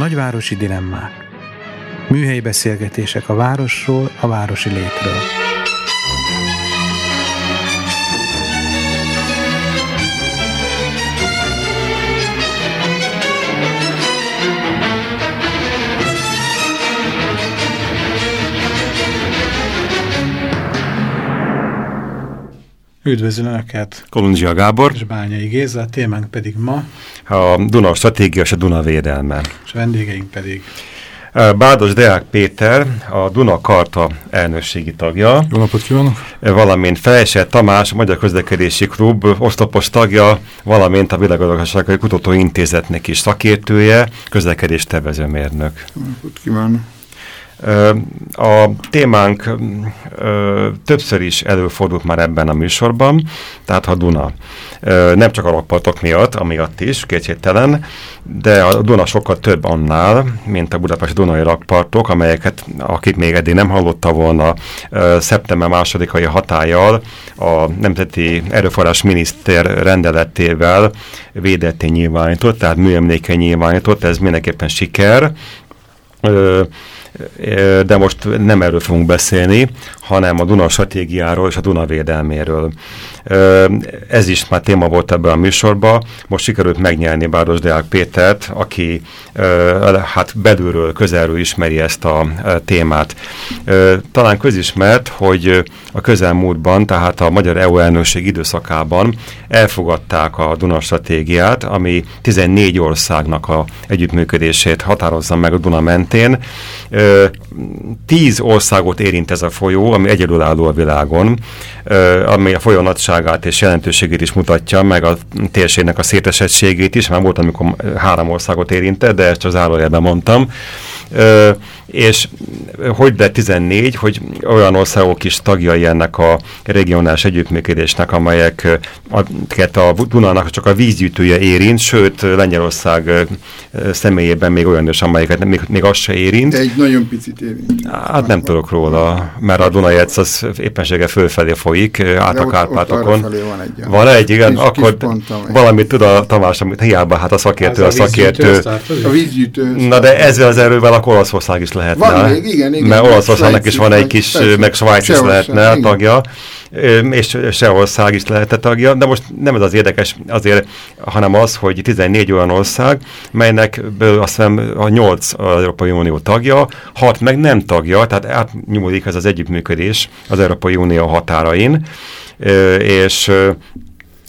Nagyvárosi dilemmák. Műhelyi beszélgetések a városról, a városi létről. Üdvözlöm Önöket! Kolundzsia Gábor. És Bányai Géza, témánk pedig ma. A Duna stratégia és a Duna védelme. És vendégeink pedig. Bádos Deák Péter, a Duna Karta elnökségi tagja. Jó napot kívánok! Valamint Felese Tamás, a Magyar Közlekedési Klub oszlopos tagja, valamint a Világgazdasági Kutatóintézetnek is szakértője, közlekedés tervezőmérnök. Jó napot kívánok! A témánk többször is előfordult már ebben a műsorban, tehát a Duna. Nem csak a rakpartok miatt, amiatt is, kétségtelen, de a Duna sokkal több annál, mint a Budapest Dunai rakpartok, amelyeket, akik még eddig nem hallotta volna, szeptember másodikai hatállyal a Nemzeti Erőforrás Miniszter rendeletével védetté nyilvánított, tehát műemléke nyilvánított, ez mindenképpen siker de most nem erről fogunk beszélni, hanem a Duna stratégiáról és a Duna védelméről. Ez is már téma volt ebben a műsorban. Most sikerült megnyerni Báros Deák Pétert, aki hát belülről, közelről ismeri ezt a témát. Talán közismert, hogy a közelmúltban, tehát a Magyar EU elnökség időszakában elfogadták a Duna stratégiát, ami 14 országnak a együttműködését határozza meg a Duna mentén. 10 országot érint ez a folyó, ami egyedülálló a világon, ami a folyó nagyságát és jelentőségét is mutatja, meg a térségnek a szétesettségét is, már volt, amikor három országot érinte, de ezt az zárójelben mondtam. És hogy lett 14, hogy olyan országok is tagjai ennek a regionális együttműködésnek, amelyek a Dunának csak a vízgyűjtője érint, sőt Lengyelország személyében még olyan is, amelyeket még, még azt se érint. De egy nagyon picit érint. Hát nem tudok róla, mert a Dunajec az éppensége fölfelé folyik, át a Kárpátokon. van egy. Van egy, igen, akkor valamit tud a Tamás, amit hiába, hát a szakértő, a szakértő. A vízgyűjtő. Na de ezzel az erővel akkor Olaszország is lehetne. Van még, igen, igen. Mert Olaszországnak is van egy kis, persze, meg Svájc is lehetne igen. tagja, és Sehország is lehetne tagja, de most nem ez az érdekes azért, hanem az, hogy 14 olyan ország, melynek azt hiszem a 8 az Európai Unió tagja, 6 meg nem tagja, tehát átnyúlik ez az együttműködés az Európai Unió határain, és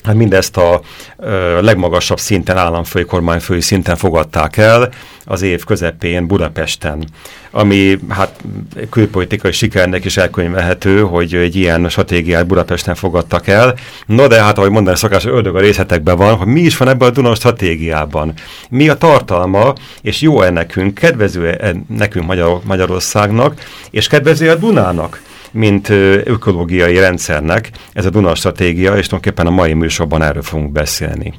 Hát mindezt a ö, legmagasabb szinten, államfői, kormányfői szinten fogadták el az év közepén Budapesten, ami hát külpolitikai sikernek is elkönyvelhető, hogy egy ilyen stratégiát Budapesten fogadtak el. No de hát, ahogy mondani szokás, ördög a részletekben van, hogy mi is van ebben a Duna stratégiában. Mi a tartalma, és jó-e nekünk, kedvező -e nekünk Magyar Magyarországnak, és kedvező a Dunának mint ökológiai rendszernek ez a Duna stratégia, és tulajdonképpen a mai műsorban erről fogunk beszélni.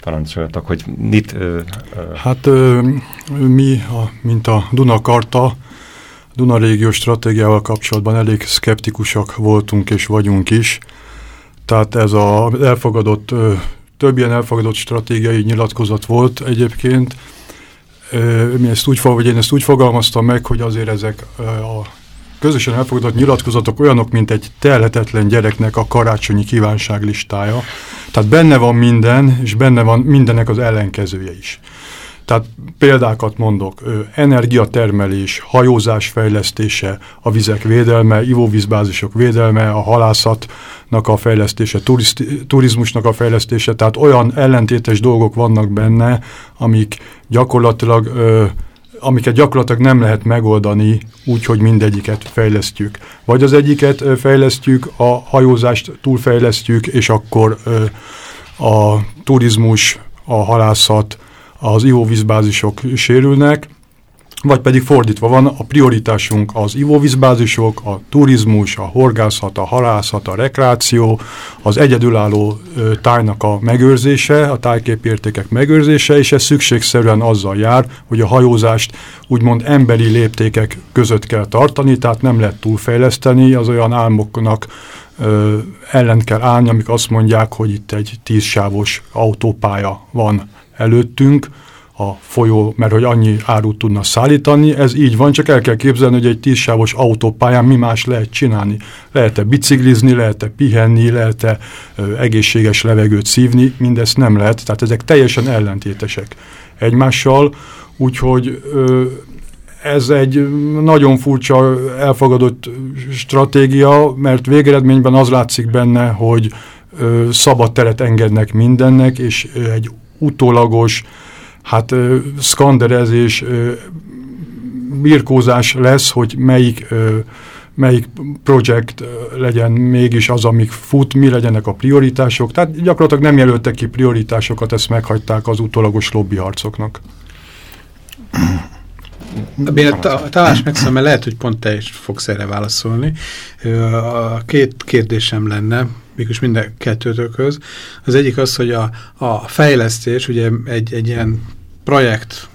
Parancsoltak, hogy mit... Ö, ö... Hát ö, mi, a, mint a Duna Karta, Duna régió stratégiával kapcsolatban elég szkeptikusak voltunk és vagyunk is. Tehát ez az elfogadott, ö, több ilyen elfogadott stratégiai nyilatkozat volt egyébként. Ö, mi ezt úgy, vagy én ezt úgy fogalmaztam meg, hogy azért ezek ö, a közösen elfogadott nyilatkozatok olyanok, mint egy telhetetlen gyereknek a karácsonyi kívánság listája. Tehát benne van minden, és benne van mindennek az ellenkezője is. Tehát példákat mondok, energiatermelés, hajózás fejlesztése, a vizek védelme, ivóvízbázisok védelme, a halászatnak a fejlesztése, turizmusnak a fejlesztése, tehát olyan ellentétes dolgok vannak benne, amik gyakorlatilag ö, amiket gyakorlatilag nem lehet megoldani úgy, hogy mindegyiket fejlesztjük. Vagy az egyiket fejlesztjük, a hajózást túlfejlesztjük, és akkor a turizmus, a halászat, az ivóvízbázisok sérülnek, vagy pedig fordítva van, a prioritásunk az ivóvízbázisok, a turizmus, a horgászat, a halászat, a rekreáció, az egyedülálló ö, tájnak a megőrzése, a tájképértékek megőrzése, és ez szükségszerűen azzal jár, hogy a hajózást úgymond emberi léptékek között kell tartani, tehát nem lehet túlfejleszteni, az olyan álmoknak ö, ellen kell állni, amik azt mondják, hogy itt egy tízsávos autópálya van előttünk, a folyó, mert hogy annyi árut tudna szállítani, ez így van, csak el kell képzelni, hogy egy tízsávos autópályán mi más lehet csinálni. Lehet-e biciklizni, lehet-e pihenni, lehet-e egészséges levegőt szívni, mindezt nem lehet, tehát ezek teljesen ellentétesek egymással, úgyhogy ö, ez egy nagyon furcsa, elfogadott stratégia, mert végeredményben az látszik benne, hogy ö, szabad teret engednek mindennek, és egy utólagos, hát ö, szkanderezés, ö, birkózás lesz, hogy melyik melyik projekt legyen mégis az, amik fut, mi legyenek a prioritások. Tehát gyakorlatilag nem jelöltek ki prioritásokat, ezt meghagyták az utólagos lobbyharcoknak. Én találás megszám, mert lehet, hogy pont te is fogsz erre válaszolni. A két kérdésem lenne, mégis minden kettőtökhöz. Az egyik az, hogy a, a fejlesztés, ugye egy, egy ilyen projekt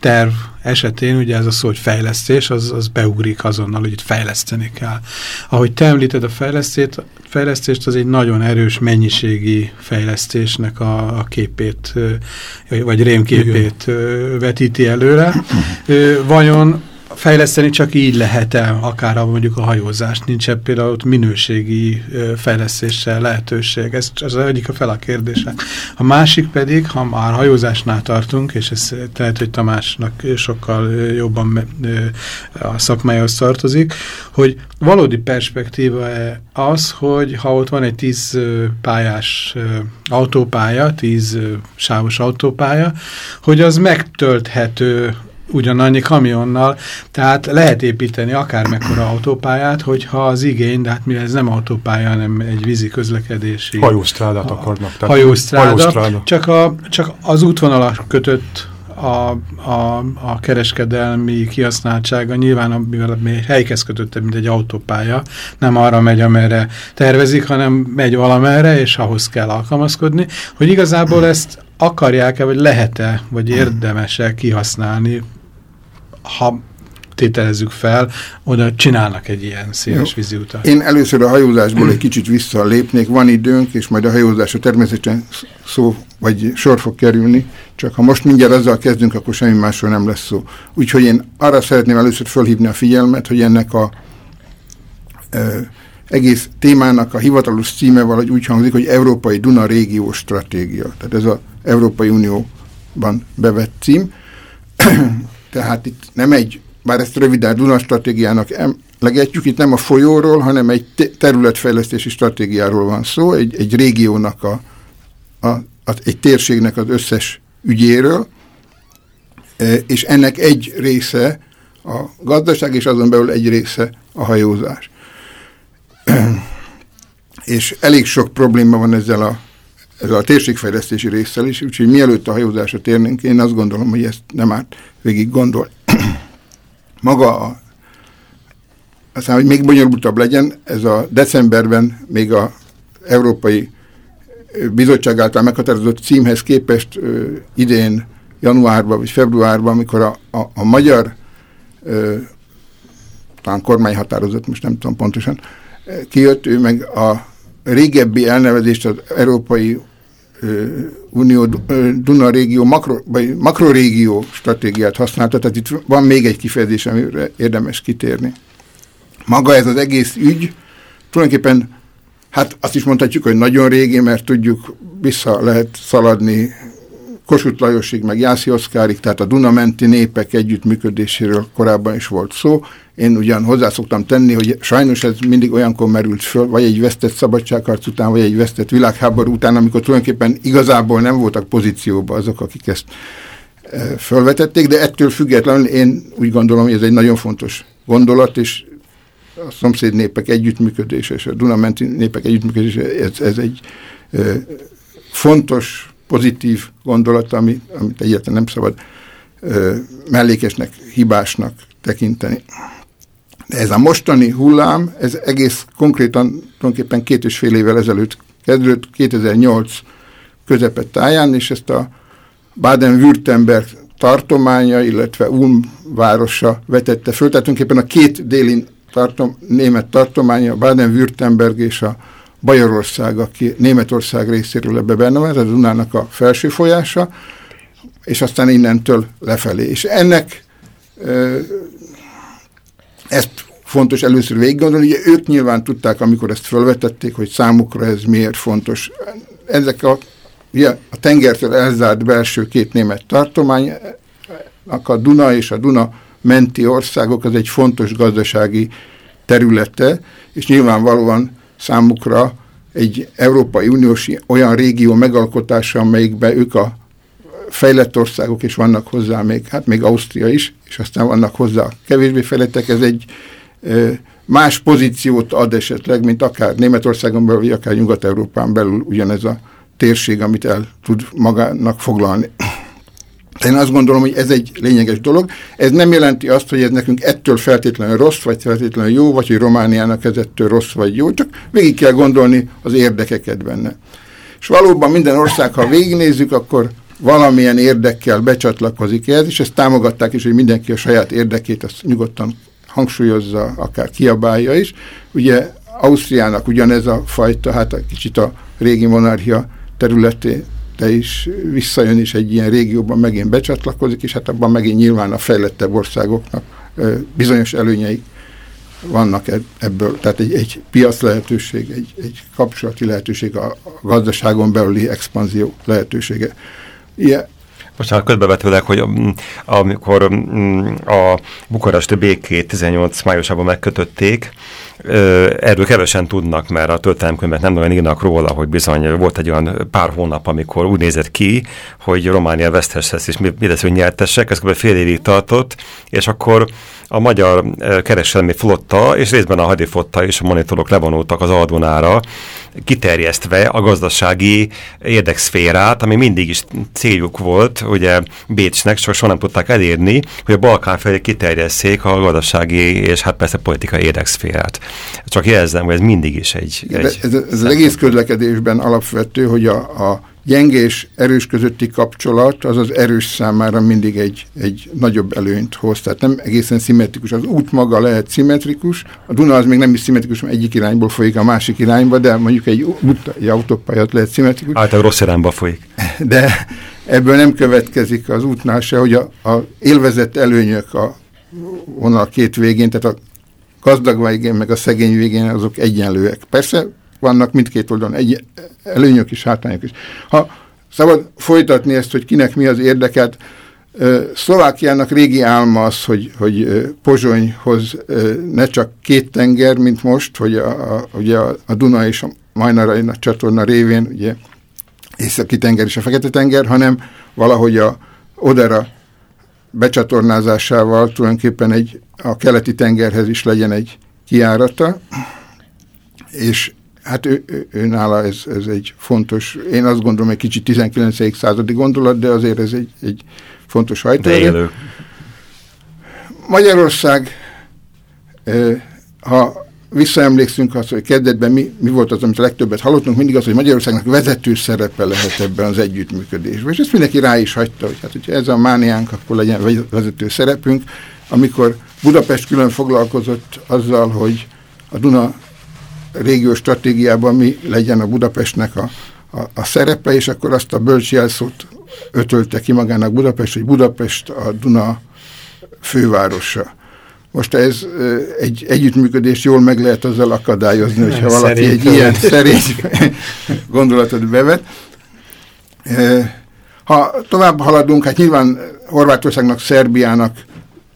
terv esetén ugye ez a szó, hogy fejlesztés, az, az beugrik azonnal, hogy itt fejleszteni kell. Ahogy te említed a fejlesztést, fejlesztést az egy nagyon erős mennyiségi fejlesztésnek a, a képét, vagy rémképét Igen. vetíti előre. Vajon fejleszteni csak így lehet el, akár a, mondjuk a hajózást, nincs -e például ott minőségi fejlesztéssel lehetőség. Ez, ez az egyik a fel a kérdése. A másik pedig, ha már hajózásnál tartunk, és ez lehet, hogy Tamásnak sokkal jobban a szakmájához tartozik, hogy valódi perspektíva -e az, hogy ha ott van egy tíz pályás autópálya, tíz sávos autópálya, hogy az megtölthető ugyanannyi kamionnal, tehát lehet építeni akármekkora autópályát, hogyha az igény, de hát mivel ez nem autópálya, hanem egy vízi közlekedési... Hajósztrádát akarnak. Tehát hajósztráda, hajósztráda. Csak, a, csak az útvonalak kötött a, a, a kereskedelmi kihasználtsága nyilván, mivel egy helyhez kötöttebb, mint egy autópálya, nem arra megy, amerre tervezik, hanem megy valamerre, és ahhoz kell alkalmazkodni, hogy igazából ezt akarják-e, vagy lehet-e, vagy érdemes-e kihasználni ha tételezzük fel, oda csinálnak egy ilyen széles vízi utat. Én először a hajózásból egy kicsit visszalépnék, van időnk, és majd a hajózásra természetesen szó vagy sor fog kerülni, csak ha most mindjárt azzal kezdünk, akkor semmi másról nem lesz szó. Úgyhogy én arra szeretném először fölhívni a figyelmet, hogy ennek a ö, egész témának a hivatalos címe valahogy úgy hangzik, hogy Európai Duna Régió Stratégia. Tehát ez az Európai Unióban bevett cím. Tehát itt nem egy, bár ezt röviden Duna stratégiának emlegetjük, itt nem a folyóról, hanem egy területfejlesztési stratégiáról van szó, egy, egy régiónak, a, a, a, egy térségnek az összes ügyéről, e, és ennek egy része a gazdaság, és azon belül egy része a hajózás. és elég sok probléma van ezzel a, ezzel a térségfejlesztési résszel is, úgyhogy mielőtt a hajózásra térnénk, én azt gondolom, hogy ezt nem árt végig gondol. Maga a aztán, hogy még bonyolultabb legyen, ez a decemberben még a Európai Bizottság által meghatározott címhez képest ö, idén januárban vagy februárban, amikor a, a, a magyar ö, talán kormányhatározat, most nem tudom pontosan, kijött, ő meg a régebbi elnevezést az Európai Unió Duna régió makro, vagy makrorégió stratégiát használta, tehát itt van még egy kifejezés, amire érdemes kitérni. Maga ez az egész ügy tulajdonképpen, hát azt is mondhatjuk, hogy nagyon régi, mert tudjuk, vissza lehet szaladni Kossuth Lajosig, meg Jászi Oszkárig, tehát a Dunamenti népek együttműködéséről korábban is volt szó. Én ugyan hozzá szoktam tenni, hogy sajnos ez mindig olyankor merült föl, vagy egy vesztett szabadságharc után, vagy egy vesztett világháború után, amikor tulajdonképpen igazából nem voltak pozícióban azok, akik ezt e, fölvetették, de ettől függetlenül én úgy gondolom, hogy ez egy nagyon fontos gondolat, és a szomszéd népek együttműködése és a Dunamenti népek együttműködése, ez, ez egy e, fontos pozitív gondolat, ami, amit egyáltalán nem szabad ö, mellékesnek, hibásnak tekinteni. De ez a mostani hullám, ez egész konkrétan tulajdonképpen két és fél évvel ezelőtt kezdődött, 2008 közepet táján, és ezt a Baden-Württemberg tartománya, illetve Ulm városa vetette föl. Tehát tulajdonképpen a két déli tartom, német tartománya, Baden-Württemberg és a Bajorország, aki Németország részéről ebbe benne van, ez a Dunának a felső folyása, és aztán innentől lefelé. És ennek ezt fontos először végig gondolni, ugye ők nyilván tudták, amikor ezt felvetették, hogy számukra ez miért fontos. Ezek a, ugye, a tengertől elzárt belső két német tartomány, a Duna és a Duna menti országok az egy fontos gazdasági területe, és nyilvánvalóan számukra egy Európai Uniós olyan régió megalkotása, amelyikben ők a fejlett országok, és vannak hozzá még, hát még Ausztria is, és aztán vannak hozzá kevésbé fejlettek, ez egy más pozíciót ad esetleg, mint akár Németországon belül, vagy akár Nyugat-Európán belül ugyanez a térség, amit el tud magának foglalni. Én azt gondolom, hogy ez egy lényeges dolog. Ez nem jelenti azt, hogy ez nekünk ettől feltétlenül rossz, vagy feltétlenül jó, vagy hogy Romániának ez ettől rossz, vagy jó, csak végig kell gondolni az érdekeket benne. És valóban minden ország, ha végignézzük, akkor valamilyen érdekkel becsatlakozik ez, és ezt támogatták is, hogy mindenki a saját érdekét azt nyugodtan hangsúlyozza, akár kiabálja is. Ugye Ausztriának ugyanez a fajta, hát a kicsit a régi monarchia területé de is visszajön is egy ilyen régióban megint becsatlakozik, és hát abban megint nyilván a fejlettebb országoknak bizonyos előnyeik vannak ebből, tehát egy, egy piac lehetőség, egy, egy kapcsolati lehetőség, a, gazdaságon belüli expanzió lehetősége. Ilyen, Bocsánat, közbevetőleg, hogy mm, amikor mm, a bukaresti békét 18 májusában megkötötték, erről kevesen tudnak, mert a történelemkönyvet nem nagyon írnak róla, hogy bizony volt egy olyan pár hónap, amikor úgy nézett ki, hogy Románia vesztes lesz, és mi lesz, hogy nyertesek, ez kb. fél évig tartott, és akkor a magyar kereskedelmi flotta, és részben a hadiflotta és a monitorok levonultak az Aldonára, kiterjesztve a gazdasági érdekszférát, ami mindig is céljuk volt, ugye Bécsnek, csak soha nem tudták elérni, hogy a Balkán felé kiterjesszék a gazdasági és hát persze politikai érdekszférát. Csak jelzem, hogy ez mindig is egy... egy ez, ez, ez az egész közlekedésben alapvető, hogy a, a gyenge és erős közötti kapcsolat az az erős számára mindig egy, egy nagyobb előnyt hoz. Tehát nem egészen szimmetrikus. Az út maga lehet szimmetrikus, a Duna az még nem is szimmetrikus, mert egyik irányból folyik a másik irányba, de mondjuk egy út, egy autópályát lehet szimmetrikus. Általában rossz irányba folyik. De ebből nem következik az útnál se, hogy a, a élvezett előnyök a vonal két végén, tehát a gazdag végén, meg a szegény végén azok egyenlőek. Persze vannak mindkét oldalon egy, előnyök is, hátrányok is. Ha szabad folytatni ezt, hogy kinek mi az érdeket, Szlovákiának régi álma az, hogy, hogy Pozsonyhoz ne csak két tenger, mint most, hogy a, a, ugye a, Duna és a Majnarai a csatorna révén, ugye északi tenger és a fekete tenger, hanem valahogy a Odera becsatornázásával tulajdonképpen egy, a keleti tengerhez is legyen egy kiárata, és Hát ő, ő, ő nála ez, ez egy fontos, én azt gondolom, egy kicsit 19. századi gondolat, de azért ez egy, egy fontos hajtóerő. Magyarország, ha visszaemlékszünk azt, hogy kezdetben mi, mi volt az, amit a legtöbbet hallottunk, mindig az, hogy Magyarországnak vezető szerepe lehet ebben az együttműködésben. És ezt mindenki rá is hagyta, hogy hát, hogyha ez a mániánk, akkor legyen vezető szerepünk. Amikor Budapest külön foglalkozott azzal, hogy a Duna régió stratégiában mi legyen a Budapestnek a, a, a szerepe, és akkor azt a bölcs jelszót ötölte ki magának Budapest, hogy Budapest a Duna fővárosa. Most ez egy együttműködés jól meg lehet azzal akadályozni, hogyha valaki egy ilyen szerény gondolatot bevet. Ha tovább haladunk, hát nyilván Horvátországnak, Szerbiának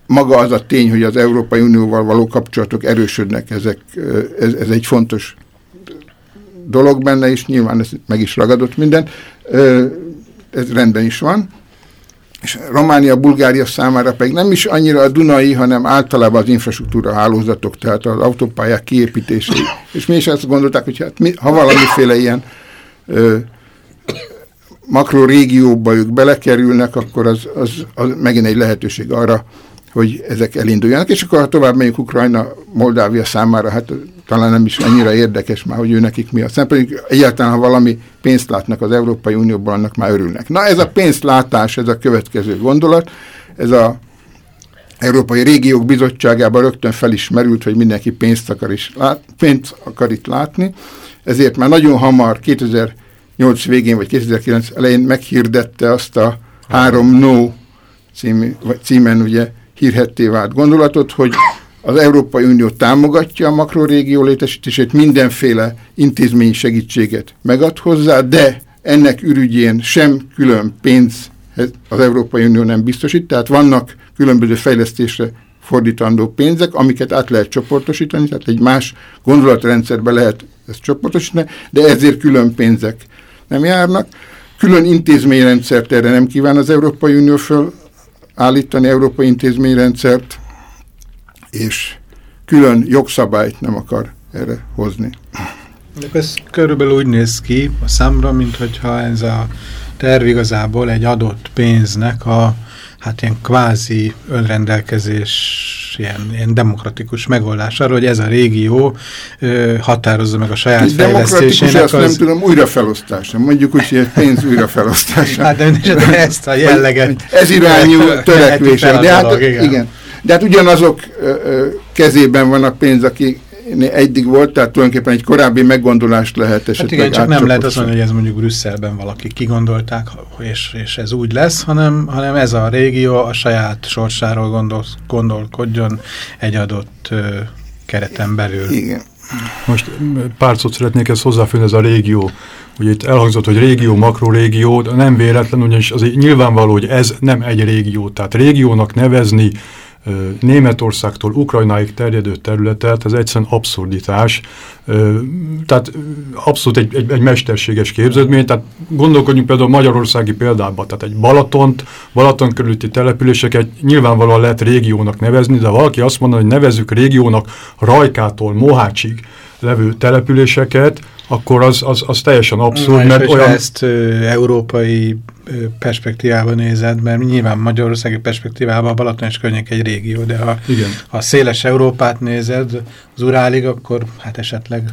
maga az a tény, hogy az Európai Unióval való kapcsolatok erősödnek, ezek, ez, ez egy fontos dolog benne, és nyilván ez meg is ragadott minden. Ez rendben is van. És Románia, Bulgária számára pedig nem is annyira a Dunai, hanem általában az infrastruktúra hálózatok, tehát az autópályák kiépítése. És mi is azt gondolták, hogy hát mi, ha valamiféle ilyen ö, makrorégióba ők belekerülnek, akkor az, az, az megint egy lehetőség arra, hogy ezek elinduljanak, és akkor ha tovább megyünk Ukrajna, Moldávia számára, hát talán nem is annyira érdekes már, hogy ő nekik mi a szempont. Egyáltalán, ha valami pénzt látnak az Európai Unióból, annak már örülnek. Na ez a pénzlátás, ez a következő gondolat, ez a Európai Régiók Bizottságában rögtön felismerült, hogy mindenki pénzt akar, is lát, pénzt akar itt látni, ezért már nagyon hamar 2008 végén vagy 2009 elején meghirdette azt a három no című, vagy címen ugye hírhetté vált gondolatot, hogy az Európai Unió támogatja a makrorégió létesítését, mindenféle intézményi segítséget megad hozzá, de ennek ürügyén sem külön pénz az Európai Unió nem biztosít, tehát vannak különböző fejlesztésre fordítandó pénzek, amiket át lehet csoportosítani, tehát egy más gondolatrendszerbe lehet ezt csoportosítani, de ezért külön pénzek nem járnak. Külön intézményrendszert erre nem kíván az Európai Unió föl állítani, Európai Intézményrendszert, és külön jogszabályt nem akar erre hozni. Ez körülbelül úgy néz ki a számra, mint hogyha ez a terv igazából egy adott pénznek a hát ilyen kvázi önrendelkezés, ilyen, ilyen demokratikus megoldás arra, hogy ez a régió ö, határozza meg a saját Egy fejlesztésének. Demokratikus, azt nem tudom, újrafelosztása. Mondjuk úgy, hogy egy pénz újrafelosztása. hát de, de ezt a jelleget. Ez irányú törekvés. De hát, igen. igen. De hát ugyanazok ö, ö, kezében van a pénz, aki eddig volt, tehát tulajdonképpen egy korábbi meggondolást lehet esetleg hát igen, csak nem lehet azt mondani, hogy ez mondjuk Brüsszelben valaki kigondolták, és, és ez úgy lesz, hanem, hanem ez a régió a saját sorsáról gondol, gondolkodjon egy adott ö, kereten belül. Igen. Most pár szót szeretnék ezt hozzáfűzni, ez a régió. Ugye itt elhangzott, hogy régió, makrorégió, de nem véletlen, ugyanis azért nyilvánvaló, hogy ez nem egy régió. Tehát régiónak nevezni Németországtól Ukrajnáig terjedő területet, ez egyszerűen abszurditás. Tehát abszolút egy, egy, egy mesterséges képződmény, tehát gondolkodjunk például magyarországi példában, tehát egy Balatont, Balaton körülti településeket nyilvánvalóan lehet régiónak nevezni, de valaki azt mondja, hogy nevezzük régiónak Rajkától Mohácsig levő településeket, akkor az, az, az teljesen abszurd, Na, mert olyan... ezt ö, európai perspektívában nézed, mert nyilván Magyarországi perspektívában a Balaton és környék egy régió, de ha, Igen. ha széles Európát nézed, az Urálig, akkor hát esetleg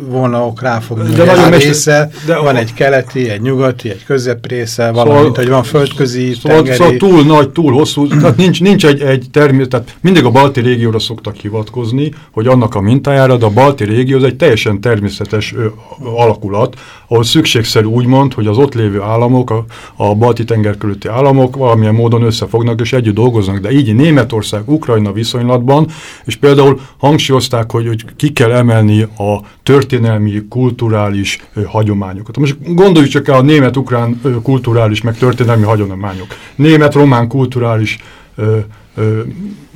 volna ok ráfogni, de van része, de van egy keleti, egy nyugati, egy közeprésze, szóval, valamint, hogy van földközi, szóval, tengeri. Szóval túl nagy, túl hosszú, tehát nincs, nincs egy, egy természet, tehát mindig a balti régióra szoktak hivatkozni, hogy annak a mintájára, de a balti régió az egy teljesen természetes alakulat, ahol szükségszerű úgymond, hogy az ott lévő államok, a, a balti tenger körüli államok valamilyen módon összefognak és együtt dolgoznak, de így Németország, Ukrajna viszonylatban, és például hangsúlyozták, hogy, hogy ki kell emelni a történelmi, kulturális ö, hagyományokat. Most gondoljuk csak el a német-ukrán kulturális, meg történelmi hagyományok. Német-román kulturális ö, ö,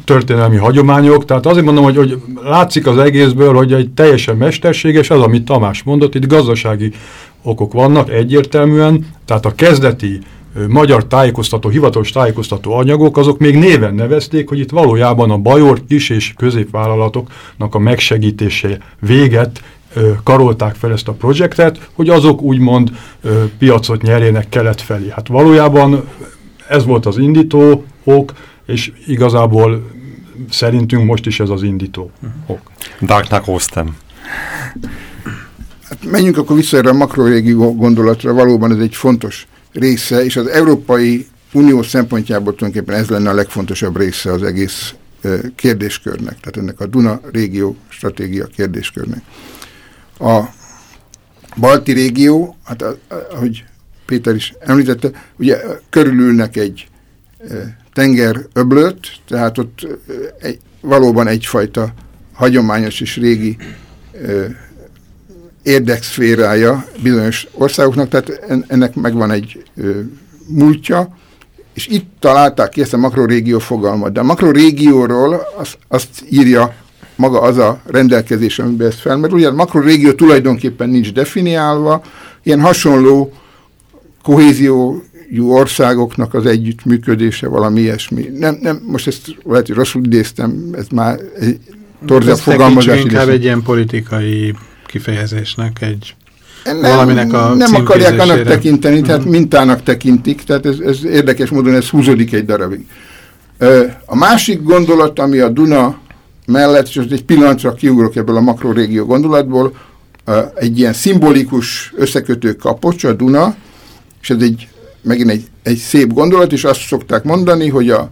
történelmi hagyományok, tehát azért mondom, hogy, hogy látszik az egészből, hogy egy teljesen mesterséges, az, amit Tamás mondott, itt gazdasági okok vannak egyértelműen, tehát a kezdeti magyar tájékoztató, hivatalos tájékoztató anyagok, azok még néven nevezték, hogy itt valójában a bajor kis és középvállalatoknak a megsegítése véget karolták fel ezt a projektet, hogy azok úgymond piacot nyerjenek kelet felé. Hát valójában ez volt az indító ok, és igazából szerintünk most is ez az indító ok. Darknak hoztam. Hát menjünk akkor vissza erre a makrorégió gondolatra, valóban ez egy fontos része, és az Európai Unió szempontjából tulajdonképpen ez lenne a legfontosabb része az egész kérdéskörnek, tehát ennek a Duna régió stratégia kérdéskörnek. A balti régió, hát ahogy Péter is említette, ugye körülülnek egy tenger öblött, tehát ott egy, valóban egyfajta hagyományos és régi ö, érdekszférája bizonyos országoknak, tehát ennek megvan egy ö, múltja, és itt találták ki ezt a makrorégió fogalmat. De a makrorégióról azt, azt írja maga az a rendelkezés, amiben ez felmerül. Ugye a makrorégió tulajdonképpen nincs definiálva, ilyen hasonló kohézió országoknak az együttműködése, valami ilyesmi. Nem, nem, most ezt lehet, hogy rosszul idéztem, ez már egy torzett fogalmazás. inkább egy ilyen politikai kifejezésnek, egy nem, valaminek a Nem akarják annak tekinteni, uh -huh. tehát mhm. mintának tekintik, tehát ez, ez érdekes módon ez húzódik egy darabig. A másik gondolat, ami a Duna mellett, és egy pillanatra kiugrok ebből a makrorégió gondolatból, egy ilyen szimbolikus összekötő kapocs, a Duna, és ez egy, megint egy, egy szép gondolat, és azt szokták mondani, hogy a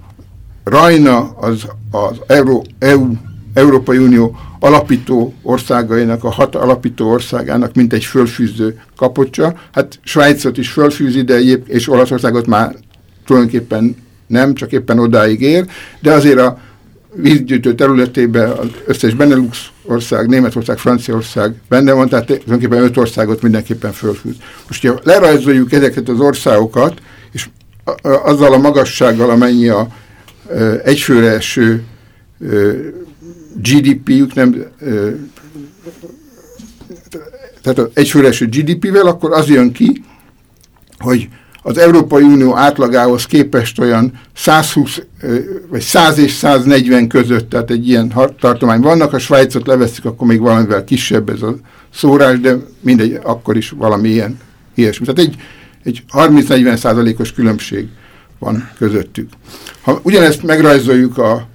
Rajna az, az Euró, EU, Európai Unió alapító országainak, a hat alapító országának mint egy fölfűző kapocsa. Hát Svájcot is fölfűzi, de és Olaszországot már tulajdonképpen nem, csak éppen odáig ér, de azért a vízgyűjtő területében az összes Benelux ország, Németország, Franciaország benne van, tehát tulajdonképpen öt országot mindenképpen fölfűz. Most, ha lerajzoljuk ezeket az országokat, és azzal a magassággal, amennyi a egyfőre eső GDP-jük nem tehát az egyfőre eső GDP-vel, akkor az jön ki, hogy az Európai Unió átlagához képest olyan 120, vagy 100 és 140 között, tehát egy ilyen tartomány vannak, a Svájcot leveszik, akkor még valamivel kisebb ez a szórás, de mindegy, akkor is valami ilyen ilyesmi. Tehát egy, egy 30-40 százalékos különbség van közöttük. Ha ugyanezt megrajzoljuk a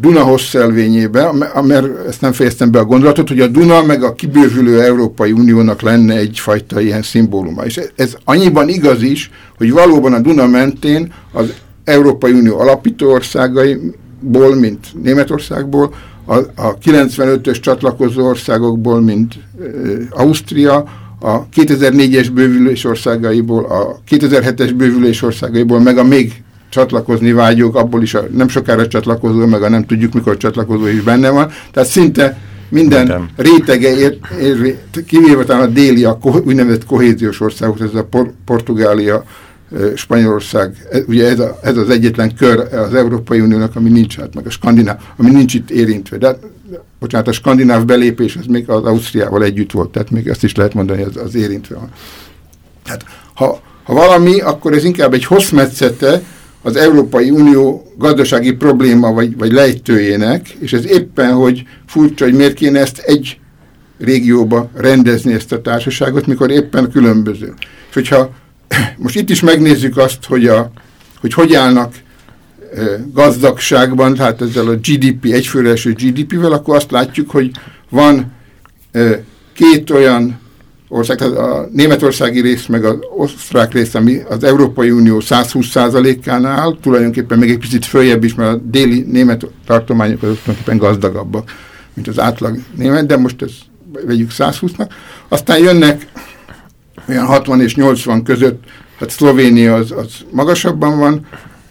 Duna hosszelvényébe, mert ezt nem fejeztem be a gondolatot, hogy a Duna meg a kibővülő Európai Uniónak lenne egyfajta ilyen szimbóluma. És ez annyiban igaz is, hogy valóban a Duna mentén az Európai Unió alapító országaiból, mint Németországból, a, a 95-ös csatlakozó országokból, mint e, Ausztria, a 2004-es bővülés országaiból, a 2007-es bővülés országaiból, meg a még csatlakozni vágyók, abból is a nem sokára csatlakozó, meg a nem tudjuk mikor csatlakozó is benne van. Tehát szinte minden Minden. rétege, ér, ér, kivéve talán a déli, a ko, úgynevezett kohéziós országok, ez a Por, Portugália, Spanyolország, e, ugye ez, a, ez az egyetlen kör az Európai Uniónak, ami nincs, hát meg a Skandináv, ami nincs itt érintve. De, bocsánat, a skandináv belépés, az még az Ausztriával együtt volt, tehát még ezt is lehet mondani, az, az érintve van. Tehát ha, ha valami, akkor ez inkább egy hosszmetszete az Európai Unió gazdasági probléma vagy, vagy lejtőjének, és ez éppen, hogy furcsa, hogy miért kéne ezt egy régióba rendezni ezt a társaságot, mikor éppen különböző. És hogyha most itt is megnézzük azt, hogy, a, hogy hogy állnak e, gazdagságban, tehát ezzel a GDP, egyfőre eső GDP-vel, akkor azt látjuk, hogy van e, két olyan ország, tehát a németországi rész, meg az osztrák rész, ami az Európai Unió 120%-án áll, tulajdonképpen még egy picit följebb is, mert a déli német tartományok azok tulajdonképpen gazdagabbak, mint az átlag német, de most ezt vegyük 120-nak. Aztán jönnek olyan 60 és 80 között, hát Szlovénia az, az magasabban van,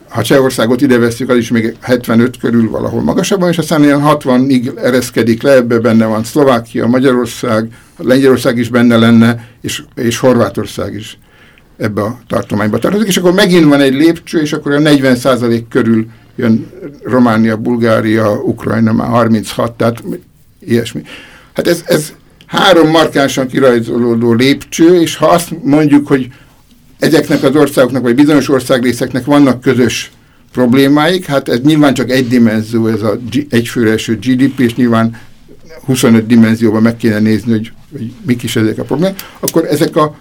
ha Csehországot ide veszük, az is még 75 körül valahol magasabban, és aztán ilyen 60-ig ereszkedik le, ebbe benne van Szlovákia, Magyarország, Lengyelország is benne lenne, és, és Horvátország is ebbe a tartományba tartozik, és akkor megint van egy lépcső, és akkor a 40% körül jön Románia, Bulgária, Ukrajna már 36, tehát ilyesmi. Hát ez, ez három markánsan kirajzolódó lépcső, és ha azt mondjuk, hogy ezeknek az országoknak, vagy bizonyos országrészeknek vannak közös problémáik, hát ez nyilván csak egy dimenzió, ez a egyfőre eső GDP, és nyilván 25 dimenzióban meg kéne nézni, hogy, hogy mik is ezek a problémák, akkor ezek a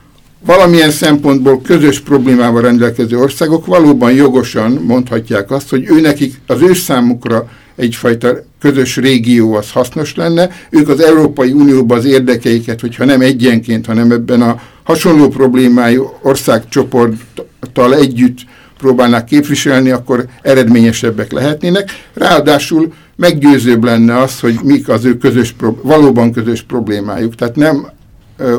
valamilyen szempontból közös problémával rendelkező országok valóban jogosan mondhatják azt, hogy ő nekik, az ő számukra egyfajta közös régió az hasznos lenne. Ők az Európai Unióban az érdekeiket, hogyha nem egyenként, hanem ebben a hasonló problémájú országcsoporttal együtt próbálnák képviselni, akkor eredményesebbek lehetnének. Ráadásul meggyőzőbb lenne az, hogy mik az ő közös, valóban közös problémájuk. Tehát nem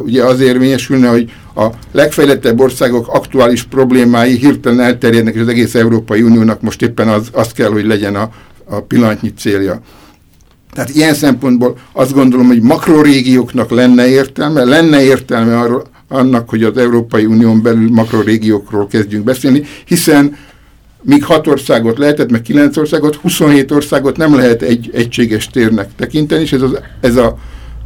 ugye az érvényesülne, hogy a legfejlettebb országok aktuális problémái hirtelen elterjednek, és az egész Európai Uniónak most éppen az, az kell, hogy legyen a, a pillanatnyi célja. Tehát ilyen szempontból azt gondolom, hogy makrorégióknak lenne értelme, lenne értelme arról, annak, hogy az Európai Unión belül makrorégiókról kezdjünk beszélni, hiszen míg hat országot lehetett, meg kilenc országot, 27 országot nem lehet egy egységes térnek tekinteni, és ez, az, ez a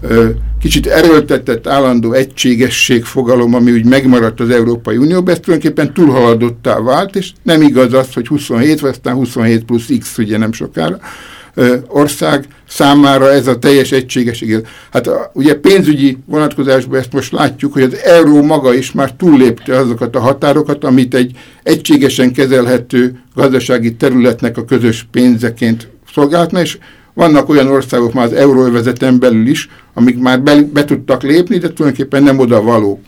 ö, kicsit erőltetett állandó egységesség fogalom, ami úgy megmaradt az Európai Unióban, ez tulajdonképpen túlhaladottá vált, és nem igaz az, hogy 27, vagy aztán 27 plusz X, ugye nem sokára, ország számára ez a teljes egységeség. Hát a, ugye pénzügyi vonatkozásban ezt most látjuk, hogy az euró maga is már túllépte azokat a határokat, amit egy egységesen kezelhető gazdasági területnek a közös pénzeként szolgáltna, és vannak olyan országok már az euróövezeten belül is, amik már be, be tudtak lépni, de tulajdonképpen nem oda való.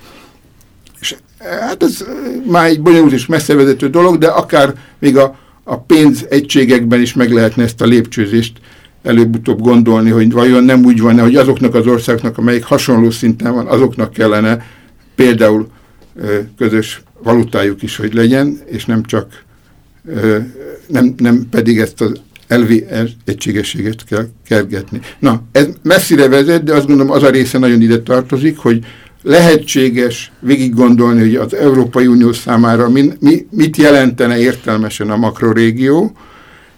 És hát ez már egy bonyolult és messzevezető dolog, de akár még a, a pénz egységekben is meg lehetne ezt a lépcsőzést előbb-utóbb gondolni, hogy vajon nem úgy van, hogy azoknak az országoknak, amelyik hasonló szinten van, azoknak kellene például közös valutájuk is, hogy legyen, és nem csak nem, nem pedig ezt az elvi egységességet kell kergetni. Na, ez messzire vezet, de azt gondolom az a része nagyon ide tartozik, hogy lehetséges végig gondolni, hogy az Európai Unió számára mi, mi, mit jelentene értelmesen a makrorégió,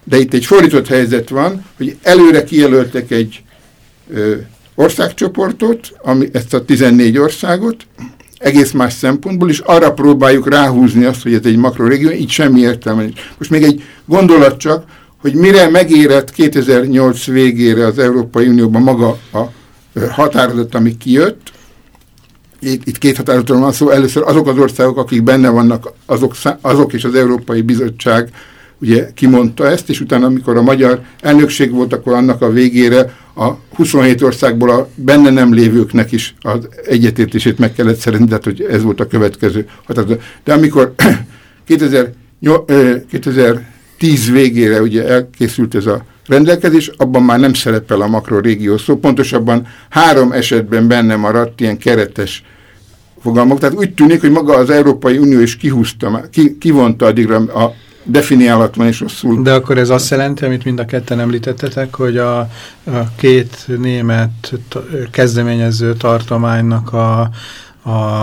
de itt egy fordított helyzet van, hogy előre kijelöltek egy ö, országcsoportot, ami, ezt a 14 országot, egész más szempontból, és arra próbáljuk ráhúzni azt, hogy ez egy makrorégió, így semmi értelme nincs. Most még egy gondolat csak, hogy mire megérett 2008 végére az Európai Unióban maga a határozat, ami kijött, itt, itt két határozatról van szó, először azok az országok, akik benne vannak, azok, azok és az Európai Bizottság ugye kimondta ezt, és utána, amikor a magyar elnökség volt, akkor annak a végére a 27 országból a benne nem lévőknek is az egyetértését meg kellett szerezni, tehát hogy ez volt a következő határozat. De amikor 2000, 2010 végére ugye elkészült ez a rendelkezés, abban már nem szerepel a makrorégió szó, pontosabban három esetben benne maradt ilyen keretes fogalmak, tehát úgy tűnik, hogy maga az Európai Unió is kihúzta, ki, kivonta addigra a definiálatlan és rosszul. De akkor ez azt jelenti, amit mind a ketten említettetek, hogy a, a két német kezdeményező tartománynak a,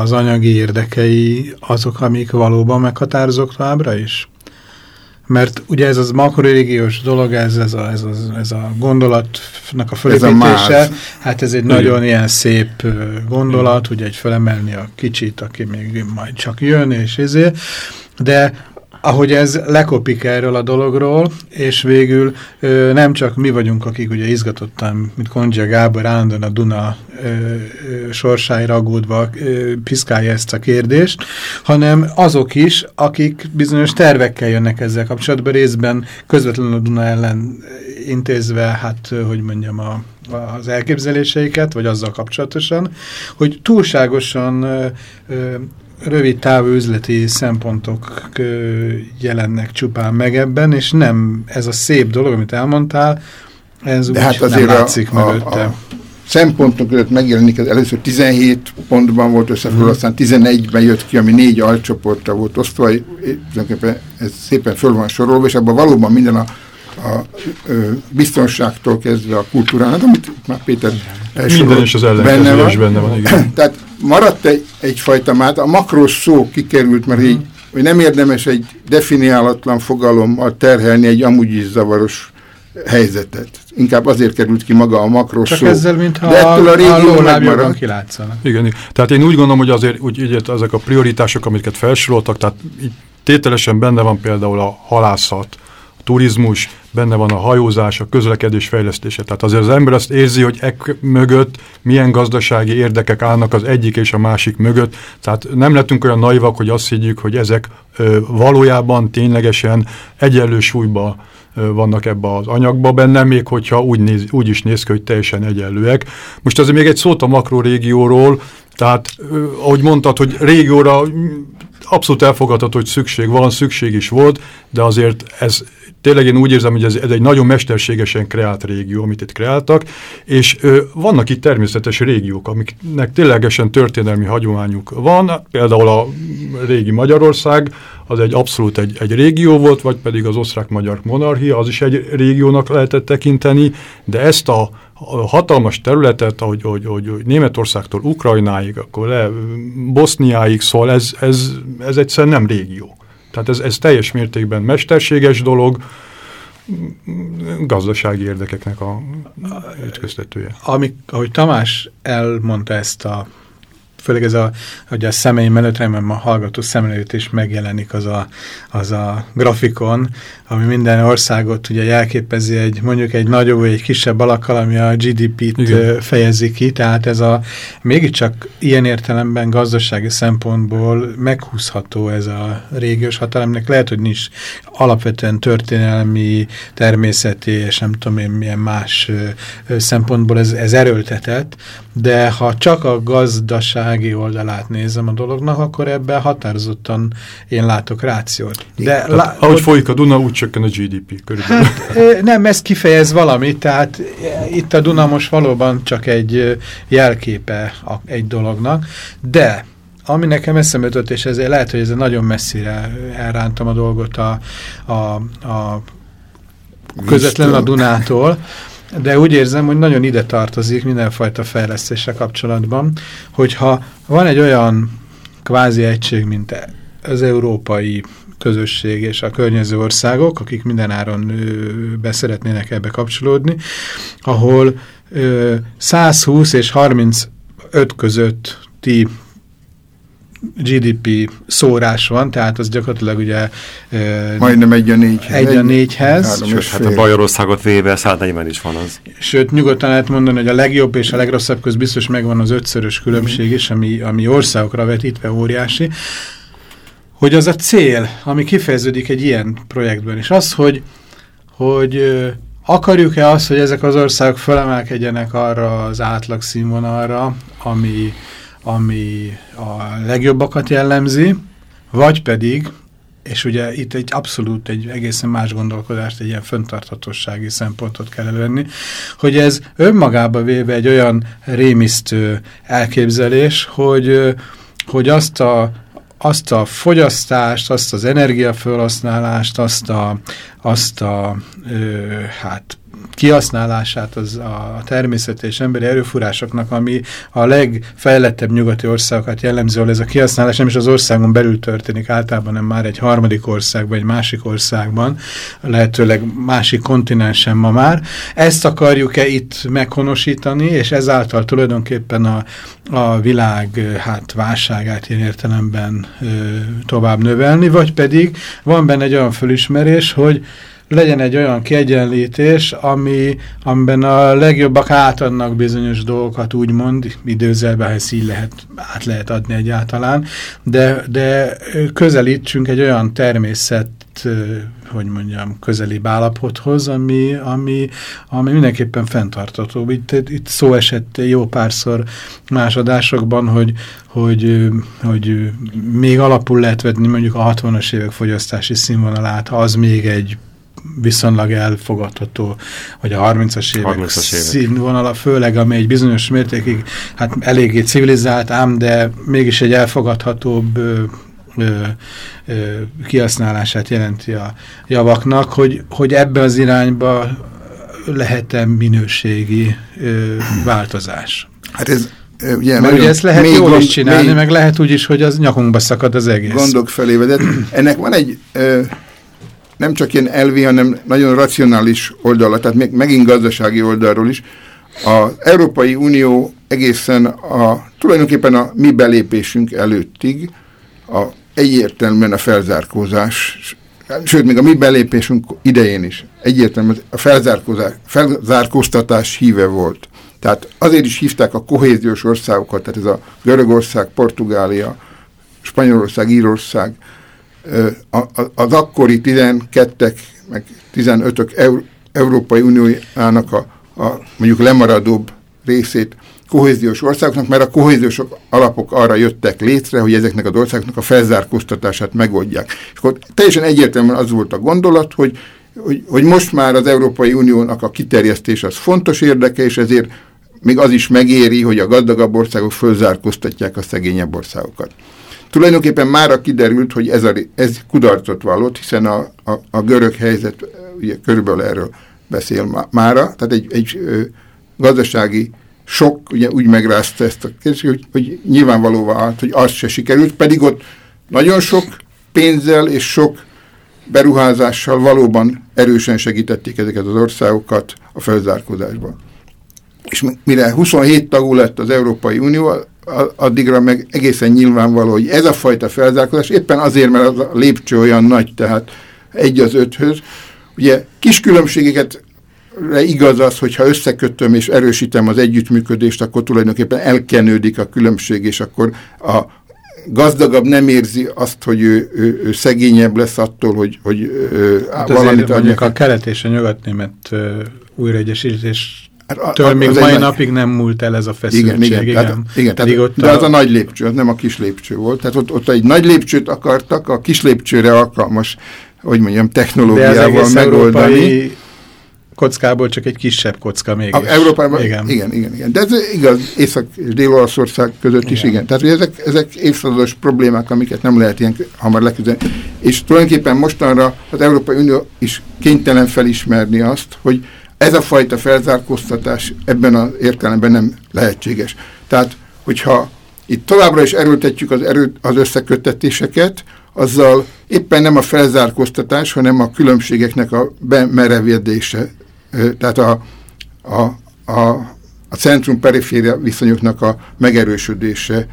az anyagi érdekei azok, amik valóban meghatározók továbbra is? Mert ugye ez az makrorégiós dolog, ez, ez, a, ez, a, ez a gondolatnak a fölépítése, ez a hát ez egy Igen. nagyon ilyen szép gondolat, Igen. ugye egy felemelni a kicsit, aki még majd csak jön, és ezért, de ahogy ez lekopik erről a dologról, és végül ö, nem csak mi vagyunk, akik ugye izgatottan, mint Kondzsia Gábor állandóan a Duna ö, ö, sorsáira aggódva ö, piszkálja ezt a kérdést, hanem azok is, akik bizonyos tervekkel jönnek ezzel kapcsolatban, részben közvetlenül a Duna ellen intézve, hát, hogy mondjam, a, az elképzeléseiket, vagy azzal kapcsolatosan, hogy túlságosan ö, ö, rövid távú üzleti szempontok jelennek csupán meg ebben, és nem ez a szép dolog, amit elmondtál, ez De úgy hát azért nem látszik a, mögötte. A, a szempontok között megjelenik, ez először 17 pontban volt összefoglalva, hmm. aztán 11-ben jött ki, ami négy alcsoportra volt osztva, ez szépen föl van sorolva, és abban valóban minden a, a, a biztonságtól kezdve a kultúrának, amit már Péter Minden is az benne van. benne van igen. Tehát maradt egy, egyfajta mát, a makros szó kikerült, mert így, hogy nem érdemes egy definiálatlan fogalommal terhelni egy amúgy is zavaros helyzetet. Inkább azért került ki maga a makros Csak szó. ezzel, mintha De ettől a, a régió megmarad. kilátszanak. Igen, igen, tehát én úgy gondolom, hogy azért úgy, így, ezek a prioritások, amiket felsoroltak, tehát így tételesen benne van például a halászat, a turizmus, benne van a hajózás, a közlekedés fejlesztése. Tehát azért az ember azt érzi, hogy ek mögött milyen gazdasági érdekek állnak az egyik és a másik mögött. Tehát nem lettünk olyan naivak, hogy azt higgyük, hogy ezek ö, valójában ténylegesen egyenlő súlyba vannak ebbe az anyagba benne, még hogyha úgy, néz, úgy is néz ki, hogy teljesen egyenlőek. Most azért még egy szót a makrorégióról, tehát ahogy mondtad, hogy régióra abszolút elfogadható, hogy szükség van, szükség is volt, de azért ez tényleg én úgy érzem, hogy ez, ez egy nagyon mesterségesen kreált régió, amit itt kreáltak, és ö, vannak itt természetes régiók, amiknek ténylegesen történelmi hagyományuk van, például a régi Magyarország, az egy abszolút egy, egy régió volt, vagy pedig az osztrák-magyar monarchia, az is egy régiónak lehetett tekinteni, de ezt a, hatalmas területet, ahogy, ahogy, ahogy, ahogy Németországtól Ukrajnáig, akkor le Boszniáig, szóval ez, ez, ez egyszerűen nem régió. Tehát ez, ez teljes mértékben mesterséges dolog, gazdasági érdekeknek a ütköztetője. Amik, ahogy Tamás elmondta ezt a főleg ez a, hogy a szemeim előtt, remélem a hallgató szem előtt is megjelenik az a, az a grafikon, ami minden országot ugye jelképezi egy, mondjuk egy nagyobb vagy egy kisebb alakkal, ami a GDP-t fejezi ki, tehát ez a mégiscsak ilyen értelemben gazdasági szempontból meghúzható ez a régiós hatalomnak. Lehet, hogy nincs alapvetően történelmi, természeti és nem tudom én milyen más szempontból ez, ez erőltetett, de ha csak a gazdasági oldalát nézem a dolognak, akkor ebben határozottan én látok rációt. De lá ahogy folyik a Duna, úgy csökken a GDP körülbelül. Hát, nem, ez kifejez valamit, tehát itt a Duna most valóban csak egy jelképe egy dolognak, de ami nekem eszembe jutott, és ezért lehet, hogy ez nagyon messzire elrántam a dolgot a, a, a közvetlen a Dunától, de úgy érzem, hogy nagyon ide tartozik mindenfajta fejlesztésre kapcsolatban, hogyha van egy olyan kvázi egység, mint az európai közösség és a környező országok, akik mindenáron beszeretnének ebbe kapcsolódni, ahol ö, 120 és 35 közötti GDP szórás van, tehát az gyakorlatilag ugye... Majdnem egy a négyhez. Egy a négyhez. Sőt, hát a Bajorországot véve 140 is van az. Sőt, nyugodtan lehet mondani, hogy a legjobb és a legrosszabb köz biztos megvan az ötszörös különbség is, ami, ami országokra vetítve óriási. Hogy az a cél, ami kifejeződik egy ilyen projektben, és az, hogy, hogy akarjuk-e azt, hogy ezek az országok felemelkedjenek arra az átlag színvonalra, ami ami a legjobbakat jellemzi, vagy pedig, és ugye itt egy abszolút egy egészen más gondolkodást, egy ilyen föntarthatósági szempontot kell elővenni, hogy ez önmagába véve egy olyan rémisztő elképzelés, hogy, hogy azt a, azt a fogyasztást, azt az energiafelhasználást, azt a, azt a ö, hát kihasználását az a természeti és emberi erőforrásoknak, ami a legfejlettebb nyugati országokat jellemző, ez a kihasználás nem is az országon belül történik, általában nem már egy harmadik országban, egy másik országban, lehetőleg másik kontinensen ma már. Ezt akarjuk-e itt meghonosítani, és ezáltal tulajdonképpen a, a világ hát válságát ilyen értelemben ö, tovább növelni, vagy pedig van benne egy olyan fölismerés, hogy legyen egy olyan kiegyenlítés, ami, amiben a legjobbak átadnak bizonyos dolgokat, úgymond, időzelbe, ha ezt így lehet, át lehet adni egyáltalán, de, de közelítsünk egy olyan természet hogy mondjam, közeli állapothoz, ami, ami, ami mindenképpen fenntartató. Itt, itt szó esett jó párszor másodásokban, hogy, hogy, hogy még alapul lehet vetni mondjuk a 60-as évek fogyasztási színvonalát, az még egy viszonylag elfogadható, vagy a 30-as évek, 30 évek színvonala, főleg ami egy bizonyos mértékig hát eléggé civilizált, ám de mégis egy elfogadhatóbb ö, ö, ö, kihasználását jelenti a javaknak, hogy, hogy ebbe az irányba lehet-e minőségi ö, változás? Hát ez Ugye, Mert ugye ezt lehet jól is csinálni, még meg lehet úgy is, hogy az nyakunkba szakad az egész. Gondok felé vezet. Ennek van egy ö, nem csak ilyen elvi, hanem nagyon racionális oldala, tehát még, megint gazdasági oldalról is. Az Európai Unió egészen a, tulajdonképpen a mi belépésünk előttig a, egyértelműen a felzárkózás, sőt, még a mi belépésünk idején is egyértelműen a felzárkózás, felzárkóztatás híve volt. Tehát azért is hívták a kohéziós országokat, tehát ez a Görögország, Portugália, Spanyolország, Írország, az akkori 12-ek, meg 15-ök Eur Európai Uniójának a, a mondjuk lemaradóbb részét kohéziós országoknak, mert a kohéziós alapok arra jöttek létre, hogy ezeknek az országoknak a felzárkóztatását megoldják. És akkor teljesen egyértelműen az volt a gondolat, hogy, hogy, hogy most már az Európai Uniónak a kiterjesztés az fontos érdeke, és ezért még az is megéri, hogy a gazdagabb országok fölzárkóztatják a szegényebb országokat. Tulajdonképpen mára kiderült, hogy ez, a, ez kudarcot vallott, hiszen a, a, a görög helyzet ugye, körülbelül erről beszél mára, tehát egy, egy ö, gazdasági sok ugye, úgy megrázta ezt a kérdést, hogy, hogy nyilvánvalóvá állt, hogy az se sikerült, pedig ott nagyon sok pénzzel és sok beruházással valóban erősen segítették ezeket az országokat a felzárkózásban. És mire 27 tagú lett az Európai Unió, addigra meg egészen nyilvánvaló, hogy ez a fajta felzárkózás éppen azért, mert a lépcső olyan nagy, tehát egy az öthöz. Ugye kis különbségeket igaz az, hogyha összekötöm és erősítem az együttműködést, akkor tulajdonképpen elkenődik a különbség, és akkor a gazdagabb nem érzi azt, hogy ő, ő, ő szegényebb lesz attól, hogy, hogy hát valamit adják. A kelet és a nyugatnémet újraegyesítés Hát Től még mai nagy... napig nem múlt el ez a feszültség. Igen, igen. igen. Tehát, igen tehát, ott de a... az a nagy lépcső, az nem a kis lépcső volt. Tehát ott, ott egy nagy lépcsőt akartak, a kis lépcsőre alkalmas, hogy mondjam, technológiával megoldani kockából csak egy kisebb kocka még. Európában, igen. igen, igen, igen. De ez igaz, Észak és Dél-Olaszország között igen. is, igen. Tehát hogy ezek, ezek évszázados problémák, amiket nem lehet ilyen hamar leküzdeni. És tulajdonképpen mostanra az Európai Unió is kénytelen felismerni azt, hogy ez a fajta felzárkóztatás ebben az értelemben nem lehetséges. Tehát, hogyha itt továbbra is erőltetjük az, erő, az összeköttetéseket, azzal éppen nem a felzárkóztatás, hanem a különbségeknek a bemerevedése, tehát a, a, a, a centrum-periféria viszonyoknak a megerősödése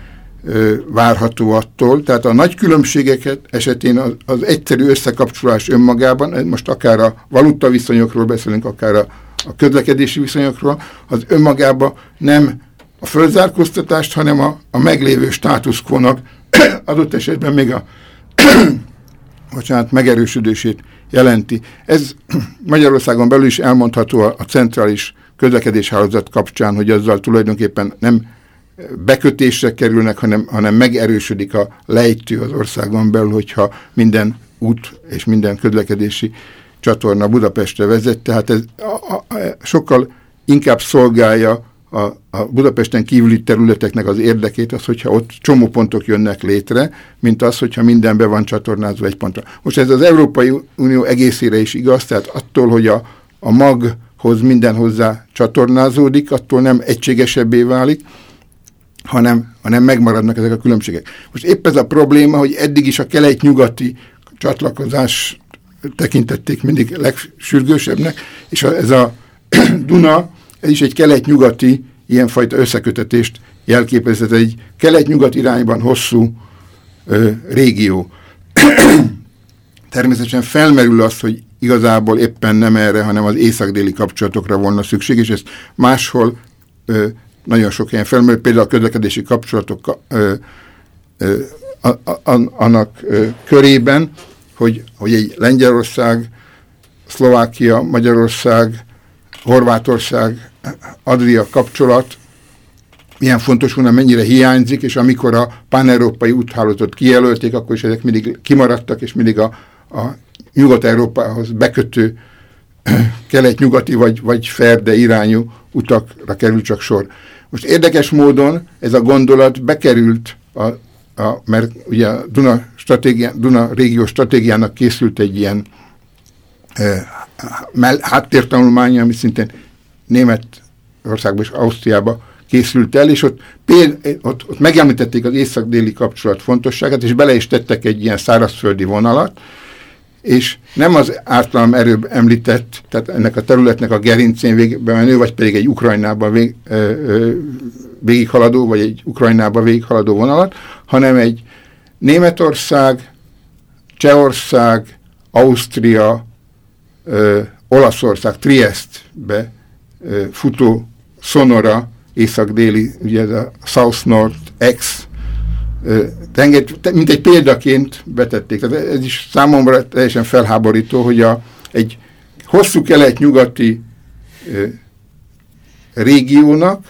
várható attól. Tehát a nagy különbségeket esetén az, az egyszerű összekapcsolás önmagában, most akár a valuta viszonyokról beszélünk, akár a, a közlekedési viszonyokról, az önmagában nem a földzárkóztatást, hanem a, a meglévő státuszkónak adott esetben még a bocsánat, megerősödését jelenti. Ez Magyarországon belül is elmondható a, a centrális közlekedéshálózat kapcsán, hogy azzal tulajdonképpen nem bekötésre kerülnek, hanem, hanem megerősödik a lejtő az országon belül, hogyha minden út és minden közlekedési csatorna Budapestre vezet, tehát ez a, a, a, sokkal inkább szolgálja a, a Budapesten kívüli területeknek az érdekét, az, hogyha ott csomópontok jönnek létre, mint az, hogyha minden be van csatornázva egy pontra. Most ez az Európai Unió egészére is igaz, tehát attól, hogy a, a maghoz minden hozzá csatornázódik, attól nem egységesebbé válik, hanem, hanem megmaradnak ezek a különbségek. Most épp ez a probléma, hogy eddig is a kelet-nyugati csatlakozás tekintették mindig legsürgősebbnek, és a, ez a Duna, ez is egy kelet-nyugati ilyenfajta összekötetést jelképezett, egy kelet-nyugat irányban hosszú ö, régió. Természetesen felmerül az, hogy igazából éppen nem erre, hanem az észak-déli kapcsolatokra volna szükség, és ezt máshol ö, nagyon sok ilyen felmerül, például a közlekedési kapcsolatok ö, ö, a, a, annak ö, körében, hogy, hogy egy Lengyelország, Szlovákia, Magyarország, Horvátország, Adria kapcsolat milyen fontos volna, mennyire hiányzik, és amikor a pán-európai úthálózatot kijelölték, akkor is ezek mindig kimaradtak, és mindig a, a Nyugat-Európához bekötő kelet-nyugati vagy, vagy ferde irányú utakra kerül csak sor. Most érdekes módon ez a gondolat bekerült, a, a, mert ugye a Duna, stratégia, Duna régió stratégiának készült egy ilyen e, háttértanulmánya, ami szintén Németországban és Ausztriában készült el, és ott, péld, ott, ott megemlítették az észak-déli kapcsolat fontosságát, és bele is tettek egy ilyen szárazföldi vonalat, és nem az általam erőbb említett, tehát ennek a területnek a gerincén végbe menő, vagy pedig egy Ukrajnában vég, végighaladó, vagy egy Ukrajnában végighaladó vonalat, hanem egy Németország, Csehország, Ausztria, ö, Olaszország, Triestbe ö, futó Sonora, észak-déli, ugye ez a South-North X tengert, mint egy példaként betették. Tehát ez is számomra teljesen felháborító, hogy a, egy hosszú kelet-nyugati régiónak,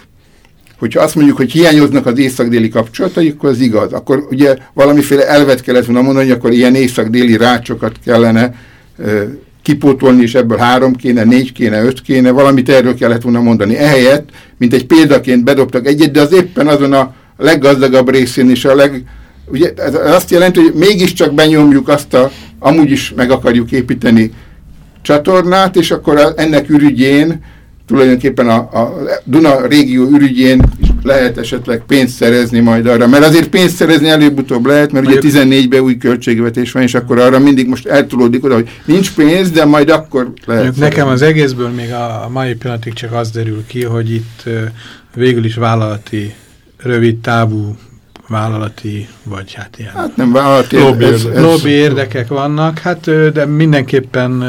hogyha azt mondjuk, hogy hiányoznak az észak-déli kapcsolatai, akkor az igaz. Akkor ugye valamiféle elvet kellett volna mondani, hogy akkor ilyen észak-déli rácsokat kellene ö, kipótolni, és ebből három kéne, négy kéne, öt kéne, valamit erről kellett volna mondani. Ehelyett, mint egy példaként bedobtak egyet, de az éppen azon a a leggazdagabb részén is a leg... Ugye, ez azt jelenti, hogy mégiscsak benyomjuk azt a, amúgy is meg akarjuk építeni csatornát, és akkor ennek ürügyén, tulajdonképpen a, a Duna régió ürügyén is lehet esetleg pénzt szerezni majd arra, mert azért pénzt szerezni előbb-utóbb lehet, mert Mondjuk, ugye 14-ben új költségvetés van, és akkor arra mindig most eltolódik oda, hogy nincs pénz, de majd akkor lehet. Nekem az egészből még a, a mai pillanatig csak az derül ki, hogy itt végül is vállalati rövid távú vállalati, vagy hát ilyen hát nem vállalati, lobby, ez, ez, lobby érdekek vannak, hát de mindenképpen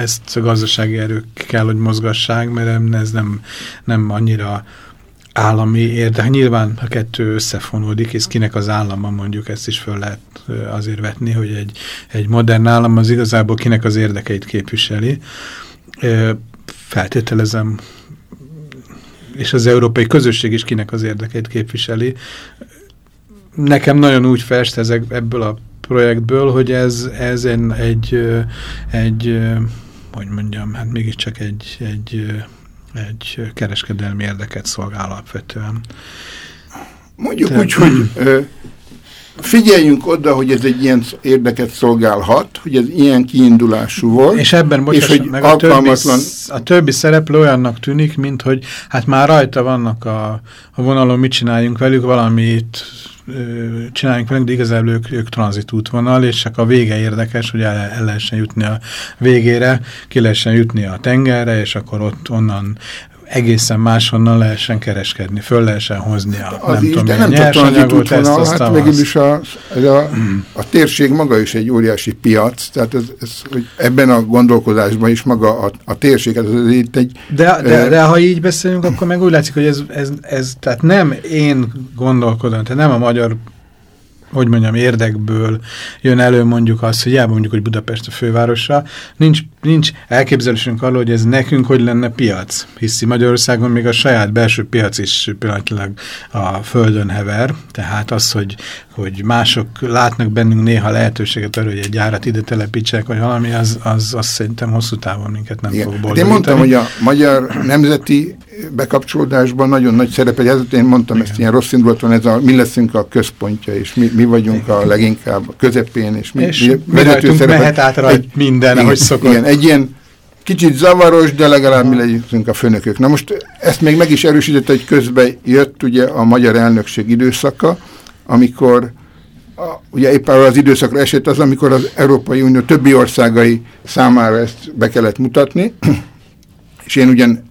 ezt a gazdasági erők kell, hogy mozgassák, mert ez nem, nem annyira állami érdek. Nyilván a kettő összefonódik, és kinek az állama mondjuk ezt is föl lehet azért vetni, hogy egy, egy modern állam az igazából kinek az érdekeit képviseli. Feltételezem, és az európai közösség is kinek az érdekeit képviseli. Nekem nagyon úgy fest ezek, ebből a projektből, hogy ez, ez egy, egy, egy hogy mondjam, hát mégiscsak egy, egy egy kereskedelmi érdeket szolgál alapvetően. Mondjuk Te, úgy, hogy figyeljünk oda, hogy ez egy ilyen érdeket szolgálhat, hogy ez ilyen kiindulású volt. És ebben, bocsáss, és hogy meg a, többi, a többi szereplő olyannak tűnik, mint hogy hát már rajta vannak a, a vonalon, mit csináljunk velük, valamit csináljunk velünk, de igazából ők, ők tranzitútvonal, és csak a vége érdekes, hogy el, el lehessen jutni a végére, ki lehessen jutni a tengerre, és akkor ott onnan egészen máshonnan lehessen kereskedni, föl lehessen hozni a az nem is, tudom, nem nyersanyagot, ezt azt hát végül is a, a, mm. a térség maga is egy óriási piac, tehát ez, ez, hogy ebben a gondolkodásban is maga a, a térség, ez itt egy... De, de, e, de ha így beszélünk, akkor meg úgy látszik, hogy ez, ez, ez tehát nem én gondolkodom, tehát nem a magyar hogy mondjam, érdekből jön elő mondjuk azt, hogy jában mondjuk, hogy Budapest a fővárosa, nincs, nincs elképzelésünk arról, hogy ez nekünk hogy lenne piac, hiszi Magyarországon még a saját belső piac is pillanatilag a földön hever, tehát az, hogy, hogy mások látnak bennünk néha lehetőséget arra, hogy egy gyárat ide telepítsek, vagy valami, az, az, az szerintem hosszú távon minket nem Igen. fog boldogítani. Én mondtam, hogy a magyar nemzeti bekapcsolódásban nagyon nagy szerepe, ezért én mondtam Igen. ezt ilyen rossz indulaton, ez a mi leszünk a központja, és mi, mi vagyunk Igen. a leginkább a közepén, és mi, és mi, mi szerepet, mehet át rajt egy, minden, ahogy szokott. Igen, egy ilyen kicsit zavaros, de legalább mi legyünk a főnökök. Na most ezt még meg is erősítette, hogy közben jött ugye a magyar elnökség időszaka, amikor a, ugye éppen az időszakra esett az, amikor az Európai Unió többi országai számára ezt be kellett mutatni, és én ugyan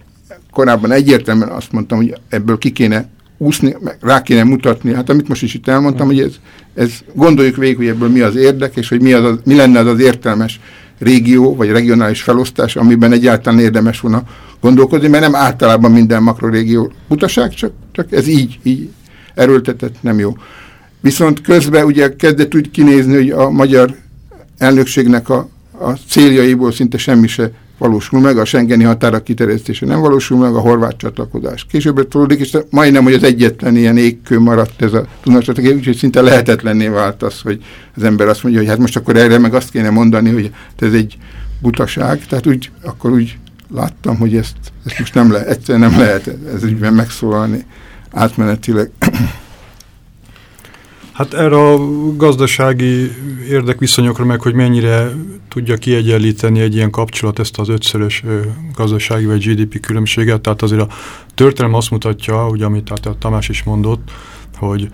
korábban egyértelműen azt mondtam, hogy ebből ki kéne úszni, rá kéne mutatni. Hát amit most is itt elmondtam, hogy ez, ez gondoljuk végig, hogy ebből mi az érdek, és hogy mi, az, az, mi lenne az az értelmes régió, vagy regionális felosztás, amiben egyáltalán érdemes volna gondolkodni, mert nem általában minden makrorégió butaság, csak, csak ez így, így erőltetett, nem jó. Viszont közben ugye kezdett úgy kinézni, hogy a magyar elnökségnek a, a céljaiból szinte semmi se valósul meg, a Schengeni határok kiterjesztése nem valósul meg, a horvát csatlakozás később tolódik, és majdnem, hogy az egyetlen ilyen égkő maradt ez a Dunastratégia, úgyhogy szinte lehetetlenné vált az, hogy az ember azt mondja, hogy hát most akkor erre meg azt kéne mondani, hogy ez egy butaság, tehát úgy, akkor úgy láttam, hogy ezt, ezt most nem lehet, egyszerűen nem lehet ez ügyben megszólalni átmenetileg. Hát erre a gazdasági érdekviszonyokra meg, hogy mennyire tudja kiegyenlíteni egy ilyen kapcsolat ezt az ötszörös gazdasági vagy GDP különbséget. Tehát azért a történelem azt mutatja, ugye, amit tehát a Tamás is mondott, hogy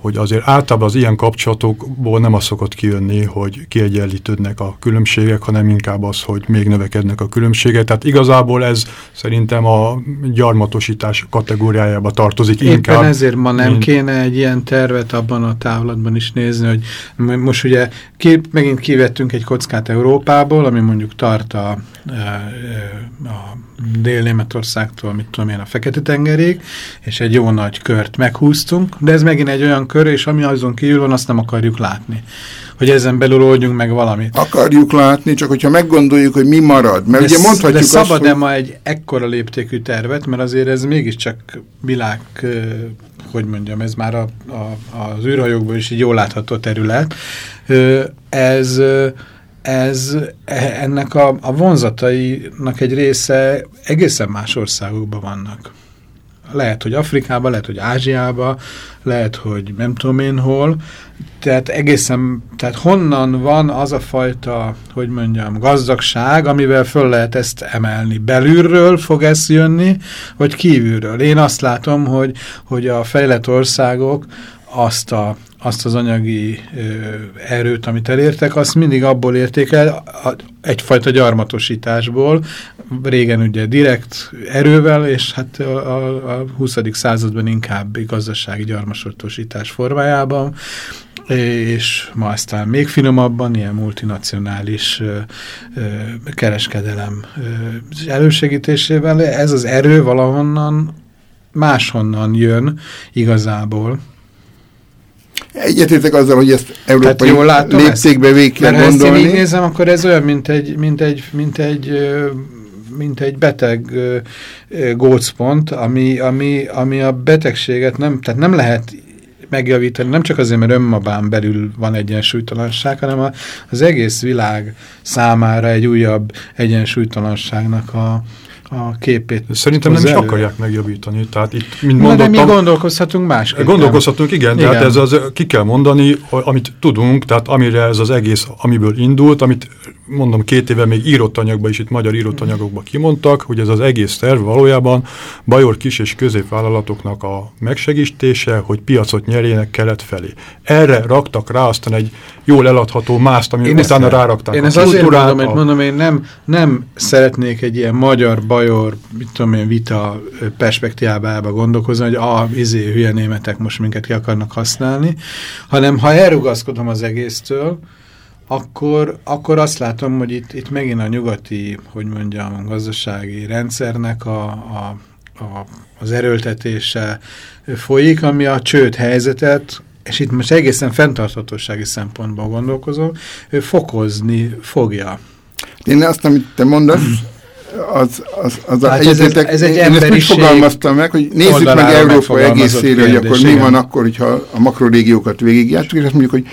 hogy azért általában az ilyen kapcsolatokból nem az szokott kijönni, hogy kiegyenlítődnek a különbségek, hanem inkább az, hogy még növekednek a különbségek. Tehát igazából ez szerintem a gyarmatosítás kategóriájába tartozik Éppen inkább. Éppen ezért ma nem mint... kéne egy ilyen tervet abban a távlatban is nézni, hogy most ugye ki, megint kivettünk egy kockát Európából, ami mondjuk tart a, a Dél-Németországtól, mit tudom én, a Fekete-tengerig, és egy jó nagy kört meghúztunk, de ez megint egy olyan kör, és ami azon kívül van, azt nem akarjuk látni. Hogy ezen belül oldjunk meg valamit. Akarjuk látni, csak hogyha meggondoljuk, hogy mi marad. Mert de ugye mondhatjuk de szabad azt, hogy... ma egy ekkora léptékű tervet, mert azért ez mégiscsak világ, hogy mondjam, ez már a, a, az űrhajókból is egy jól látható terület. Ez ez e, ennek a, a vonzatainak egy része egészen más országokban vannak. Lehet, hogy Afrikában, lehet, hogy Ázsiában, lehet, hogy nem tudom én hol. Tehát egészen, tehát honnan van az a fajta, hogy mondjam, gazdagság, amivel föl lehet ezt emelni? Belülről fog ez jönni, vagy kívülről? Én azt látom, hogy, hogy a fejlett országok azt a azt az anyagi ö, erőt, amit elértek, azt mindig abból érték el, a, egyfajta gyarmatosításból, régen ugye direkt erővel, és hát a, a 20. században inkább gazdasági gyarmasotosítás formájában, és ma aztán még finomabban, ilyen multinacionális ö, ö, kereskedelem ö, elősegítésével. Ez az erő valahonnan máshonnan jön igazából. Egyetértek azzal, hogy ezt európai jól látom léptékbe végig kell Mert gondolni. Ha ezt nézem, akkor ez olyan, mint egy, mint egy, mint egy, mint egy beteg gócpont, ami, ami, ami a betegséget nem, tehát nem lehet megjavítani, nem csak azért, mert önmagán belül van egyensúlytalanság, hanem az egész világ számára egy újabb egyensúlytalanságnak a, a képét. Szerintem nem is elő. akarják megjavítani. Tehát itt, mint Na, mondottam, de mi gondolkozhatunk másképp. Gondolkozhatunk, igen, igen, tehát ez az, ki kell mondani, amit tudunk, tehát amire ez az egész, amiből indult, amit mondom, két éve még írott anyagban is, itt magyar írott anyagokban kimondtak, hogy ez az egész terv valójában bajor kis és középvállalatoknak a megsegítése, hogy piacot nyerjenek kelet felé. Erre raktak rá aztán egy jól eladható mást, ami én utána rárakták Én ezt azért mondom, hogy mondom, én nem, nem szeretnék egy ilyen magyar-bajor, mit tudom én, vita perspektívába gondolkozni, hogy a izé, hülye németek most minket ki akarnak használni, hanem ha elrugaszkodom az egésztől, akkor, akkor azt látom, hogy itt, itt megint a nyugati, hogy mondjam, gazdasági rendszernek a, a, a, az erőltetése folyik, ami a csőd helyzetet, és itt most egészen fenntarthatósági szempontból gondolkozom, fokozni fogja. Én azt, amit te mondasz, az, az, az hát a, ez, ez, ez egy én ezt úgy fogalmaztam meg, hogy nézzük meg Európa egészére, hogy akkor mi van akkor, hogyha a makrorégiókat végigjártuk, és azt mondjuk, hogy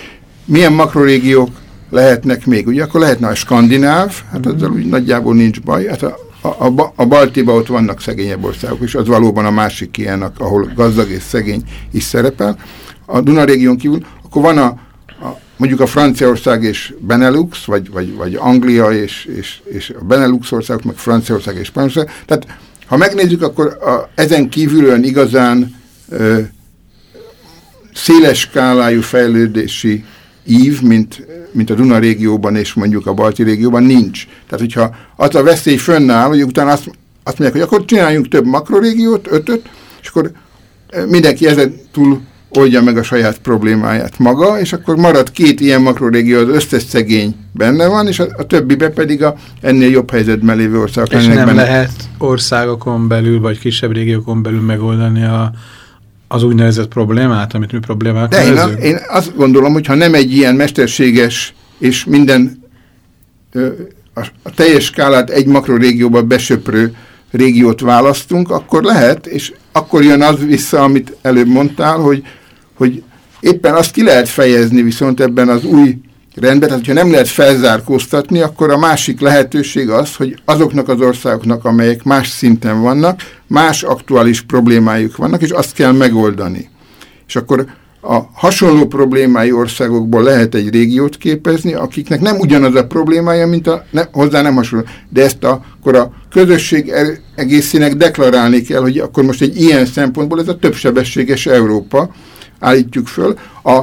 milyen makrorégiók lehetnek még. Ugye akkor lehetne a skandináv, hát azzal úgy nagyjából nincs baj. Hát a, a, a, a Baltiba ott vannak szegényebb országok, és az valóban a másik ilyen, ahol gazdag és szegény is szerepel. A Duna régión kívül, akkor van a mondjuk a Franciaország és Benelux, vagy, vagy, vagy Anglia és, és, és a Benelux országok, meg Franciaország és Spanyolország. Tehát ha megnézzük, akkor a, ezen kívülön igazán ö, széles skálájú fejlődési ív, mint, mint a Duna régióban és mondjuk a Balti régióban nincs. Tehát, hogyha az a veszély fönnáll, hogy utána azt, azt mondják, hogy akkor csináljunk több makrorégiót, ötöt, és akkor mindenki ezen túl oldja meg a saját problémáját maga, és akkor marad két ilyen makrorégió, az összes szegény benne van, és a, a többibe pedig a ennél jobb helyzetben lévő országok. És nem benne. lehet országokon belül, vagy kisebb régiókon belül megoldani a az úgynevezett problémát, amit mi problémát De én, a, én azt gondolom, hogy ha nem egy ilyen mesterséges és minden ö, a, a teljes skálát egy makrorégióba besöprő régiót választunk, akkor lehet, és akkor jön az vissza, amit előbb mondtál, hogy, hogy éppen azt ki lehet fejezni viszont ebben az új rendben, tehát hogyha nem lehet felzárkóztatni, akkor a másik lehetőség az, hogy azoknak az országoknak, amelyek más szinten vannak, más aktuális problémájuk vannak, és azt kell megoldani. És akkor a hasonló problémájú országokból lehet egy régiót képezni, akiknek nem ugyanaz a problémája, mint a ne, hozzá nem hasonló. De ezt a, akkor a közösség egészének deklarálni kell, hogy akkor most egy ilyen szempontból ez a többsebességes Európa állítjuk föl. A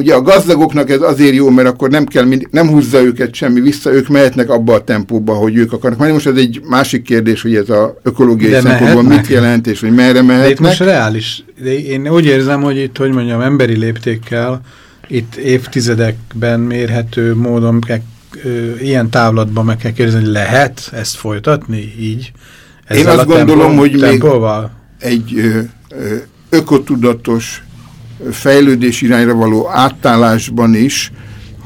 Ugye a gazdagoknak ez azért jó, mert akkor nem kell, mind, nem húzza őket semmi vissza, ők mehetnek abba a tempóba, hogy ők akarnak menni. Most ez egy másik kérdés, hogy ez a ökológiai De szempontból mehetnek. mit jelent, és hogy merre mehetnek. De itt most reális. De én úgy érzem, hogy itt, hogy mondjam, emberi léptékkel, itt évtizedekben mérhető módon kell, ö, ilyen távlatban meg kell kérdezni, hogy lehet ezt folytatni így? Én azt gondolom, hogy még egy ö, ö, ökotudatos fejlődés irányra való átállásban is,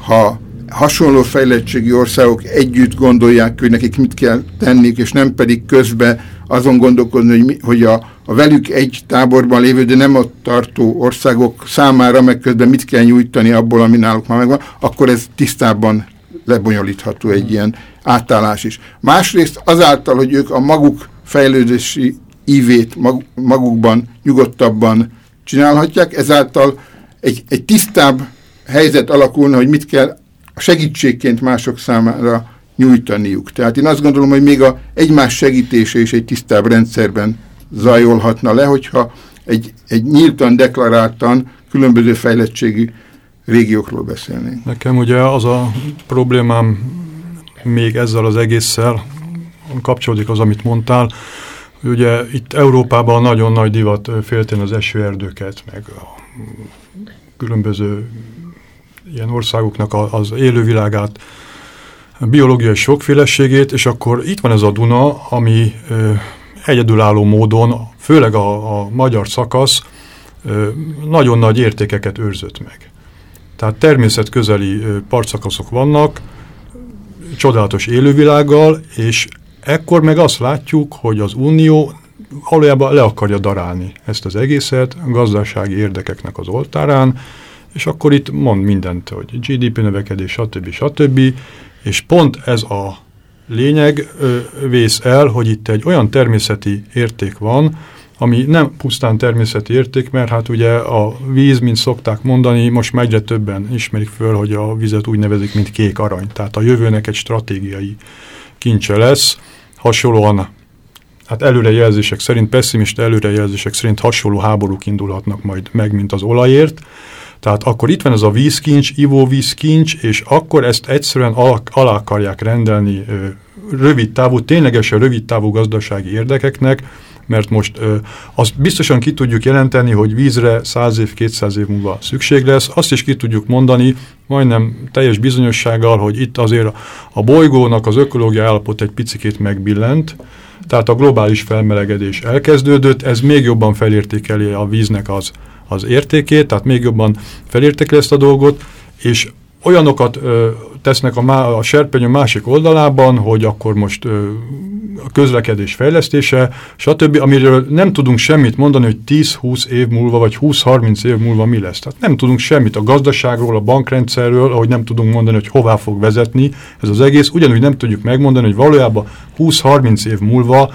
ha hasonló fejlettségi országok együtt gondolják, hogy nekik mit kell tenni, és nem pedig közben azon gondolkodni, hogy, mi, hogy a, a velük egy táborban lévő, de nem ott tartó országok számára meg közben mit kell nyújtani abból, ami náluk már megvan, akkor ez tisztában lebonyolítható egy ilyen átállás is. Másrészt azáltal, hogy ők a maguk fejlődési ívét mag, magukban nyugodtabban csinálhatják, ezáltal egy, egy tisztább helyzet alakulna, hogy mit kell segítségként mások számára nyújtaniuk. Tehát én azt gondolom, hogy még a egymás segítése is egy tisztább rendszerben zajolhatna le, hogyha egy, egy nyíltan, deklaráltan különböző fejlettségi régiókról beszélnénk. Nekem ugye az a problémám még ezzel az egésszel, kapcsolódik az, amit mondtál. Ugye itt Európában nagyon nagy divat féltén az esőerdőket, meg a különböző ilyen országoknak az élővilágát, a biológiai sokféleségét, és akkor itt van ez a Duna, ami egyedülálló módon, főleg a, a magyar szakasz, nagyon nagy értékeket őrzött meg. Tehát természetközeli partszakaszok vannak, csodálatos élővilággal, és ekkor meg azt látjuk, hogy az Unió valójában le akarja darálni ezt az egészet gazdasági érdekeknek az oltárán, és akkor itt mond mindent, hogy GDP növekedés, stb. stb. És pont ez a lényeg ö, vész el, hogy itt egy olyan természeti érték van, ami nem pusztán természeti érték, mert hát ugye a víz, mint szokták mondani, most már többen ismerik föl, hogy a vizet úgy nevezik, mint kék arany. Tehát a jövőnek egy stratégiai kincse lesz, hasonlóan hát előrejelzések szerint, pessimista előrejelzések szerint hasonló háborúk indulhatnak majd meg, mint az olajért. Tehát akkor itt van ez a vízkincs, ivóvízkincs, és akkor ezt egyszerűen alá, alá akarják rendelni ö, rövid távú, ténylegesen rövid távú gazdasági érdekeknek, mert most ö, azt biztosan ki tudjuk jelenteni, hogy vízre 100 év, 200 év múlva szükség lesz, azt is ki tudjuk mondani, majdnem teljes bizonyossággal, hogy itt azért a bolygónak az ökológiai állapot egy picikét megbillent, tehát a globális felmelegedés elkezdődött, ez még jobban felértékeli a víznek az, az értékét, tehát még jobban felértékeli ezt a dolgot, és olyanokat ö, tesznek a, má, a serpenyő másik oldalában, hogy akkor most ö, a közlekedés fejlesztése, stb., amiről nem tudunk semmit mondani, hogy 10-20 év múlva, vagy 20-30 év múlva mi lesz. Tehát nem tudunk semmit a gazdaságról, a bankrendszerről, ahogy nem tudunk mondani, hogy hová fog vezetni ez az egész, ugyanúgy nem tudjuk megmondani, hogy valójában 20-30 év múlva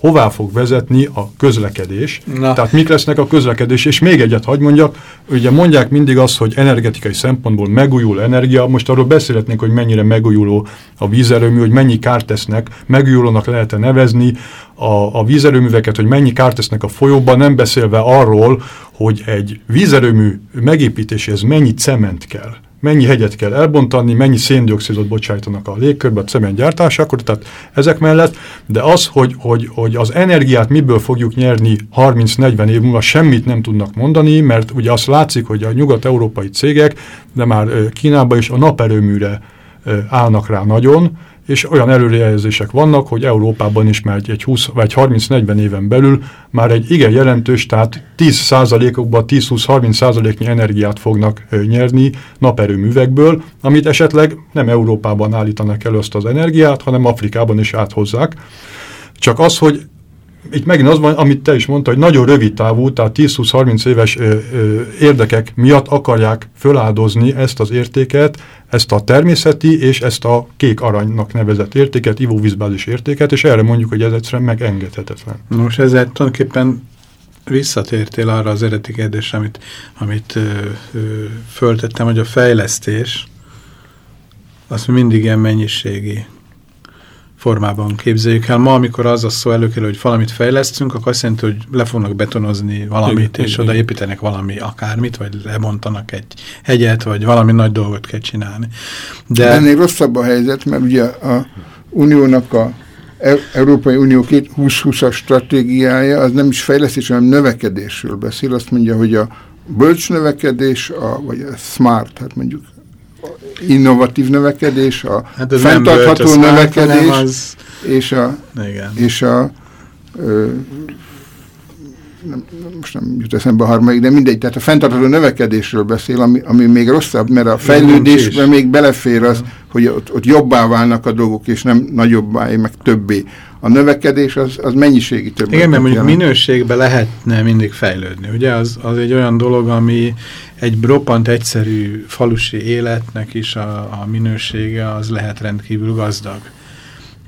hová fog vezetni a közlekedés, Na. tehát mik lesznek a közlekedés, és még egyet hagy mondjak, ugye mondják mindig azt, hogy energetikai szempontból megújuló energia, most arról beszélhetnénk, hogy mennyire megújuló a vízerőmű, hogy mennyi kárt tesznek, megújulónak lehet -e nevezni a, a vízerőműveket, hogy mennyi kárt tesznek a folyóban, nem beszélve arról, hogy egy vízerőmű megépítéséhez mennyi cement kell mennyi hegyet kell elbontani, mennyi széndiokszidot bocsájtanak a légkörbe a cement gyártásakor, tehát ezek mellett, de az, hogy, hogy, hogy az energiát miből fogjuk nyerni 30-40 év múlva, semmit nem tudnak mondani, mert ugye azt látszik, hogy a nyugat-európai cégek, de már Kínában is a naperőműre állnak rá nagyon, és olyan előrejelzések vannak, hogy Európában is már egy 20 vagy 30-40 éven belül már egy igen jelentős, tehát 10%-okban 10-20-30%-nyi energiát fognak nyerni naperőművekből, amit esetleg nem Európában állítanak elő azt az energiát, hanem Afrikában is áthozzák. Csak az, hogy itt megint az van, amit te is mondtad, hogy nagyon rövid távú, tehát 10-20-30 éves ö, ö, érdekek miatt akarják föláldozni ezt az értéket, ezt a természeti és ezt a kék aranynak nevezett értéket, ivóvízbázis értéket, és erre mondjuk, hogy ez egyszerűen megengedhetetlen. Most ezzel tulajdonképpen visszatértél arra az eredeti kérdésre, amit, amit ö, ö, föltettem, hogy a fejlesztés az mindig ilyen mennyiségi formában képzeljük el. Ma, amikor az a szó előkerül, hogy valamit fejlesztünk, akkor azt jelenti, hogy le fognak betonozni valamit, igen, és igen. oda építenek valami akármit, vagy lebontanak egy hegyet, vagy valami nagy dolgot kell csinálni. De ennél rosszabb a helyzet, mert ugye a uniónak a e- Európai Unió 2020-as stratégiája az nem is fejlesztés, hanem növekedésről beszél. Azt mondja, hogy a bölcs növekedés, a, vagy a smart, hát mondjuk innovatív növekedés, a hát fenntartható bölcs, növekedés, az... és a, Igen. és a ö, nem, most nem jut eszembe a harmadik, de mindegy, tehát a fenntartható növekedésről beszél, ami, ami még rosszabb, mert a fejlődésben még belefér az, hogy ott, ott jobbá válnak a dolgok, és nem nagyobbá, meg többé. A növekedés az, az mennyiségi több. Igen, mert mondjuk minőségben lehetne mindig fejlődni. Ugye az, az egy olyan dolog, ami egy roppant egyszerű falusi életnek is a, a minősége az lehet rendkívül gazdag.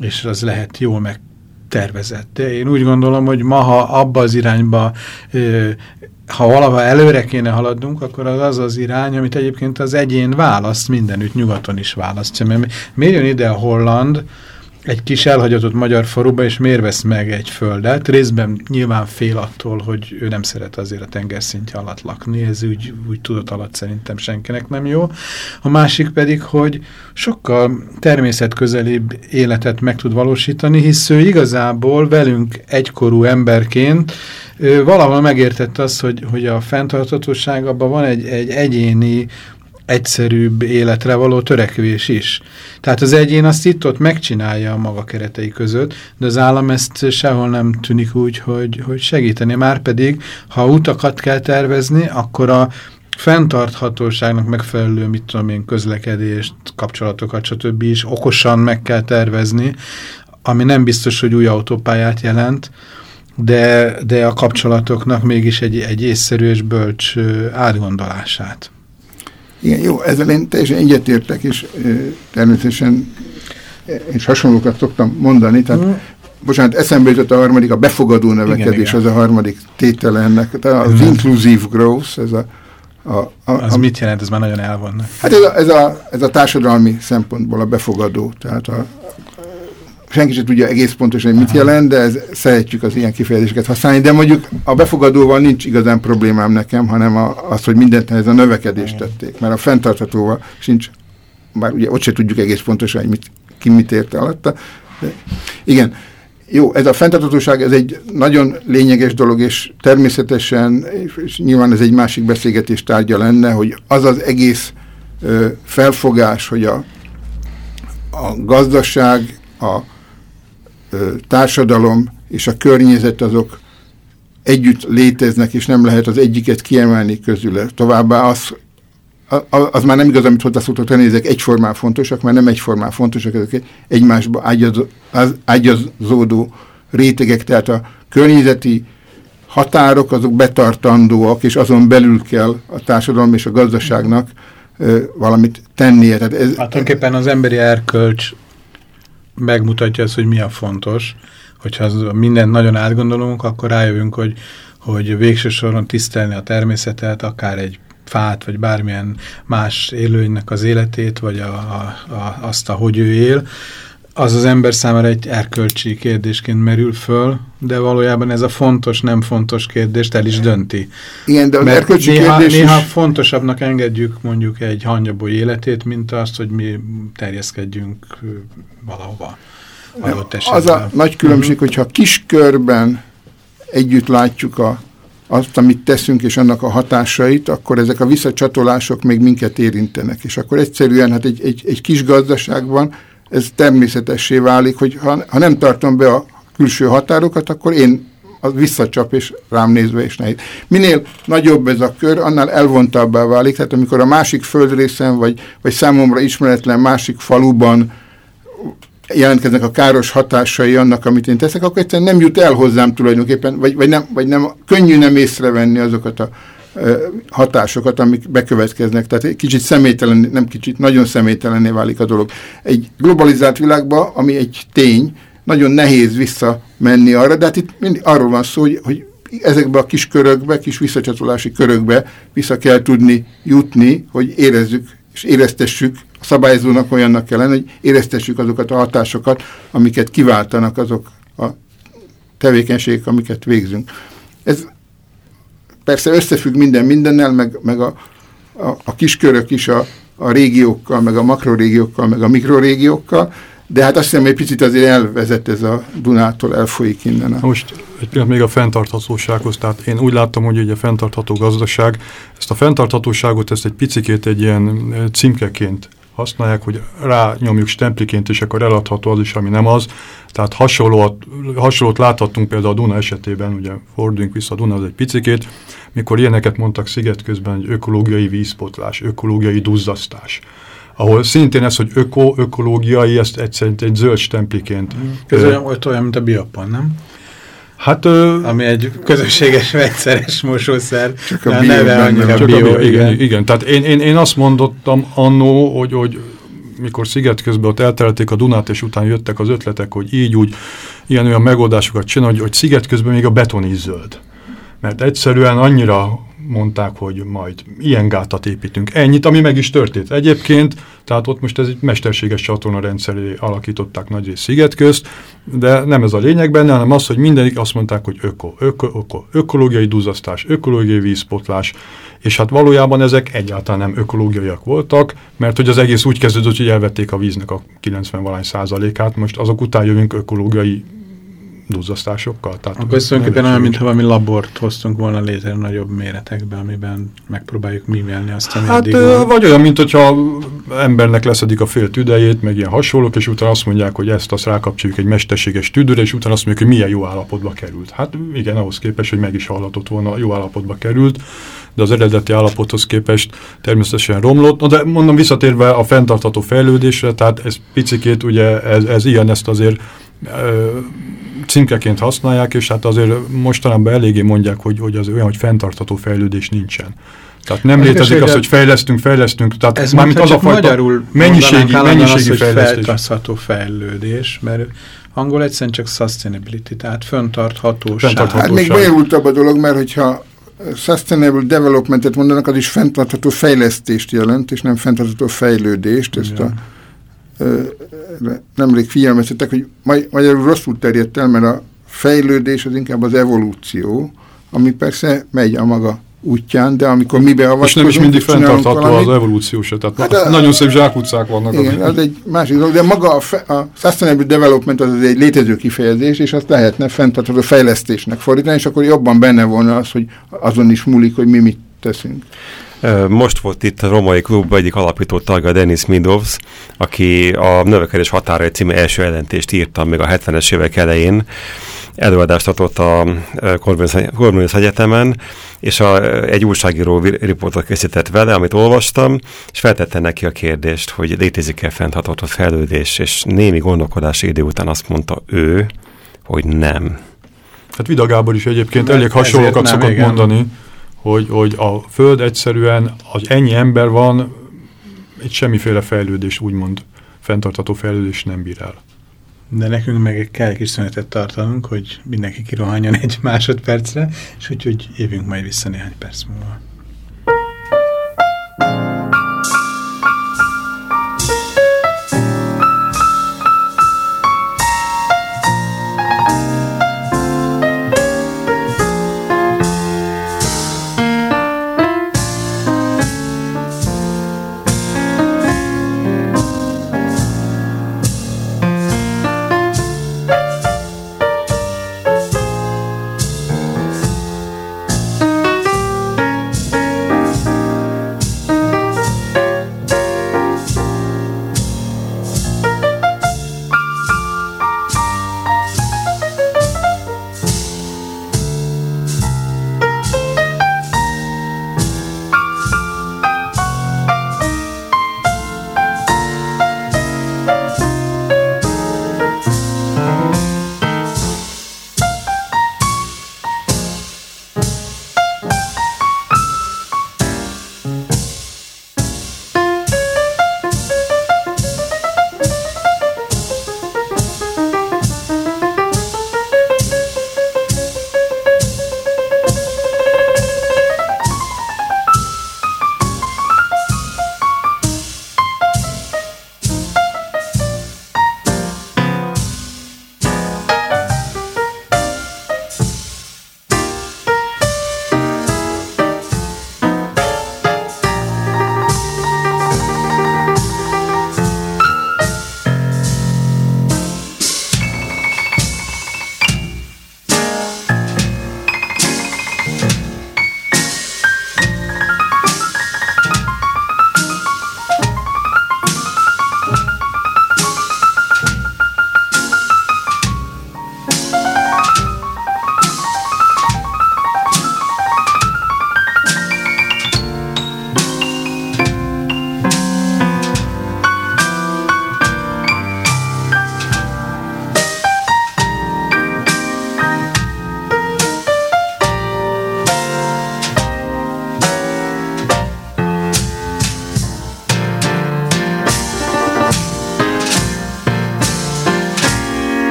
És az lehet jól meg tervezett. De én úgy gondolom, hogy ma, ha abba az irányba, ha valahol előre kéne haladnunk, akkor az az az irány, amit egyébként az egyén választ, mindenütt nyugaton is választ. Mert miért jön ide a holland, egy kis elhagyatott magyar faluba, és miért vesz meg egy földet? Részben nyilván fél attól, hogy ő nem szeret azért a tengerszintje alatt lakni, ez úgy, úgy tudott alatt szerintem senkinek nem jó. A másik pedig, hogy sokkal természetközelibb életet meg tud valósítani, hisz ő igazából velünk egykorú emberként valahol megértette azt, hogy, hogy a fenntartatóság abban van egy, egy egyéni egyszerűbb életre való törekvés is. Tehát az egyén azt itt-ott megcsinálja a maga keretei között, de az állam ezt sehol nem tűnik úgy, hogy, hogy segíteni. Márpedig, ha utakat kell tervezni, akkor a fenntarthatóságnak megfelelő, mit tudom én, közlekedést, kapcsolatokat, stb. is okosan meg kell tervezni, ami nem biztos, hogy új autópályát jelent, de, de a kapcsolatoknak mégis egy, egy észszerű és bölcs átgondolását. Igen, jó, ezzel én teljesen egyetértek, és természetesen és hasonlókat szoktam mondani, tehát mm. bocsánat, eszembe jutott a harmadik, a befogadó növekedés, igen, igen. az a harmadik tétele ennek, tehát az mm. inclusive growth, ez a a, a, az a, mit jelent, ez már nagyon elvannak? Hát ez a, ez, a, ez a társadalmi szempontból a befogadó, tehát a, senki sem tudja egész pontosan, hogy mit jelent, de ez, szeretjük az ilyen kifejezéseket használni, de mondjuk a befogadóval nincs igazán problémám nekem, hanem a, az, hogy mindent ez a növekedést tették, mert a fenntarthatóval sincs, bár ugye ott se tudjuk egész pontosan, hogy mit, ki mit ért alatta. De, igen, jó, ez a fenntarthatóság, ez egy nagyon lényeges dolog, és természetesen, és nyilván ez egy másik beszélgetés tárgya lenne, hogy az az egész ö, felfogás, hogy a, a gazdaság, a társadalom és a környezet azok együtt léteznek, és nem lehet az egyiket kiemelni közül. Továbbá az, az már nem igaz, amit hozzászoktak tenni, ezek egyformán fontosak, mert nem egyformán fontosak, ezek egymásba ágyaz, ágyazódó rétegek, tehát a környezeti határok azok betartandóak, és azon belül kell a társadalom és a gazdaságnak valamit tennie. Tehát ez, hát tulajdonképpen az emberi erkölcs megmutatja azt, hogy mi a fontos. Hogyha mindent nagyon átgondolunk, akkor rájövünk, hogy, hogy végső soron tisztelni a természetet, akár egy fát, vagy bármilyen más élőnynek az életét, vagy a, a, a, azt, ahogy ő él, az az ember számára egy erkölcsi kérdésként merül föl, de valójában ez a fontos, nem fontos kérdést el is dönti. Igen, de az Mert erkölcsi néha, kérdés néha is... fontosabbnak engedjük mondjuk egy hangyabó életét, mint azt, hogy mi terjeszkedjünk valahova. Az a nagy különbség, mhm. -huh. hogyha kis körben együtt látjuk a, azt, amit teszünk, és annak a hatásait, akkor ezek a visszacsatolások még minket érintenek. És akkor egyszerűen hát egy, egy, egy kis gazdaságban ez természetessé válik, hogy ha, ha nem tartom be a külső határokat, akkor én az visszacsap, és rám nézve, és nehéz. Minél nagyobb ez a kör, annál elvontabbá válik, tehát amikor a másik földrészen, vagy, vagy számomra ismeretlen másik faluban jelentkeznek a káros hatásai annak, amit én teszek, akkor egyszerűen nem jut el hozzám tulajdonképpen, vagy, vagy, nem, vagy nem, könnyű nem észrevenni azokat a hatásokat, amik bekövetkeznek. Tehát egy kicsit személytelen, nem kicsit, nagyon személytelenné válik a dolog. Egy globalizált világban, ami egy tény, nagyon nehéz visszamenni arra, de hát itt mindig arról van szó, hogy, hogy ezekbe a kis körökbe, kis visszacsatolási körökbe vissza kell tudni jutni, hogy érezzük és éreztessük, a szabályzónak olyannak kell lenni, hogy éreztessük azokat a hatásokat, amiket kiváltanak azok a tevékenységek, amiket végzünk. Ez persze összefügg minden mindennel, meg, meg a, a, a kiskörök is a, a régiókkal, meg a makrorégiókkal, meg a mikrorégiókkal, de hát azt hiszem, egy picit azért elvezet ez a Dunától, elfolyik innen. A... Most egy pillanat még a fenntarthatósághoz, tehát én úgy láttam, hogy a fenntartható gazdaság, ezt a fenntarthatóságot ezt egy picikét egy ilyen címkeként használják, hogy rányomjuk stempliként, és akkor eladható az is, ami nem az. Tehát hasonlót, hasonlót láthattunk például a Duna esetében, ugye forduljunk vissza a Duna az egy picikét, mikor ilyeneket mondtak sziget közben, hogy ökológiai vízpotlás, ökológiai duzzasztás ahol szintén ez, hogy öko, ökológiai, ezt egyszerűen egy zöld stempliként. Ez olyan, olyan, mint a biopan, nem? Hát, ö, Ami egy közösséges vegyszeres mosószer. Csak a, a neve annyira csak bio, a bio, igen. igen. igen. Tehát én, én, én azt mondottam annó, hogy, hogy mikor sziget közben ott eltelték a Dunát, és utána jöttek az ötletek, hogy így úgy ilyen olyan megoldásokat csinál, hogy, hogy sziget közben még a beton is zöld. Mert egyszerűen annyira mondták, hogy majd ilyen gátat építünk. Ennyit, ami meg is történt. Egyébként, tehát ott most ez egy mesterséges csatorna rendszeré alakították nagy rész sziget közt, de nem ez a lényeg benne, hanem az, hogy mindenik azt mondták, hogy öko, öko, öko, ökológiai duzzasztás, ökológiai vízpotlás, és hát valójában ezek egyáltalán nem ökológiaiak voltak, mert hogy az egész úgy kezdődött, hogy elvették a víznek a 90 százalékát, most azok után jövünk ökológiai duzzasztásokkal. Tehát Akkor ez tulajdonképpen olyan, mintha valami labort hoztunk volna létre nagyobb méretekbe, amiben megpróbáljuk művelni azt, ami Hát van. vagy olyan, mint hogyha embernek leszedik a fél tüdejét, meg ilyen hasonlók, és utána azt mondják, hogy ezt azt rákapcsoljuk egy mesterséges tüdőre, és utána azt mondjuk, hogy milyen jó állapotba került. Hát igen, ahhoz képest, hogy meg is hallatott volna, jó állapotba került, de az eredeti állapothoz képest természetesen romlott. No, de mondom, visszatérve a fenntartható fejlődésre, tehát ez picikét ugye ez, ez ilyen, ezt azért címkeként használják, és hát azért mostanában eléggé mondják, hogy, hogy az olyan, hogy fenntartható fejlődés nincsen. Tehát nem hát létezik az, hogy fejlesztünk, fejlesztünk, tehát ez mármint az a fajta mennyiségi, mennyiségi az, fejlesztés. Fejlődés, mert angol egyszerűen csak sustainability, tehát fenntarthatóság. fenntarthatóság. Hát még bonyolultabb a dolog, mert hogyha sustainable developmentet mondanak, az is fenntartható fejlesztést jelent, és nem fenntartható fejlődést. Ezt a nemrég figyelmeztetek, hogy magyarul rosszul terjedt el, mert a fejlődés az inkább az evolúció, ami persze megy a maga útján, de amikor mi beavatkozunk... És nem is mindig fenntartható valamit, az evolúció se, tehát hát a, nagyon szép zsákutcák vannak. Igen, az egy másik dolog, de maga a, fe, a Sustainable Development az egy létező kifejezés, és azt lehetne fenntartható fejlesztésnek fordítani, és akkor jobban benne volna az, hogy azon is múlik, hogy mi mit teszünk. Most volt itt a Romai Klub egyik alapító tagja, Dennis Meadows, aki a Növekedés határai című első jelentést írta még a 70-es évek elején. Előadást adott a Corvinus Egyetemen, és a, egy újságíró riportot készített vele, amit olvastam, és feltette neki a kérdést, hogy létezik-e fenntartható fejlődés, és némi gondolkodási idő után azt mondta ő, hogy nem. Hát Vida Gábor is egyébként elég hasonlókat szokott igen. mondani hogy, hogy a Föld egyszerűen, az ennyi ember van, egy semmiféle fejlődés, úgymond fenntartható fejlődés nem bír el. De nekünk meg kell egy kis szünetet tartanunk, hogy mindenki kirohanjon egy másodpercre, és úgyhogy évünk majd vissza néhány perc múlva.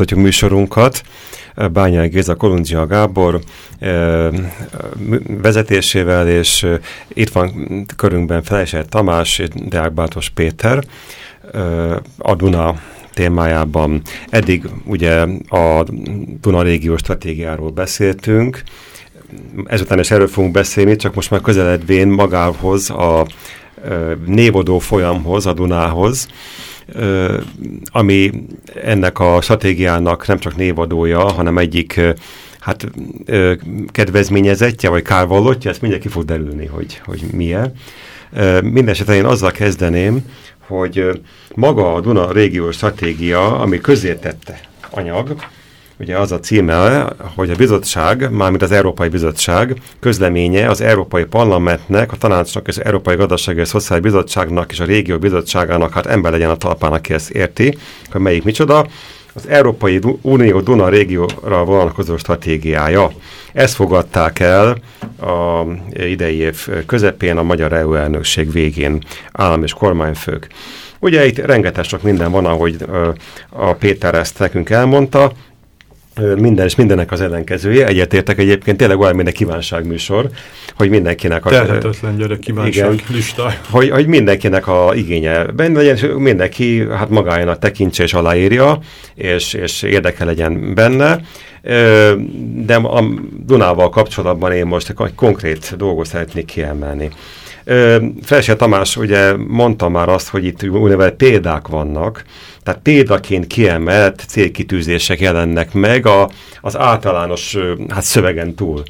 Folytatjuk műsorunkat. Bányai Géza, Kolundzsia Gábor vezetésével, és itt van körünkben Felejsel Tamás, Deák Bátos Péter, a Duna témájában. Eddig ugye a Duna régió stratégiáról beszéltünk, ezután is erről fogunk beszélni, csak most már közeledvén magához a névodó folyamhoz, a Dunához, ami ennek a stratégiának nem csak névadója, hanem egyik hát kedvezményezettje, vagy kárvallottja, ezt mindenki fog derülni, hogy, hogy milyen. Mindenesetre én azzal kezdeném, hogy maga a Duna régió stratégia, ami közértette anyag, Ugye az a címe, hogy a bizottság, mármint az Európai Bizottság közleménye az Európai Parlamentnek, a Tanácsnak és az Európai Gazdasági és Szociális Bizottságnak és a Régió Bizottságának, hát ember legyen a talpán, aki ezt érti, hogy melyik micsoda, az Európai Unió Duna régióra vonatkozó stratégiája. Ezt fogadták el a idei év közepén, a Magyar EU elnökség végén állam és kormányfők. Ugye itt rengeteg sok minden van, ahogy a Péter ezt nekünk elmondta, minden és mindennek az ellenkezője. Egyetértek egyébként, tényleg olyan, mint egy kívánságműsor, hogy mindenkinek a... Terhetetlen gyerek kívánság igen, listája. Hogy, hogy mindenkinek a igénye benne legyen, és mindenki hát magájának tekintse és aláírja, és, és érdeke legyen benne. De a Dunával kapcsolatban én most egy konkrét dolgot szeretnék kiemelni. Felső Tamás ugye mondta már azt, hogy itt úgynevezett példák vannak, tehát példaként kiemelt célkitűzések jelennek meg a, az általános hát szövegen túl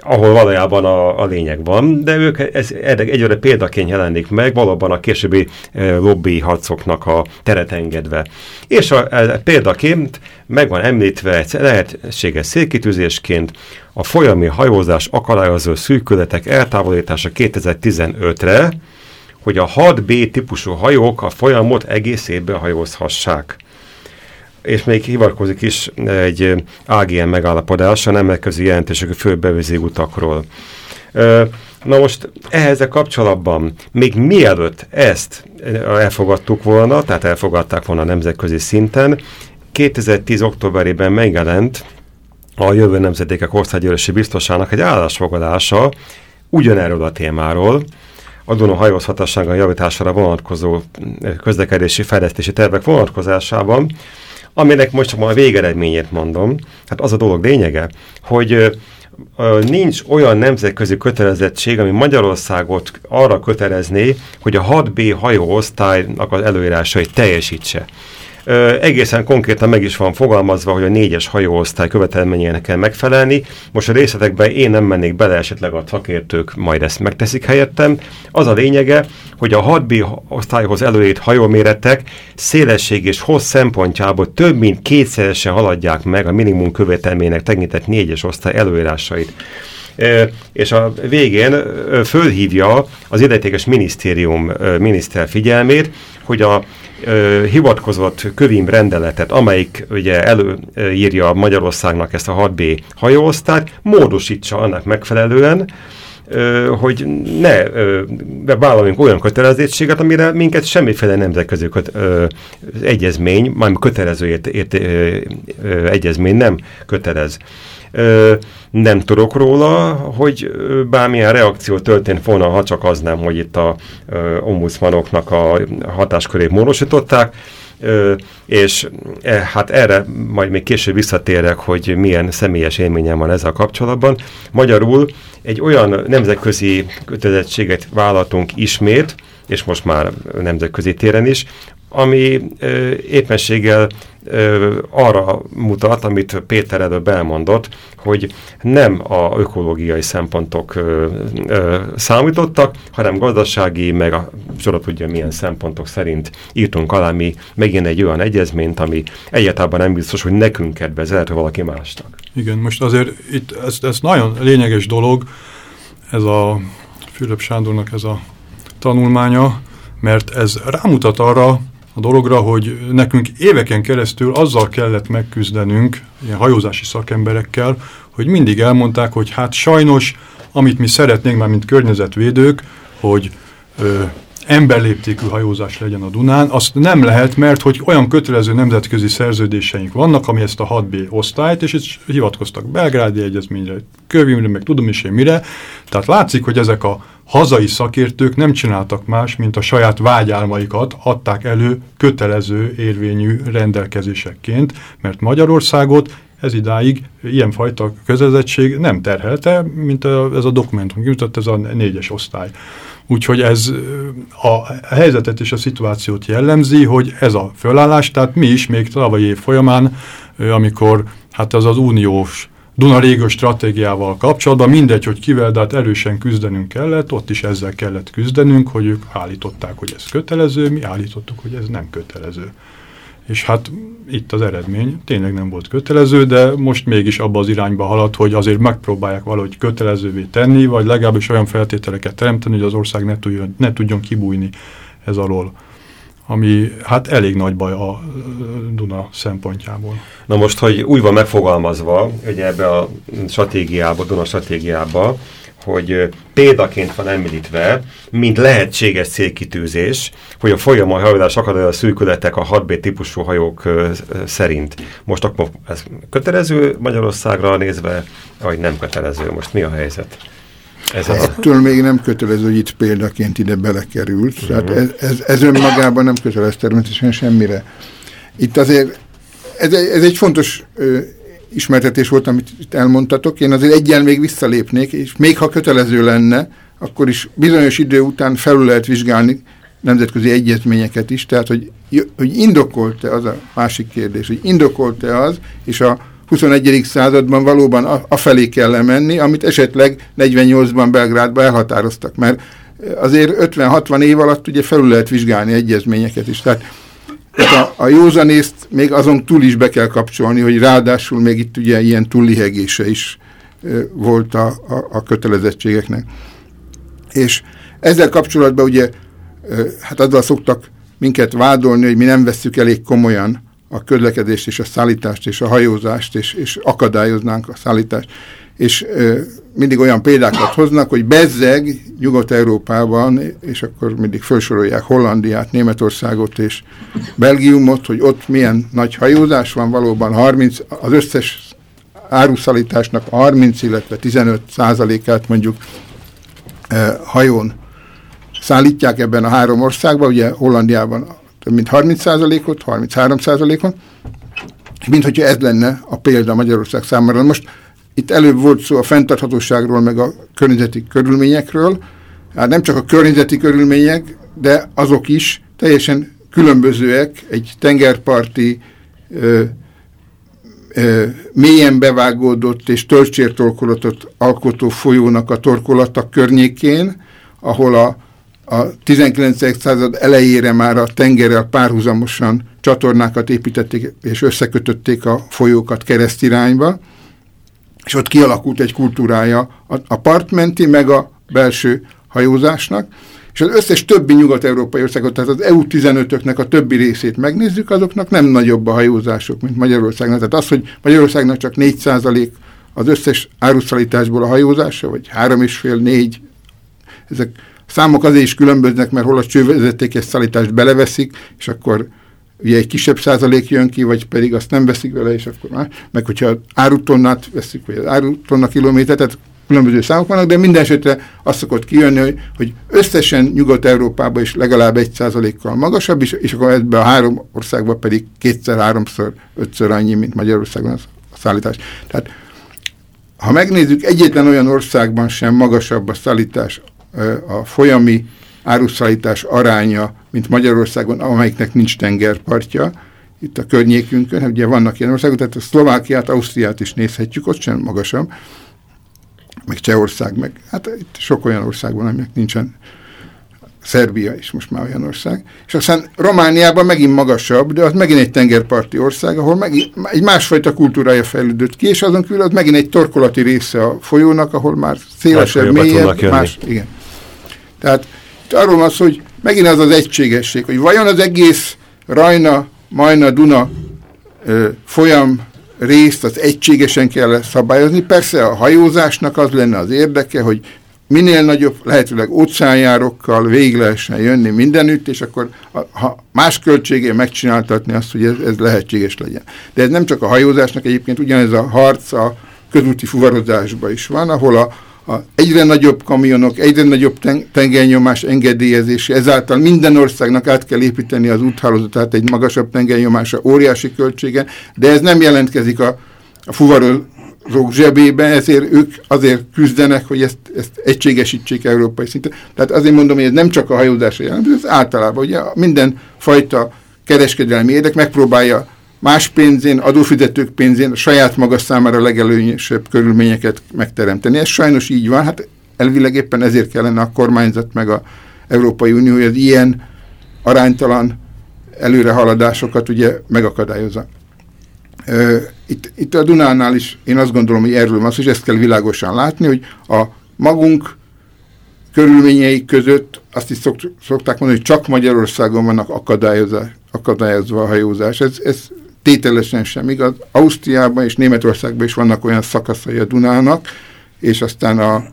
ahol valójában a, a lényeg van, de ők ez, egyre példaként jelenik meg, valóban a későbbi e, lobby harcoknak a teret engedve. És a, a példaként meg van említve egy lehetséges szélkitűzésként a folyami hajózás akadályozó szűkületek eltávolítása 2015-re, hogy a 6B típusú hajók a folyamot egész évben hajózhassák. És még hivatkozik is egy AGM megállapodás a nemzetközi jelentések főbevízi utakról. Na most ehhez a kapcsolatban, még mielőtt ezt elfogadtuk volna, tehát elfogadták volna nemzetközi szinten, 2010. októberében megjelent a jövő nemzedékek országgyűlési biztosának egy állásfogadása ugyanerről a témáról, a Duna hajózhatassága javítására vonatkozó eh, közlekedési fejlesztési tervek vonatkozásában, aminek most csak a végeredményét mondom. Hát az a dolog lényege, hogy ö, nincs olyan nemzetközi kötelezettség, ami Magyarországot arra kötelezné, hogy a 6B hajóosztálynak az előírásait teljesítse egészen konkrétan meg is van fogalmazva, hogy a négyes hajóosztály követelményének kell megfelelni. Most a részletekben én nem mennék bele, esetleg a szakértők majd ezt megteszik helyettem. Az a lényege, hogy a 6B osztályhoz előírt hajóméretek szélesség és hossz szempontjából több mint kétszeresen haladják meg a minimum követelménynek tekintett négyes osztály előírásait és a végén fölhívja az illetékes minisztérium miniszter figyelmét, hogy a hivatkozott kövim rendeletet, amelyik ugye előírja Magyarországnak ezt a 6B hajóosztályt, módosítsa annak megfelelően, hogy ne vállaljunk olyan kötelezettséget, amire minket semmiféle nemzetközi köt, ö, egyezmény, majd kötelező ért, ért, ö, ö, egyezmény nem kötelez. Nem tudok róla, hogy bármilyen reakció történt volna, ha csak az nem, hogy itt a ombudsmanoknak a hatáskörét módosították, és e, hát erre majd még később visszatérek, hogy milyen személyes élményem van ezzel kapcsolatban. Magyarul egy olyan nemzetközi kötelezettséget vállaltunk ismét, és most már nemzetközi téren is, ami ö, éppenséggel arra mutat, amit Péter előbb elmondott, hogy nem a ökológiai szempontok ö, ö, számítottak, hanem gazdasági, meg a sorot tudja milyen szempontok szerint írtunk alá mi megint egy olyan egyezményt, ami egyáltalán nem biztos, hogy nekünk kedvez, lehet, hogy valaki másnak. Igen, most azért itt ez, ez nagyon lényeges dolog, ez a Fülöp Sándornak ez a tanulmánya, mert ez rámutat arra, a dologra, hogy nekünk éveken keresztül azzal kellett megküzdenünk, ilyen hajózási szakemberekkel, hogy mindig elmondták, hogy hát sajnos, amit mi szeretnénk már, mint környezetvédők, hogy ö, emberléptékű hajózás legyen a Dunán, azt nem lehet, mert hogy olyan kötelező nemzetközi szerződéseink vannak, ami ezt a 6B osztályt, és itt hivatkoztak Belgrádi Egyezményre, Kövimre, meg tudom is én mire, tehát látszik, hogy ezek a hazai szakértők nem csináltak más, mint a saját vágyálmaikat adták elő kötelező érvényű rendelkezésekként, mert Magyarországot ez idáig ilyenfajta közezettség nem terhelte, mint a, ez a dokumentum, mint ez a négyes osztály. Úgyhogy ez a helyzetet és a szituációt jellemzi, hogy ez a fölállás, tehát mi is még tavalyi év folyamán, amikor hát az az uniós Duna régő stratégiával kapcsolatban, mindegy, hogy kivel, de hát erősen küzdenünk kellett, ott is ezzel kellett küzdenünk, hogy ők állították, hogy ez kötelező, mi állítottuk, hogy ez nem kötelező. És hát itt az eredmény tényleg nem volt kötelező, de most mégis abba az irányba halad, hogy azért megpróbálják valahogy kötelezővé tenni, vagy legalábbis olyan feltételeket teremteni, hogy az ország ne tudjon, ne tudjon kibújni ez alól ami hát elég nagy baj a Duna szempontjából. Na most, hogy úgy van megfogalmazva, hogy ebbe a stratégiába, Duna stratégiába, hogy példaként van említve, mint lehetséges célkitűzés, hogy a folyamon hajózás akadály a szűkületek a 6B típusú hajók szerint. Most akkor ez kötelező Magyarországra nézve, vagy nem kötelező? Most mi a helyzet? Ez az... Ettől még nem kötelező, hogy itt példaként ide belekerült. -huh. Tehát ez, ez, ez önmagában nem kötelez természetesen semmire. Itt azért ez egy, ez egy fontos ö, ismertetés volt, amit itt elmondtatok. Én azért egyen még visszalépnék, és még ha kötelező lenne, akkor is bizonyos idő után felül lehet vizsgálni nemzetközi egyezményeket is, tehát hogy, hogy indokolt-e az a másik kérdés, hogy indokolt-e az, és a 21. században valóban afelé kell menni, amit esetleg 48-ban Belgrádban elhatároztak, mert azért 50-60 év alatt ugye felül lehet vizsgálni egyezményeket is. Tehát a, a józanészt még azon túl is be kell kapcsolni, hogy ráadásul még itt ugye ilyen túllihegése is volt a, a, a kötelezettségeknek. És ezzel kapcsolatban ugye, hát azzal szoktak minket vádolni, hogy mi nem vesszük elég komolyan a közlekedést és a szállítást és a hajózást, és, és akadályoznánk a szállítást. És ö, mindig olyan példákat hoznak, hogy bezzeg Nyugat-Európában, és akkor mindig felsorolják Hollandiát, Németországot és Belgiumot, hogy ott milyen nagy hajózás van, valóban 30, az összes áruszállításnak 30, illetve 15 százalékát mondjuk ö, hajón szállítják ebben a három országban, ugye Hollandiában több mint 30%-ot, 33%-ot, mint hogyha ez lenne a példa Magyarország számára. Most itt előbb volt szó a fenntarthatóságról, meg a környezeti körülményekről. Hát nem csak a környezeti körülmények, de azok is teljesen különbözőek. Egy tengerparti, ö, ö, mélyen bevágódott és töltsértorkolatot alkotó folyónak a torkolata környékén, ahol a a 19. század elejére már a tengerrel párhuzamosan csatornákat építették és összekötötték a folyókat keresztirányba, és ott kialakult egy kultúrája a partmenti meg a belső hajózásnak, és az összes többi nyugat-európai országot, tehát az EU-15-öknek a többi részét megnézzük, azoknak nem nagyobb a hajózások, mint Magyarországnak. Tehát az, hogy Magyarországnak csak 4% az összes áruszállításból a hajózása, vagy 3,5-4, ezek számok azért is különböznek, mert hol a csővezetékes szállítást beleveszik, és akkor ugye egy kisebb százalék jön ki, vagy pedig azt nem veszik vele, és akkor már, meg hogyha árutonnát veszik, vagy az árutonna kilométert, tehát különböző számok vannak, de minden esetre azt szokott kijönni, hogy, hogy összesen Nyugat-Európában is legalább egy százalékkal magasabb, és, és akkor ebben a három országban pedig kétszer, háromszor, ötször annyi, mint Magyarországon a szállítás. Tehát ha megnézzük, egyetlen olyan országban sem magasabb a szállítás a folyami áruszállítás aránya, mint Magyarországon, amelyiknek nincs tengerpartja, itt a környékünkön, ugye vannak ilyen országok, tehát a Szlovákiát, Ausztriát is nézhetjük, ott sem magasabb, meg Csehország, meg hát itt sok olyan ország van, aminek nincsen Szerbia is most már olyan ország. És aztán Romániában megint magasabb, de az megint egy tengerparti ország, ahol megint egy másfajta kultúrája fejlődött ki, és azon kívül az megint egy torkolati része a folyónak, ahol már szélesebb, mélyebb, más, igen. Tehát itt arról van szó, hogy megint az az egységesség, hogy vajon az egész Rajna, Majna, Duna ö, folyam részt az egységesen kell szabályozni. Persze a hajózásnak az lenne az érdeke, hogy minél nagyobb, lehetőleg óceánjárokkal végig lehessen jönni mindenütt, és akkor ha más költségé megcsináltatni azt, hogy ez, ez lehetséges legyen. De ez nem csak a hajózásnak, egyébként ugyanez a harc a közúti fuvarozásban is van, ahol a, a egyre nagyobb kamionok, egyre nagyobb ten, tengernyomás engedélyezési, ezáltal minden országnak át kell építeni az úthálózatát egy magasabb tengernyomásra, óriási költsége, de ez nem jelentkezik a, a fuvarozó zsebébe, ezért ők azért küzdenek, hogy ezt, ezt egységesítsék európai szinten. Tehát azért mondom, hogy ez nem csak a hajózásra jelent, ez általában ugye minden fajta kereskedelmi érdek megpróbálja más pénzén, adófizetők pénzén saját maga számára legelőnyösebb körülményeket megteremteni. Ez sajnos így van, hát elvileg éppen ezért kellene a kormányzat meg a Európai Unió, hogy az ilyen aránytalan előrehaladásokat ugye megakadályozza. Itt, itt a Dunánál is én azt gondolom, hogy erről van és ezt kell világosan látni, hogy a magunk körülményei között azt is szokt, szokták mondani, hogy csak Magyarországon vannak akadályozva a hajózás. Ez, ez tételesen sem igaz. Ausztriában és Németországban is vannak olyan szakaszai a Dunának, és aztán a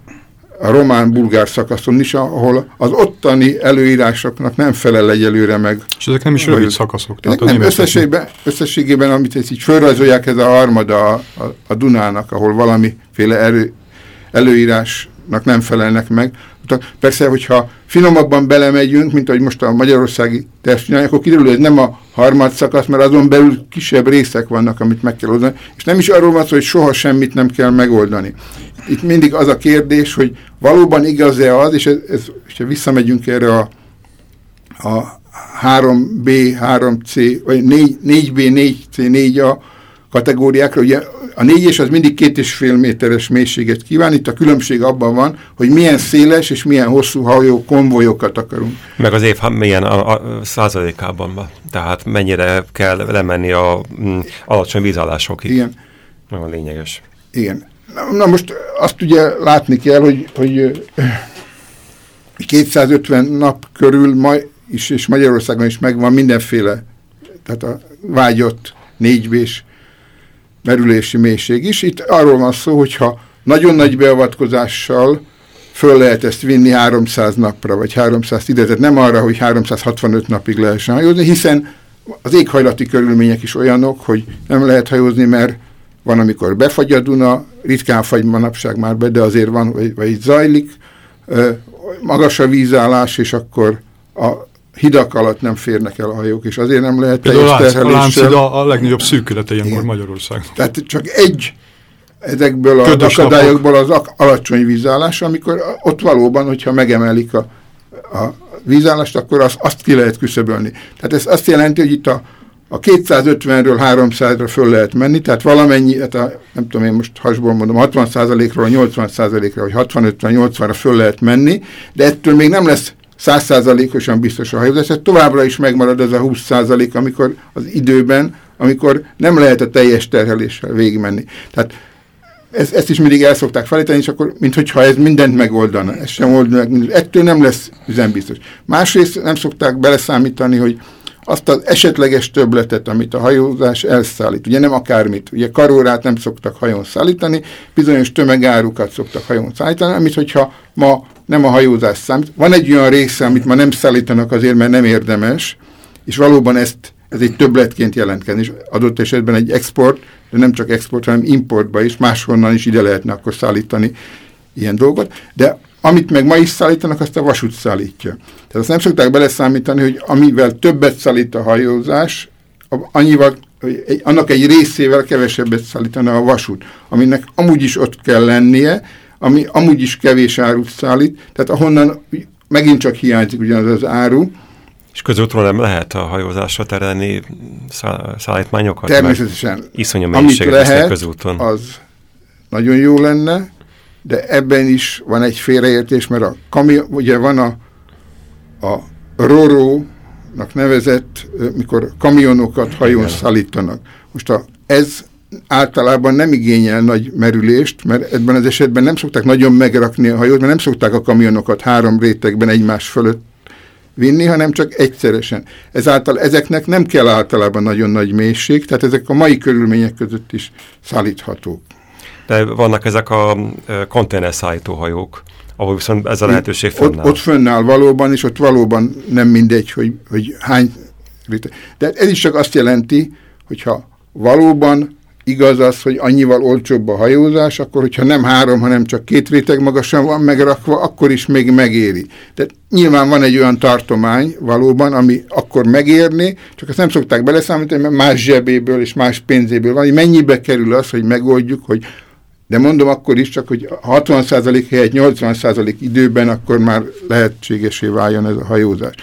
a román-bulgár szakaszon is, ahol az ottani előírásoknak nem felel egyelőre meg. És ezek nem is rövid szakaszok. Tehát nem, összességében, összességében, amit ezt így fölrajzolják, ez a harmada a, a, a Dunának, ahol valamiféle erő, előírásnak nem felelnek meg. Persze, hogyha finomabban belemegyünk, mint ahogy most a magyarországi test akkor kiderül, hogy nem a harmad szakasz, mert azon belül kisebb részek vannak, amit meg kell oldani, és nem is arról van szó, hogy soha semmit nem kell megoldani. Itt mindig az a kérdés, hogy valóban igaz-e az, és, ez, ez, és visszamegyünk erre a, a 3B, 3C, vagy 4, 4B, 4C, 4A kategóriákra, ugye a négyes az mindig két és fél méteres mélységet kíván, itt a különbség abban van, hogy milyen széles és milyen hosszú hajó konvojokat akarunk. Meg az év milyen a, a százalékában, tehát mennyire kell lemenni a mm, alacsony vízállásokig. Igen. Nagyon lényeges. Igen. Na, na most azt ugye látni kell, hogy, hogy 250 nap körül ma is, és Magyarországon is megvan mindenféle, tehát a vágyott négyvés merülési mélység is. Itt arról van szó, hogyha nagyon nagy beavatkozással föl lehet ezt vinni 300 napra, vagy 300 ide, tehát nem arra, hogy 365 napig lehessen hajózni, hiszen az éghajlati körülmények is olyanok, hogy nem lehet hajózni, mert van, amikor befagy a Duna, ritkán fagy manapság már be, de azért van, vagy, vagy zajlik, magas a vízállás, és akkor a hidak alatt nem férnek el a hajók, és azért nem lehet teljes terheléssel. A, a legnagyobb szűkülete ilyenkor Magyarország. Tehát csak egy ezekből a akadályokból az alacsony vízállás, amikor ott valóban, hogyha megemelik a, a vízállást, akkor azt, azt ki lehet küszöbölni. Tehát ez azt jelenti, hogy itt a a 250-ről 300-ra föl lehet menni, tehát valamennyi, hát a, nem tudom én most hasból mondom, 60%-ról 80%-ra, vagy 65-80-ra föl lehet menni, de ettől még nem lesz 100%-osan biztos a hajózás, tehát továbbra is megmarad ez a 20% amikor az időben, amikor nem lehet a teljes terheléssel végigmenni. Tehát ez, ezt is mindig el szokták felejteni, és akkor, mintha ez mindent megoldana. Ez sem old meg, ettől nem lesz üzembiztos. Másrészt nem szokták beleszámítani, hogy azt az esetleges töbletet, amit a hajózás elszállít. Ugye nem akármit, ugye karórát nem szoktak hajón szállítani, bizonyos tömegárukat szoktak hajón szállítani, amit hogyha ma nem a hajózás számít. Van egy olyan része, amit ma nem szállítanak azért, mert nem érdemes, és valóban ezt, ez egy többletként jelentkezni, és adott esetben egy export, de nem csak export, hanem importba is, máshonnan is ide lehetne akkor szállítani ilyen dolgot, de amit meg ma is szállítanak, azt a vasút szállítja. Tehát azt nem szokták beleszámítani, hogy amivel többet szállít a hajózás, annyival, egy, annak egy részével kevesebbet szállítana a vasút, aminek amúgy is ott kell lennie, ami amúgy is kevés árut szállít, tehát ahonnan megint csak hiányzik ugyanaz az áru. És közútról nem lehet a hajózásra terelni szállítmányokat? Természetesen. Iszonyú mennyiséget lehet, közúton. az nagyon jó lenne, de ebben is van egy félreértés, mert a kamion, ugye van a, a Roro-nak nevezett, mikor kamionokat hajón szállítanak. Most a, ez általában nem igényel nagy merülést, mert ebben az esetben nem szokták nagyon megrakni a hajót, mert nem szokták a kamionokat három rétegben egymás fölött vinni, hanem csak egyszeresen. Ezáltal ezeknek nem kell általában nagyon nagy mélység, tehát ezek a mai körülmények között is szállíthatók de vannak ezek a konténerszállítóhajók, ahol viszont ez a lehetőség fönnáll. Ott, ott fönnáll valóban, és ott valóban nem mindegy, hogy, hogy hány de ez is csak azt jelenti, hogyha valóban igaz az, hogy annyival olcsóbb a hajózás, akkor hogyha nem három, hanem csak két réteg magasan van megrakva, akkor is még megéri. Tehát nyilván van egy olyan tartomány valóban, ami akkor megérni, csak azt nem szokták beleszámítani, mert más zsebéből és más pénzéből van, hogy mennyibe kerül az, hogy megoldjuk, hogy de mondom akkor is csak, hogy 60% helyett 80% időben akkor már lehetségesé váljon ez a hajózás.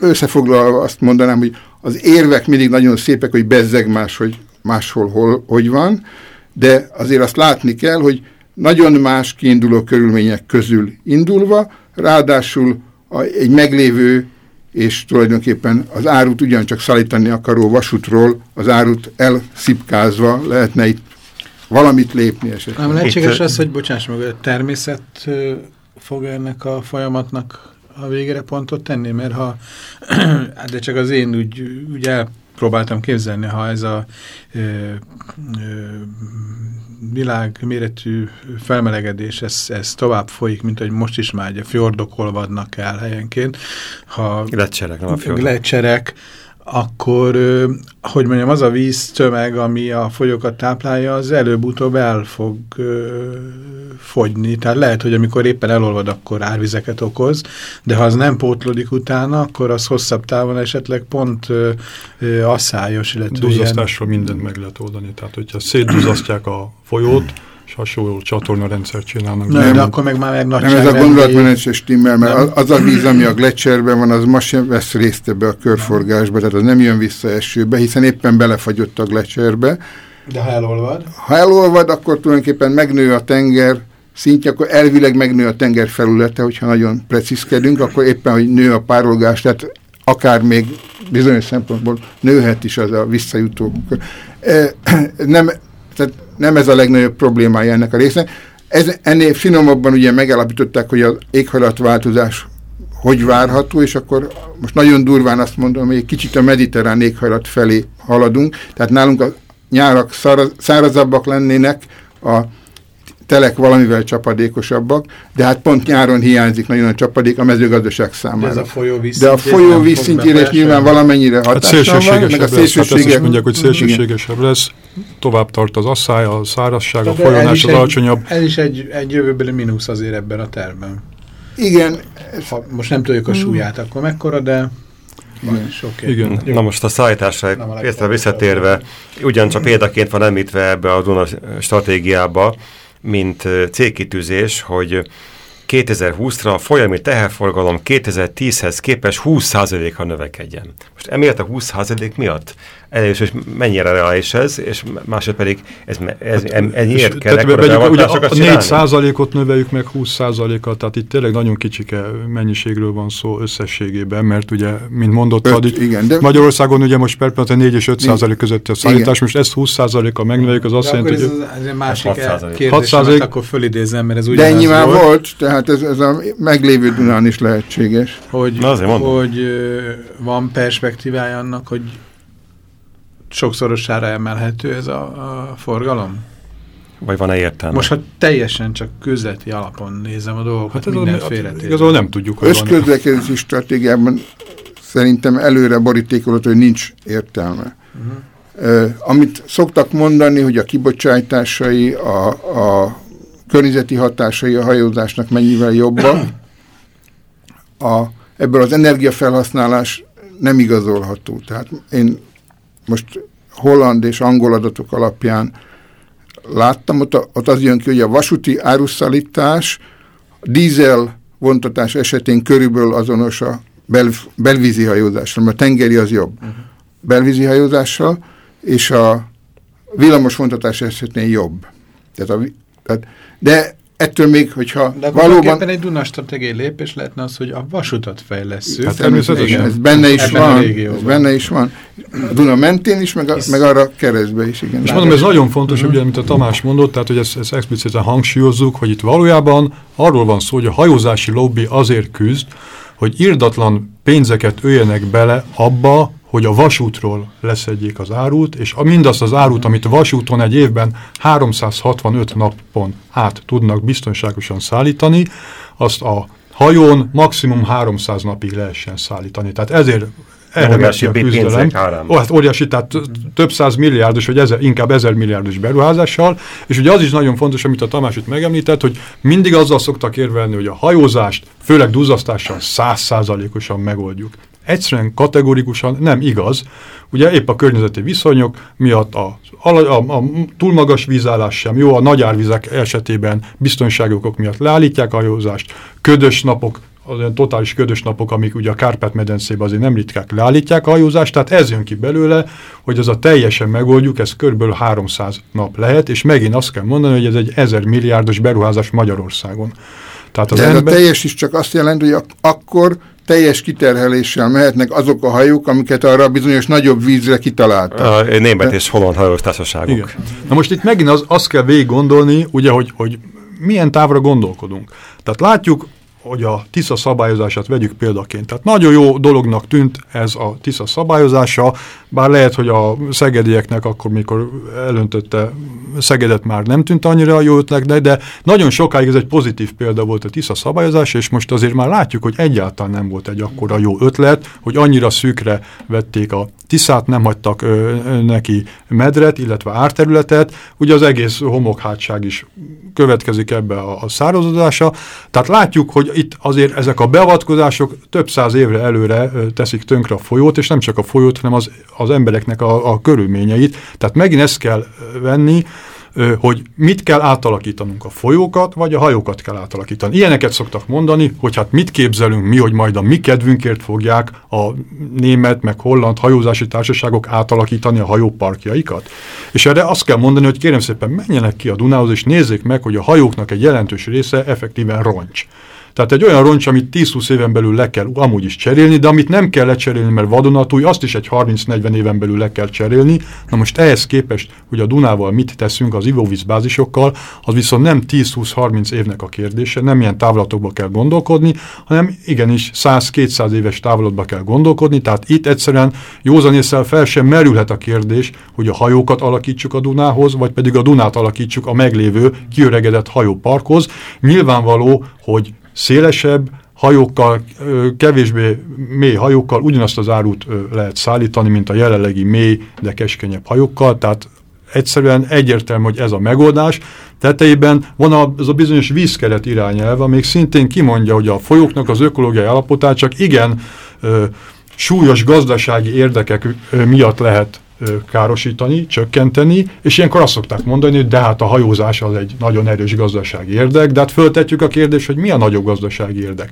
Összefoglalva azt mondanám, hogy az érvek mindig nagyon szépek, hogy bezzeg más, hogy máshol hol, hogy van, de azért azt látni kell, hogy nagyon más kiinduló körülmények közül indulva, ráadásul a, egy meglévő és tulajdonképpen az árut ugyancsak szállítani akaró vasútról az árut elszipkázva lehetne itt valamit lépni esetleg. Nem lehetséges az, hogy bocsáss meg, a természet fog ennek a folyamatnak a végére pontot tenni, mert ha, de csak az én úgy, úgy elpróbáltam képzelni, ha ez a ö, ö, világméretű felmelegedés, ez, ez tovább folyik, mint hogy most is már a fjordok olvadnak el helyenként. Ha lecserek, nem a fjordok. Lecserek, akkor, hogy mondjam, az a víz tömeg, ami a folyókat táplálja, az előbb-utóbb el fog fogyni. Tehát lehet, hogy amikor éppen elolvad, akkor árvizeket okoz, de ha az nem pótlódik utána, akkor az hosszabb távon esetleg pont ö, ö, asszályos, illetve Duzzasztásról ilyen... mindent meg lehet oldani. Tehát, hogyha szétduzasztják a folyót, és hasonló csatornarendszert csinálnak. Nem, nem, de akkor meg már meg nagy Nem, ez a gondolatmenet se stimmel, mert az, az a víz, ami a gletszerben van, az ma sem vesz részt ebbe a körforgásba, tehát az nem jön vissza esőbe, hiszen éppen belefagyott a gletszerbe. De ha elolvad? Ha elolvad, akkor tulajdonképpen megnő a tenger szintje, akkor elvileg megnő a tenger felülete, hogyha nagyon precízkedünk, akkor éppen, hogy nő a párolgás, tehát akár még bizonyos szempontból nőhet is az a visszajutó. Nem, tehát nem ez a legnagyobb problémája ennek a résznek. Ez, ennél finomabban ugye megállapították, hogy az éghajlatváltozás hogy várható, és akkor most nagyon durván azt mondom, hogy egy kicsit a mediterrán éghajlat felé haladunk, tehát nálunk a nyárak száraz, szárazabbak lennének, a telek valamivel csapadékosabbak, de hát pont nyáron hiányzik nagyon a csapadék a mezőgazdaság számára. De, ez a folyó de a folyó vízszintjére is nyilván valamennyire hát hatással hát van, meg a szélsőségesebb hát mondják, hogy szélsőségesebb lesz, tovább tart az asszály, a szárazság, a folyónás az alacsonyabb. Ez is egy, egy jövőbeli mínusz azért ebben a tervben. Igen. Ha most nem tudjuk a súlyát, akkor mekkora, de... Igen. Na most a szállításra érte visszatérve, ugyancsak példaként van említve ebbe a Duna stratégiába, mint célkitűzés, hogy 2020-ra a folyami teherforgalom 2010-hez képest 20%-a növekedjen. Most emiatt a 20% miatt először is mennyire reális ez, és másod pedig ez, ez, hát, ennyiért kell ekkora ugye a 4 százalékot növeljük meg 20 százalékat, tehát itt tényleg nagyon kicsike mennyiségről van szó összességében, mert ugye, mint mondottad, Öt, igen, de Magyarországon ugye most per pillanat 4 és 5 százalék között a szállítás, igen. most ezt 20 százalékkal megnöveljük, az azt jelenti, hogy... Ez, ez másik kérdés, akkor fölidézem, mert ez ugyanaz De ennyi már volt, volt tehát ez, ez a meglévő Dunán is lehetséges. Hogy, hogy van perspektívája annak, hogy sokszorosára emelhető ez a, a forgalom? Vagy van-e értelme? Most, ha teljesen csak közleti alapon nézem a dolgokat, hát mindenféle Igazából nem tudjuk, hogy Összközlekedési stratégiában szerintem előre borítékolott, hogy nincs értelme. Uh -huh. uh, amit szoktak mondani, hogy a kibocsátásai, a, a környezeti hatásai a hajózásnak mennyivel jobbak, a, ebből az energiafelhasználás nem igazolható. Tehát én most holland és angol adatok alapján láttam, ott, ott az jön ki, hogy a vasúti áruszállítás dízel vontatás esetén körülbelül azonos a bel, belvízi hajózással, mert a tengeri az jobb. Uh mhm. -huh. Belvízi hajózással, és a villamos vontatás esetén jobb. Tehát a, tehát, de ettől még, hogyha De valóban... egy Duna stratégiai lépés lehetne az, hogy a vasutat fejleszünk. Hát természetesen. Ez benne is Ebben van. Ez benne is van. A Duna mentén is, meg, a, meg arra keresztbe is, igen. És mondom, ez nagyon fontos, ugye, mint a Tamás mondott, tehát hogy ezt, ezt expliciten hangsúlyozzuk, hogy itt valójában arról van szó, hogy a hajózási lobby azért küzd, hogy irdatlan pénzeket öljenek bele abba, hogy a vasútról leszedjék az árut, és mindazt az árut, amit vasúton egy évben 365 napon át tudnak biztonságosan szállítani, azt a hajón maximum 300 napig lehessen szállítani. Tehát ezért erre óriási a küzdelem. Ó, hát óriási, tehát több száz milliárdos, vagy ezer, inkább ezer milliárdos beruházással, és ugye az is nagyon fontos, amit a Tamás itt megemlített, hogy mindig azzal szoktak érvelni, hogy a hajózást, főleg duzzasztással százszázalékosan megoldjuk. Egyszerűen kategorikusan nem igaz. Ugye épp a környezeti viszonyok miatt a, a, a, a túl magas vízállás sem jó, a nagy árvizek esetében biztonságokok miatt leállítják a hajózást, ködös napok az olyan totális ködös napok, amik ugye a Kárpát-medencében azért nem ritkák, leállítják a hajózást, tehát ez jön ki belőle, hogy ez a teljesen megoldjuk, ez kb. 300 nap lehet, és megint azt kell mondani, hogy ez egy 1000 milliárdos beruházás Magyarországon. Tehát az De ember... a teljes is csak azt jelenti, hogy ak akkor teljes kiterheléssel mehetnek azok a hajók, amiket arra bizonyos nagyobb vízre kitaláltak. A német és holland hajós társaságok. Igen. Na most itt megint az, azt kell végig gondolni, ugye, hogy, hogy milyen távra gondolkodunk. Tehát látjuk, hogy a TISZA szabályozását vegyük példaként. Tehát nagyon jó dolognak tűnt ez a TISZA szabályozása, bár lehet, hogy a szegedieknek akkor, mikor elöntötte Szegedet már nem tűnt annyira jó ötletnek, de nagyon sokáig ez egy pozitív példa volt a TISZA szabályozás, és most azért már látjuk, hogy egyáltalán nem volt egy akkora jó ötlet, hogy annyira szűkre vették a Tiszát, nem hagytak ö, neki medret, illetve árterületet, ugye az egész homokhátság is következik ebbe a, a szározodása. Tehát látjuk, hogy itt azért ezek a beavatkozások több száz évre előre teszik tönkre a folyót, és nem csak a folyót, hanem az, az embereknek a, a körülményeit. Tehát megint ezt kell venni, hogy mit kell átalakítanunk, a folyókat, vagy a hajókat kell átalakítani. Ilyeneket szoktak mondani, hogy hát mit képzelünk mi, hogy majd a mi kedvünkért fogják a német, meg holland hajózási társaságok átalakítani a hajóparkjaikat. És erre azt kell mondani, hogy kérem szépen menjenek ki a Dunához, és nézzék meg, hogy a hajóknak egy jelentős része effektíven roncs. Tehát egy olyan roncs, amit 10-20 éven belül le kell amúgy is cserélni, de amit nem kell lecserélni, mert vadonatúj, azt is egy 30-40 éven belül le kell cserélni. Na most ehhez képest, hogy a Dunával mit teszünk az ivóvízbázisokkal, az viszont nem 10-20-30 évnek a kérdése, nem ilyen távlatokba kell gondolkodni, hanem igenis 100-200 éves távlatba kell gondolkodni, tehát itt egyszerűen józanésszel fel sem merülhet a kérdés, hogy a hajókat alakítsuk a Dunához, vagy pedig a Dunát alakítsuk a meglévő kiöregedett hajóparkhoz. Nyilvánvaló, hogy szélesebb hajókkal, kevésbé mély hajókkal ugyanazt az árut lehet szállítani, mint a jelenlegi mély, de keskenyebb hajókkal, tehát egyszerűen egyértelmű, hogy ez a megoldás. Tetejében van az a bizonyos vízkeret irányelve, még szintén kimondja, hogy a folyóknak az ökológiai állapotát csak igen súlyos gazdasági érdekek miatt lehet károsítani, csökkenteni, és ilyenkor azt szokták mondani, hogy de hát a hajózás az egy nagyon erős gazdasági érdek, de hát föltetjük a kérdést, hogy mi a nagyobb gazdasági érdek.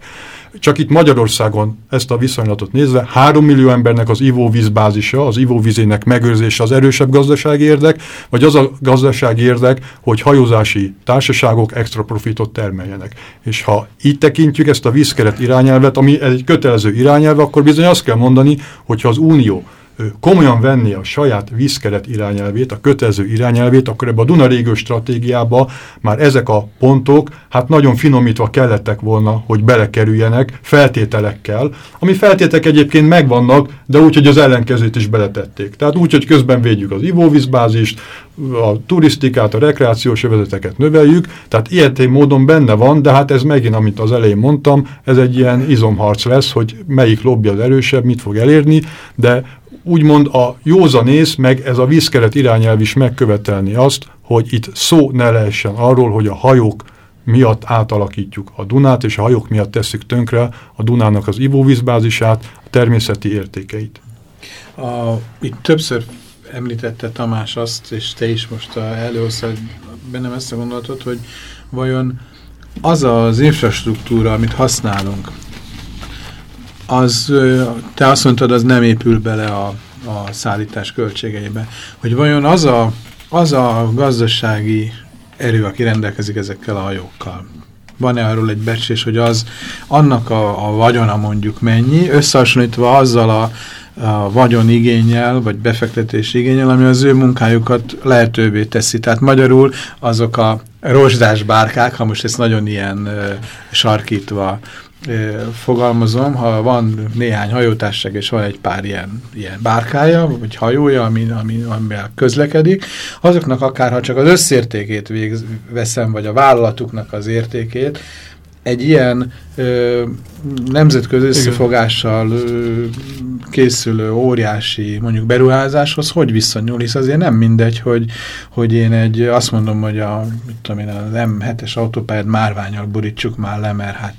Csak itt Magyarországon ezt a viszonylatot nézve, 3 millió embernek az ivóvízbázisa, az ivóvízének megőrzése az erősebb gazdasági érdek, vagy az a gazdasági érdek, hogy hajózási társaságok extra profitot termeljenek. És ha így tekintjük ezt a vízkeret irányelvet, ami egy kötelező irányelv, akkor bizony azt kell mondani, hogyha az Unió komolyan venni a saját vízkeret irányelvét, a kötelező irányelvét, akkor ebbe a Duna régió stratégiába már ezek a pontok hát nagyon finomítva kellettek volna, hogy belekerüljenek feltételekkel, ami feltétek egyébként megvannak, de úgy, hogy az ellenkezőt is beletették. Tehát úgy, hogy közben védjük az ivóvízbázist, a turisztikát, a rekreációs övezeteket növeljük, tehát ilyen módon benne van, de hát ez megint, amit az elején mondtam, ez egy ilyen izomharc lesz, hogy melyik lobby az erősebb, mit fog elérni, de úgymond a józanész, meg ez a vízkeret irányelv is megkövetelni azt, hogy itt szó ne lehessen arról, hogy a hajók miatt átalakítjuk a Dunát, és a hajók miatt tesszük tönkre a Dunának az ivóvízbázisát, a természeti értékeit. A, itt többször említette Tamás azt, és te is most előhoztad bennem ezt a gondolatot, hogy vajon az az infrastruktúra, amit használunk, az, te azt mondtad, az nem épül bele a, a szállítás költségeibe. Hogy vajon az a, az a gazdasági erő, aki rendelkezik ezekkel a hajókkal, van-e arról egy becsés, hogy az annak a, a vagyona mondjuk mennyi, összehasonlítva azzal a, a vagyon igényel, vagy befektetés igényel, ami az ő munkájukat lehetővé teszi. Tehát magyarul azok a rozsdás bárkák, ha most ezt nagyon ilyen ö, sarkítva fogalmazom, ha van néhány hajótárság, és van egy pár ilyen, ilyen bárkája, vagy hajója, ami, ami, amivel közlekedik, azoknak akár, ha csak az összértékét végz, veszem, vagy a vállalatuknak az értékét, egy ilyen ö, nemzetközi összefogással ö, készülő óriási mondjuk beruházáshoz hogy visszanyúl, hisz azért nem mindegy, hogy, hogy én egy, azt mondom, hogy a, mit tudom én, az M7-es autópályát márványal borítsuk már le, mert hát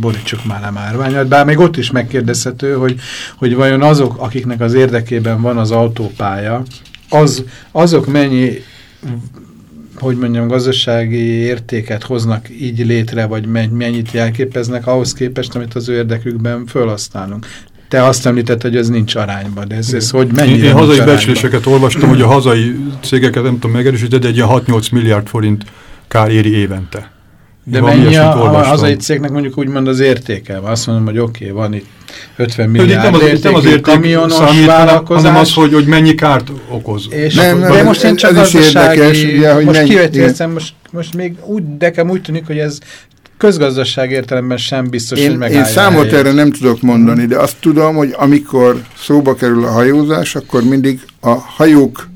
borítsuk már le márványal, bár még ott is megkérdezhető, hogy, hogy vajon azok, akiknek az érdekében van az autópálya, az, azok mennyi hogy mondjam, gazdasági értéket hoznak így létre, vagy mennyit jelképeznek ahhoz képest, amit az ő érdekükben felhasználunk. Te azt említett, hogy ez nincs arányban, de ez, ez hogy mennyire Én hazai becsléseket olvastam, hogy a hazai cégeket nem tudom megerősíteni, de egy ilyen 6-8 milliárd forint kár éri évente. De mennyi a, a hazai cégnek mondjuk úgymond az értéke? Azt mondom, hogy oké, okay, van itt 50 milliárd nem az, értékű nem az érték kamionos számít, vállalkozás. Hanem az, hogy, hogy mennyi kárt okoz. És nem, nem, de most én csak gazdasági, érdekes, ugye, hogy most kivetélszem, most, most még úgy, nekem úgy tűnik, hogy ez közgazdaság értelemben sem biztos, én, hogy megállja Én számot erre nem tudok mondani, de azt tudom, hogy amikor szóba kerül a hajózás, akkor mindig a hajók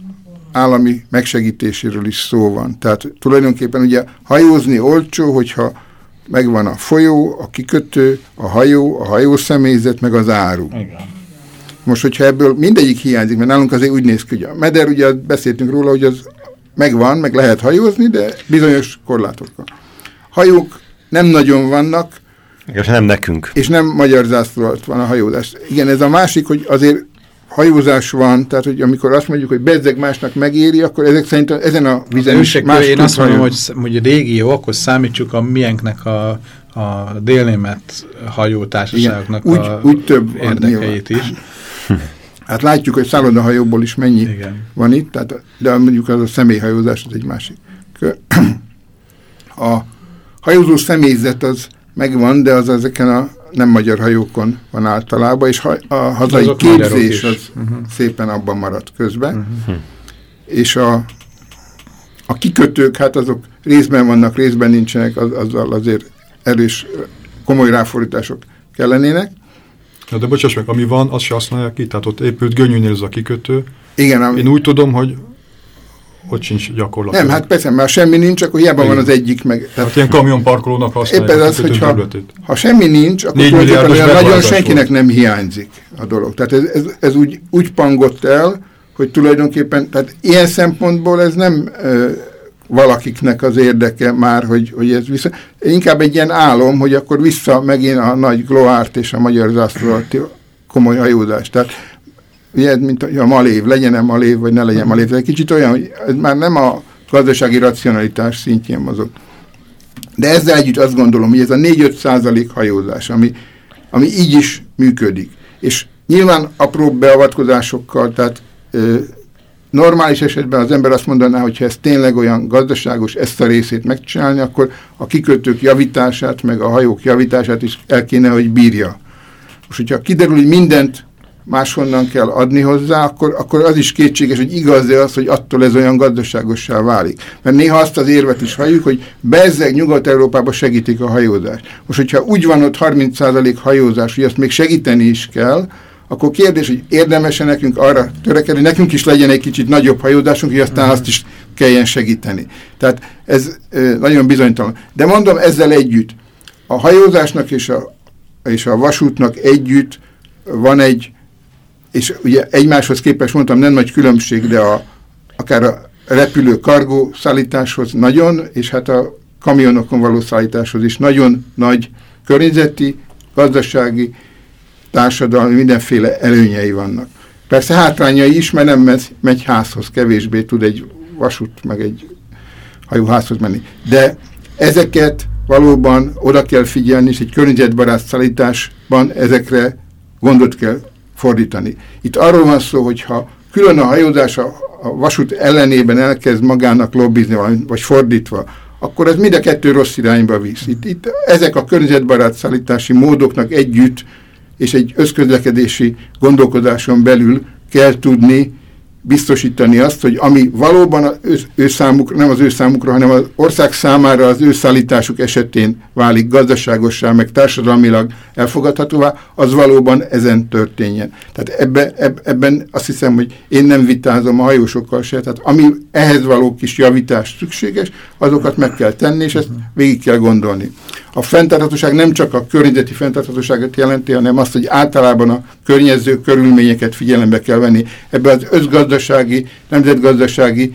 állami megsegítéséről is szó van. Tehát tulajdonképpen ugye hajózni olcsó, hogyha megvan a folyó, a kikötő, a hajó, a hajószemélyzet, meg az áru. Igen. Most, hogyha ebből mindegyik hiányzik, mert nálunk azért úgy néz ki, hogy a meder, ugye beszéltünk róla, hogy az megvan, meg lehet hajózni, de bizonyos korlátokkal. Hajók nem nagyon vannak. És nem nekünk. És nem magyar zászló van a hajózás. Igen, ez a másik, hogy azért hajózás van, tehát hogy amikor azt mondjuk, hogy bezzeg másnak megéri, akkor ezek szerint ezen a vizen is más Én azt mondom, hogy, hogy régió, akkor számítsuk a miénknek a, a délnémet hajótársaságoknak úgy, a úgy több érdekeit is. Hát látjuk, hogy szállodahajóból is mennyi Igen. van itt, tehát, de mondjuk az a személyhajózás, az egy másik. A hajózó személyzet az megvan, de az ezeken a nem magyar hajókon van általában, és a hazai Azok képzés az uh mhm. -huh. szépen abban maradt közben. Uh mhm. -huh. És a, a kikötők, hát azok részben vannak, részben nincsenek, az, azzal azért erős, komoly ráfordítások kellenének. De bocsáss meg, ami van, azt se használják ki, tehát ott épült Gönyűnél ez a kikötő. Igen. Ami... Én úgy tudom, hogy ott sincs gyakorlat. Nem, hát persze, mert semmi nincs, akkor hiába Igen. van az egyik meg. Tehát hát ilyen kamionparkolónak használják Éppen az, hogyha ha semmi nincs, akkor nagyon senkinek volt. nem hiányzik a dolog. Tehát ez, ez, ez úgy, úgy pangott el, hogy tulajdonképpen, tehát ilyen szempontból ez nem ö, valakiknek az érdeke már, hogy, hogy ez vissza. Inkább egy ilyen álom, hogy akkor vissza megint a nagy gloárt és a magyar zászló komoly hajózást. Tehát ugye, mint a malév, legyen-e malév, vagy ne legyen malév. Ez egy kicsit olyan, hogy ez már nem a gazdasági racionalitás szintjén mozog. De ezzel együtt azt gondolom, hogy ez a 4-5 százalék hajózás, ami, ami így is működik. És nyilván apró beavatkozásokkal, tehát ö, normális esetben az ember azt mondaná, hogy ha ez tényleg olyan gazdaságos ezt a részét megcsinálni, akkor a kikötők javítását, meg a hajók javítását is el kéne, hogy bírja. Most, hogyha kiderül, hogy mindent máshonnan kell adni hozzá, akkor, akkor az is kétséges, hogy igaz-e az, hogy attól ez olyan gazdaságossá válik. Mert néha azt az érvet is halljuk, hogy bezzeg Nyugat-Európában segítik a hajózást. Most, hogyha úgy van ott 30% hajózás, hogy azt még segíteni is kell, akkor kérdés, hogy érdemes-e nekünk arra törekedni, nekünk is legyen egy kicsit nagyobb hajózásunk, hogy aztán azt is kelljen segíteni. Tehát ez nagyon bizonytalan. De mondom, ezzel együtt a hajózásnak és a, és a vasútnak együtt van egy és ugye egymáshoz képest mondtam, nem nagy különbség, de a, akár a repülő kargó szállításhoz nagyon, és hát a kamionokon való szállításhoz is nagyon nagy környezeti, gazdasági, társadalmi, mindenféle előnyei vannak. Persze hátrányai is, mert nem megy, megy házhoz, kevésbé tud egy vasút, meg egy hajóházhoz menni. De ezeket valóban oda kell figyelni, és egy környezetbarát szállításban ezekre gondot kell fordítani. Itt arról van szó, hogy ha külön a hajózás a, a vasút ellenében elkezd magának lobbizni, vagy fordítva, akkor ez mind a kettő rossz irányba visz. Itt, itt ezek a környezetbarát szállítási módoknak együtt, és egy összközlekedési gondolkodáson belül kell tudni biztosítani azt, hogy ami valóban ő, ő számukra, nem az ő számukra, hanem az ország számára az ő szállításuk esetén válik gazdaságossá, meg társadalmilag elfogadhatóvá, az valóban ezen történjen. Tehát ebbe, eb, ebben azt hiszem, hogy én nem vitázom a hajósokkal se, tehát ami ehhez való kis javítás szükséges, azokat meg kell tenni, és ezt végig kell gondolni. A fenntarthatóság nem csak a környezeti fenntarthatóságot jelenti, hanem azt, hogy általában a környező körülményeket figyelembe kell venni. Ebben az özgazdasági, nemzetgazdasági,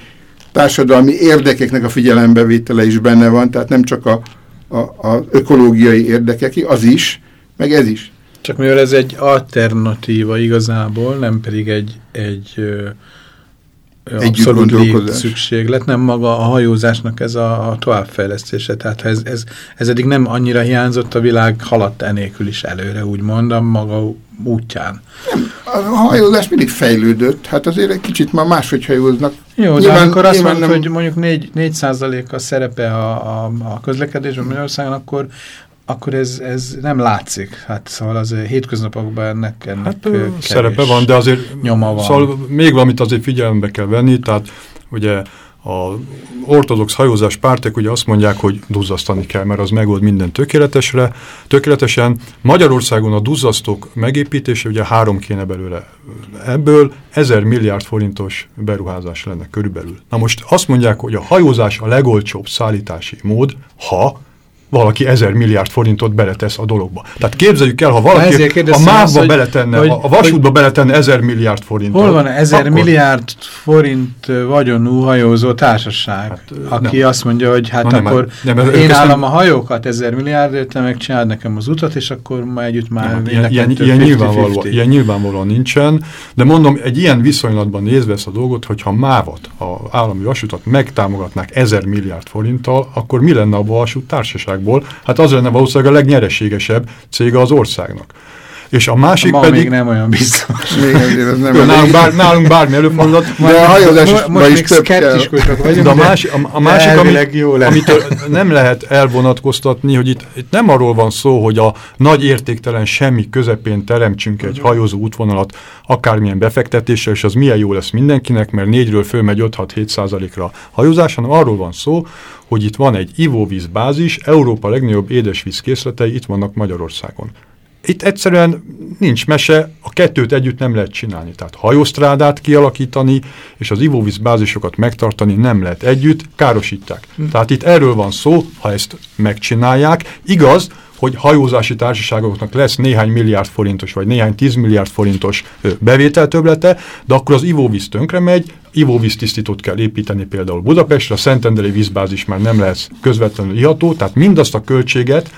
társadalmi érdekeknek a figyelembevétele is benne van, tehát nem csak a, a, a ökológiai érdekek, az is, meg ez is. Csak mivel ez egy alternatíva igazából, nem pedig egy, egy abszolút szükséglet, nem maga a hajózásnak ez a, a továbbfejlesztése. Tehát ez, ez, ez eddig nem annyira hiányzott, a világ haladt enélkül is előre, úgy mondom, maga útján. Nem, a hajózás mindig fejlődött, hát azért egy kicsit már máshogy hajóznak. Jó, nyilván, de amikor azt mondod, nem... hogy mondjuk 4, 4 a szerepe a, a, a közlekedésben Magyarországon, akkor akkor ez, ez nem látszik. Hát szóval az hétköznapokban ennek, ennek hát, szerepe van, de azért nyoma van. Szóval még valamit azért figyelembe kell venni, tehát ugye a ortodox hajózás pártek ugye azt mondják, hogy duzzasztani kell, mert az megold minden tökéletesre. Tökéletesen Magyarországon a duzzasztók megépítése ugye három kéne belőle. Ebből ezer milliárd forintos beruházás lenne körülbelül. Na most azt mondják, hogy a hajózás a legolcsóbb szállítási mód, ha valaki ezer milliárd forintot beletesz a dologba. Tehát képzeljük el, ha valaki a mávba beletenne, hogy, a vasútba hogy, beletenne ezer milliárd forintot. Hol van ezer akkor... milliárd forint vagyonú hajózó társaság, hát, aki nem. azt mondja, hogy hát Na, akkor nem, nem, én állom a hajókat ezer milliárdért, te megcsináld nekem az utat, és akkor ma együtt már nem, ilyen, ilyen, ilyen, nyilvánvaló, ilyen nyilvánvalóan nincsen, de mondom, egy ilyen viszonylatban nézve ezt a dolgot, hogyha mávat, a állami vasutat megtámogatnák ezer milliárd forinttal, akkor mi lenne a vasút társaság? Országból, hát az lenne valószínűleg a legnyereségesebb cége az országnak. És a másik Ma pedig... még nem olyan biztos. még nem Jó, nálunk, bár, nálunk bármi előfordulhat. De a hajózásban is több. Vagyunk, de a, másik, a, a másik ami, amit nem lehet elvonatkoztatni, hogy itt, itt nem arról van szó, hogy a nagy értéktelen semmi közepén teremtsünk egy hajózó útvonalat akármilyen befektetéssel, és az milyen jó lesz mindenkinek, mert négyről fölmegy 5-6-7 százalékra hajózás, hanem arról van szó, hogy itt van egy ivóvíz bázis, Európa legnagyobb édesvíz készletei itt vannak Magyarországon. Itt egyszerűen nincs mese, a kettőt együtt nem lehet csinálni. Tehát hajósztrádát kialakítani és az ivóvíz bázisokat megtartani nem lehet együtt, károsítják. Hm. Tehát itt erről van szó, ha ezt megcsinálják. Igaz, hogy hajózási társaságoknak lesz néhány milliárd forintos, vagy néhány tízmilliárd forintos bevételtöblete, de akkor az ivóvíz tönkre megy, ivóvíztisztítót kell építeni például Budapestre, a Szentendeli vízbázis már nem lesz közvetlenül iható, tehát mindazt a költséget,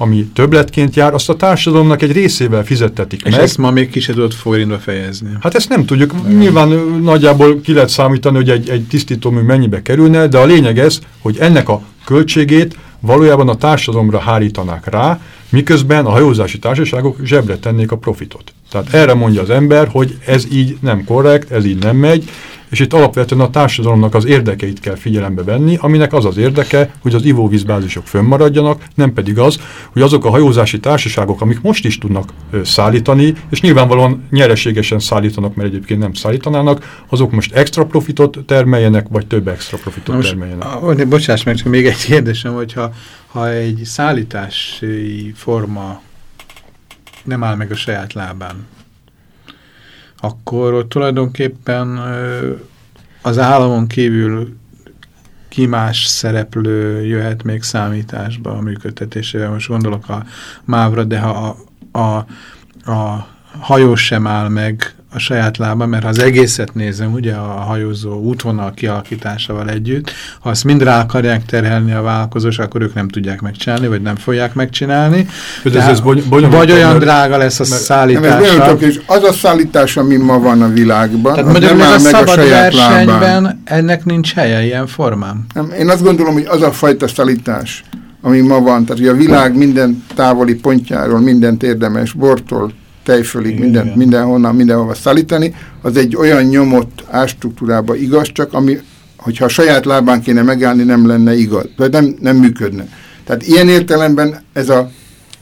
ami többletként jár, azt a társadalomnak egy részével fizettetik És meg. ezt ma még ki se tudod forintba fejezni. Hát ezt nem tudjuk. Nem. Nyilván nagyjából ki lehet számítani, hogy egy, egy tisztítómű mennyibe kerülne, de a lényeg ez, hogy ennek a költségét valójában a társadalomra hárítanák rá, miközben a hajózási társaságok zsebre tennék a profitot. Tehát erre mondja az ember, hogy ez így nem korrekt, ez így nem megy, és itt alapvetően a társadalomnak az érdekeit kell figyelembe venni, aminek az az érdeke, hogy az ivóvízbázisok fönnmaradjanak, nem pedig az, hogy azok a hajózási társaságok, amik most is tudnak ö, szállítani, és nyilvánvalóan nyereségesen szállítanak, mert egyébként nem szállítanának, azok most extra profitot termeljenek, vagy több extra profitot most, termeljenek. A, bocsáss meg, csak még egy kérdésem, hogyha ha egy szállítási forma nem áll meg a saját lábán, akkor tulajdonképpen az államon kívül ki más szereplő jöhet még számításba a működtetésére. Most gondolok a mávra, de ha a, a, a hajó sem áll meg a saját lába, mert ha az egészet nézem, ugye a hajózó útvonal kialakításával együtt, ha azt mind rá akarják terhelni a vállalkozós, akkor ők nem tudják megcsinálni, vagy nem fogják megcsinálni. Ez, ez vagy olyan mert, drága lesz a mert, szállítás. És az a szállítás, ami ma van a világban, Tehát az nem áll a meg a saját versenyben lábán. ennek nincs helye ilyen formán. Nem, én azt gondolom, hogy az a fajta szállítás, ami ma van, tehát hogy a világ minden távoli pontjáról mindent érdemes, bortól, tejfölig, minden, mindenhonnan, mindenhova szállítani, az egy olyan nyomott ástruktúrába igaz, csak ami, hogyha a saját lábán kéne megállni, nem lenne igaz, vagy nem, nem működne. Tehát ilyen értelemben ez a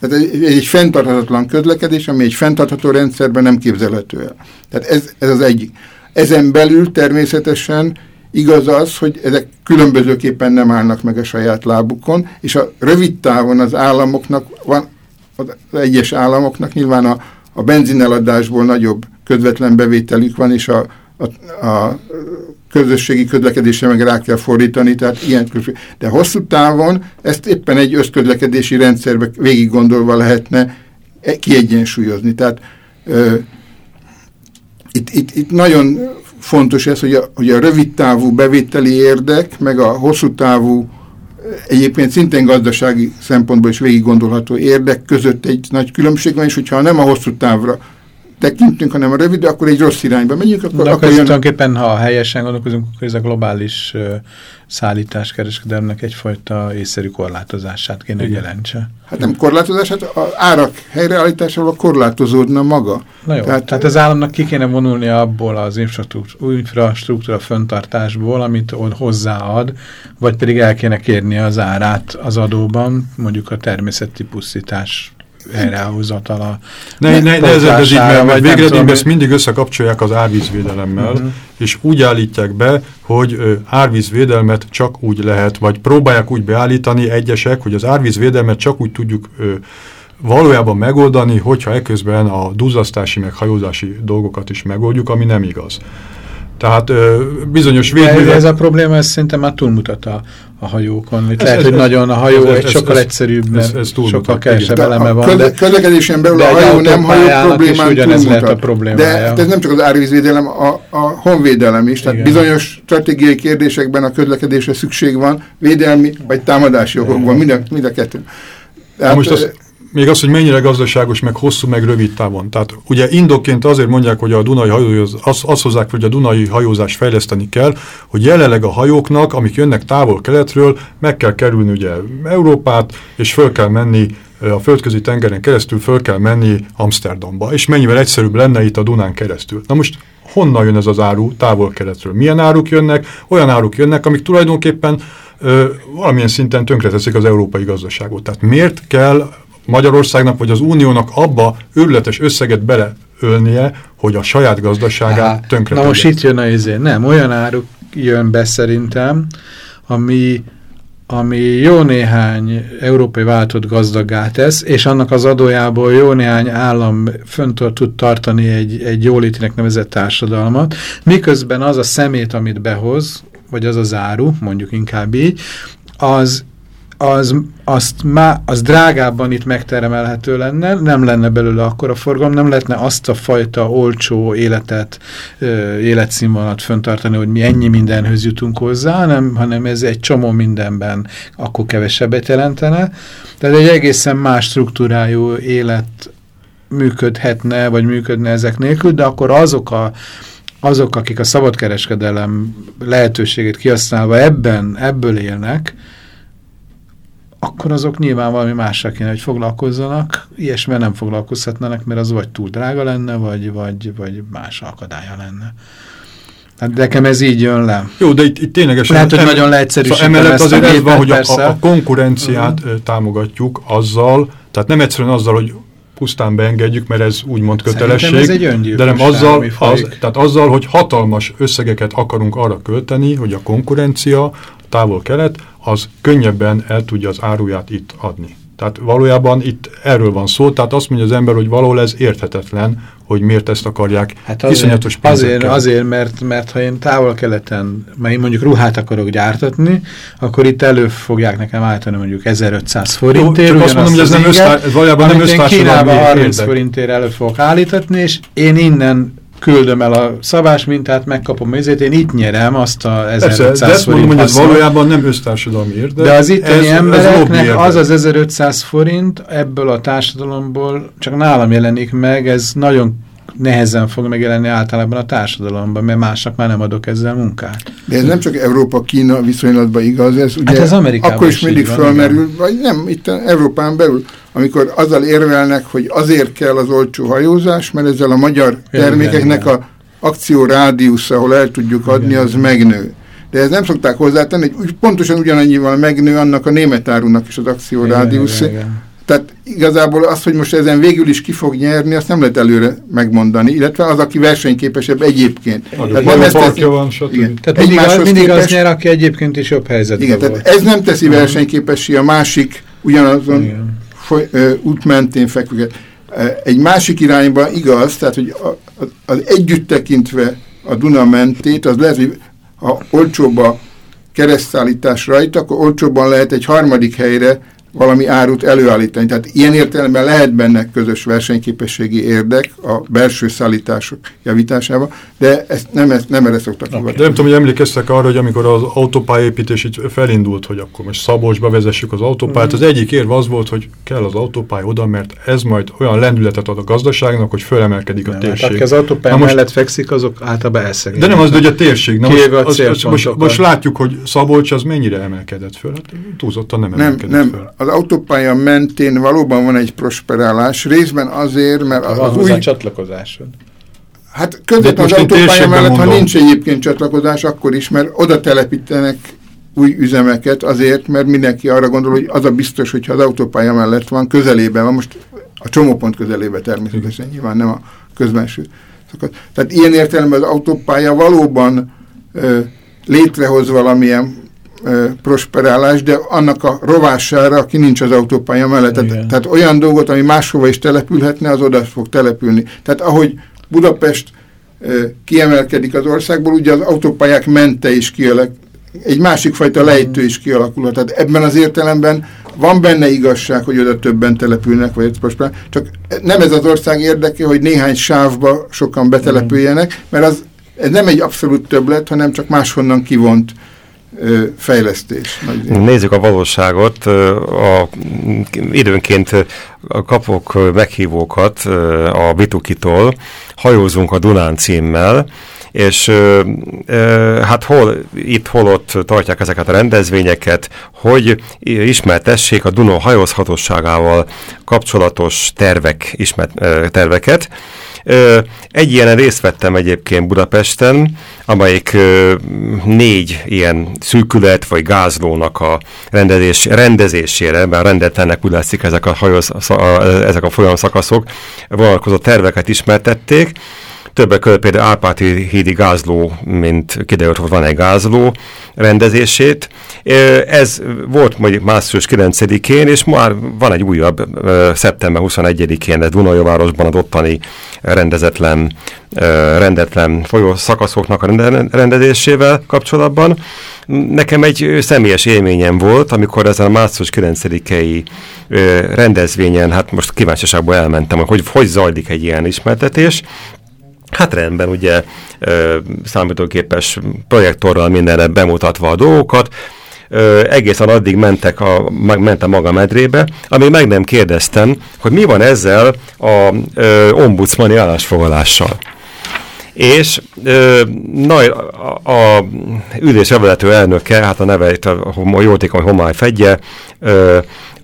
ez egy, egy fenntarthatatlan közlekedés, ami egy fenntartható rendszerben nem képzelhető el. Tehát ez, ez az egyik. Ezen belül természetesen igaz az, hogy ezek különbözőképpen nem állnak meg a saját lábukon, és a rövid távon az államoknak van, az egyes államoknak nyilván a, a benzineladásból nagyobb közvetlen bevételük van, és a, a, a közösségi közlekedésre meg rá kell fordítani, tehát ilyen De hosszú távon ezt éppen egy összközlekedési rendszerbe végig gondolva lehetne e, kiegyensúlyozni. Tehát ö, itt, itt, itt nagyon fontos ez, hogy a, hogy a rövid távú bevételi érdek, meg a hosszú távú egyébként szintén gazdasági szempontból is végig gondolható érdek között egy nagy különbség van, és hogyha nem a hosszú távra tekintünk, hanem a rövid, akkor egy rossz irányba megyünk. Akkor, De akkor jön... tulajdonképpen, ha helyesen gondolkozunk, akkor ez a globális uh, szállításkereskedelmnek egyfajta észszerű korlátozását kéne, hogy jelentse. Hát nem korlátozását, az árak helyreállításával korlátozódna maga. Na jó, tehát, tehát az államnak ki kéne vonulni abból az infrastruktúra, infrastruktúra föntartásból, amit hozzáad, vagy pedig el kéne kérni az árát az adóban, mondjuk a természeti pusztítás helyrehozatala. Ne, ne, ne ez, ez így, mert, mert végeredményben ezt mindig összekapcsolják az árvízvédelemmel, uh mhm. -huh. és úgy állítják be, hogy ö, árvízvédelmet csak úgy lehet, vagy próbálják úgy beállítani egyesek, hogy az árvízvédelmet csak úgy tudjuk ö, valójában megoldani, hogyha eközben a duzzasztási meg hajózási dolgokat is megoldjuk, ami nem igaz. Tehát ö, bizonyos védművek... Ez a probléma, ez szerintem már túlmutat a, a hajókon. Itt ez, lehet, ez, hogy ez, nagyon a hajó ez, egy ez, sokkal ez, egyszerűbb, mert ez, ez sokkal kevesebb eleme van. De közlekedésen belül a hajó nem hajó problémán túlmutat. a problémája. De hát ez nem csak az árvízvédelem, a, a honvédelem is. Tehát Igen. bizonyos stratégiai kérdésekben a közlekedésre szükség van, védelmi vagy támadási okokban, mind a, mind a kettő. Tehát, most az, még az, hogy mennyire gazdaságos, meg hosszú, meg rövid távon. Tehát ugye indokként azért mondják, hogy a Dunai hajózás, az, azt hozzák, hogy a Dunai hajózás fejleszteni kell, hogy jelenleg a hajóknak, amik jönnek távol-keletről, meg kell kerülni ugye Európát, és föl kell menni a földközi tengeren keresztül föl kell menni Amsterdamba, és mennyivel egyszerűbb lenne itt a Dunán keresztül. Na most honnan jön ez az áru távol-keletről? Milyen áruk jönnek? Olyan áruk jönnek, amik tulajdonképpen ö, valamilyen szinten tönkreteszik az európai gazdaságot. Tehát miért kell Magyarországnak vagy az Uniónak abba őrületes összeget beleölnie, hogy a saját gazdaságát tönkre Na most itt jön a izé. Nem, olyan áruk jön be szerintem, ami, ami jó néhány európai váltott gazdagá tesz, és annak az adójából jó néhány állam fönt tud tartani egy, egy jólétinek nevezett társadalmat, miközben az a szemét, amit behoz, vagy az az áru, mondjuk inkább így, az az, azt má, az drágábban itt megteremelhető lenne, nem lenne belőle akkora forgalom, nem lehetne azt a fajta olcsó életet, életszínvonalat föntartani, hogy mi ennyi mindenhöz jutunk hozzá, hanem, hanem ez egy csomó mindenben akkor kevesebbet jelentene. Tehát egy egészen más struktúrájú élet működhetne, vagy működne ezek nélkül, de akkor azok a azok, akik a szabadkereskedelem lehetőségét kihasználva ebben, ebből élnek, akkor azok nyilván valami másra kéne, hogy foglalkozzanak, ilyesmivel nem foglalkozhatnának, mert az vagy túl drága lenne, vagy, vagy, vagy más akadálya lenne. Hát nekem ez így jön le. Jó, de itt, itt ténylegesen... Lehet, hogy em nagyon leegyszerűsítem szóval emellett azért ez van, hogy a, a konkurenciát uh mhm. -huh. támogatjuk azzal, tehát nem egyszerűen azzal, hogy pusztán beengedjük, mert ez úgymond kötelesség, ez egy de nem azzal, az, tehát azzal, hogy hatalmas összegeket akarunk arra költeni, hogy a konkurencia, távol-kelet, az könnyebben el tudja az áruját itt adni. Tehát valójában itt erről van szó, tehát azt mondja az ember, hogy valahol ez érthetetlen, hogy miért ezt akarják hát azért, iszonyatos Azért, azért mert, mert ha én távol-keleten, mert én mondjuk ruhát akarok gyártatni, akkor itt elő fogják nekem állítani mondjuk 1500 forintért. Csak azt mondom, hogy ez, nem össztár, ez valójában nem össztársadalmi 30 forintért elő fogok állítatni, és én innen küldöm el a szabás mintát, megkapom a én itt nyerem azt a 1500 Persze, forint mondom, hogy ez valójában nem össztársadalmi érdek. De az itteni ez, embereknek ez az az 1500 forint ebből a társadalomból csak nálam jelenik meg, ez nagyon nehezen fog megjelenni általában a társadalomban, mert másnak már nem adok ezzel munkát. De ez nem csak Európa-Kína viszonylatban igaz, ez ugye hát ez akkor is mindig fölmerül, vagy nem, itt Európán belül, amikor azzal érvelnek, hogy azért kell az olcsó hajózás, mert ezzel a magyar termékeknek a akció rádiusz, ahol el tudjuk adni, az megnő. De ez nem szokták hozzátenni, hogy pontosan ugyanannyival megnő annak a német árunak is az akció rádiusz. Igazából az, hogy most ezen végül is ki fog nyerni, azt nem lehet előre megmondani, illetve az, aki versenyképesebb egyébként. Tehát nem ezt teszi, van, igen. Tehát mindig, az, mindig képes, az nyer, aki egyébként is jobb helyzetben igen, volt. Tehát ez nem teszi versenyképessé a másik ugyanazon igen. foly, ö, út mentén fekvőket. Egy másik irányban igaz, tehát hogy az együtt tekintve a Duna mentét, az lehet, hogy ha olcsóbb a keresztszállítás rajta, akkor olcsóbban lehet egy harmadik helyre valami árut előállítani. Tehát ilyen értelemben lehet benne közös versenyképességi érdek a belső szállítások javításába, de ezt nem, ezt nem erre szoktak De nem tudom, hogy emlékeztek arra, hogy amikor az autópályépítés itt felindult, hogy akkor most Szabolcsba vezessük az autópályát, mm. az egyik érv az volt, hogy kell az autópály oda, mert ez majd olyan lendületet ad a gazdaságnak, hogy fölemelkedik a nem, térség. Aki az autópály most, mellett fekszik, azok általában elszegnek. De nem az, hogy a térség. Na most, az, az, most, most, látjuk, hogy Szabolcs az mennyire emelkedett föl. Hát túlzottan nem emelkedett nem, föl. Az autópálya mentén valóban van egy prosperálás, részben azért, mert az, az új... csatlakozásod. Hát között az autópálya mellett, mondom. ha nincs egyébként csatlakozás, akkor is, mert oda telepítenek új üzemeket azért, mert mindenki arra gondol, hogy az a biztos, hogyha az autópálya mellett van, közelében van, most a csomópont közelében természetesen, nyilván nem a közbenső szakasz. Tehát ilyen értelemben az autópálya valóban ö, létrehoz valamilyen prosperálás, de annak a rovására, aki nincs az autópálya mellett. Tehát, tehát olyan dolgot, ami máshova is települhetne, az oda fog települni. Tehát ahogy Budapest kiemelkedik az országból, ugye az autópályák mente is kialak, egy másik fajta lejtő is kialakulhat. Tehát ebben az értelemben van benne igazság, hogy oda többen települnek, vagy most csak nem ez az ország érdeke, hogy néhány sávba sokan betelepüljenek, mert az ez nem egy abszolút többlet, hanem csak máshonnan kivont fejlesztés. Nézzük a valóságot. A, időnként kapok meghívókat a Bitukitól, hajózunk a Dunán címmel, és hát hol itt, hol ott tartják ezeket a rendezvényeket, hogy ismertessék a Duna hajózhatóságával kapcsolatos tervek, ismert, terveket, egy ilyen részt vettem egyébként Budapesten, amelyik négy ilyen szűkület vagy gázlónak a rendezés, rendezésére, mert rendetlenek úgy látszik ezek a, hajóz, ezek a folyamszakaszok, vonalkozó terveket ismertették, Többek között például Árpáti hídi gázló, mint kiderült, hogy van egy gázló rendezését. Ez volt mondjuk március 9-én, és már van egy újabb, szeptember 21-én, ez Dunajovárosban az ottani rendezetlen, rendetlen folyó szakaszoknak a rendezésével kapcsolatban. Nekem egy személyes élményem volt, amikor ezen a március 9-i rendezvényen, hát most kíváncsiságból elmentem, hogy hogy zajlik egy ilyen ismertetés, Hát rendben, ugye számítógépes projektorral mindenre bemutatva a dolgokat, ö, egészen addig mentek a, mentem maga medrébe, amíg meg nem kérdeztem, hogy mi van ezzel a ö, ombudsmani állásfoglalással. És ö, na, a, a ülésrevelető elnöke, hát a neve itt a, a jótékony homály fedje, ö,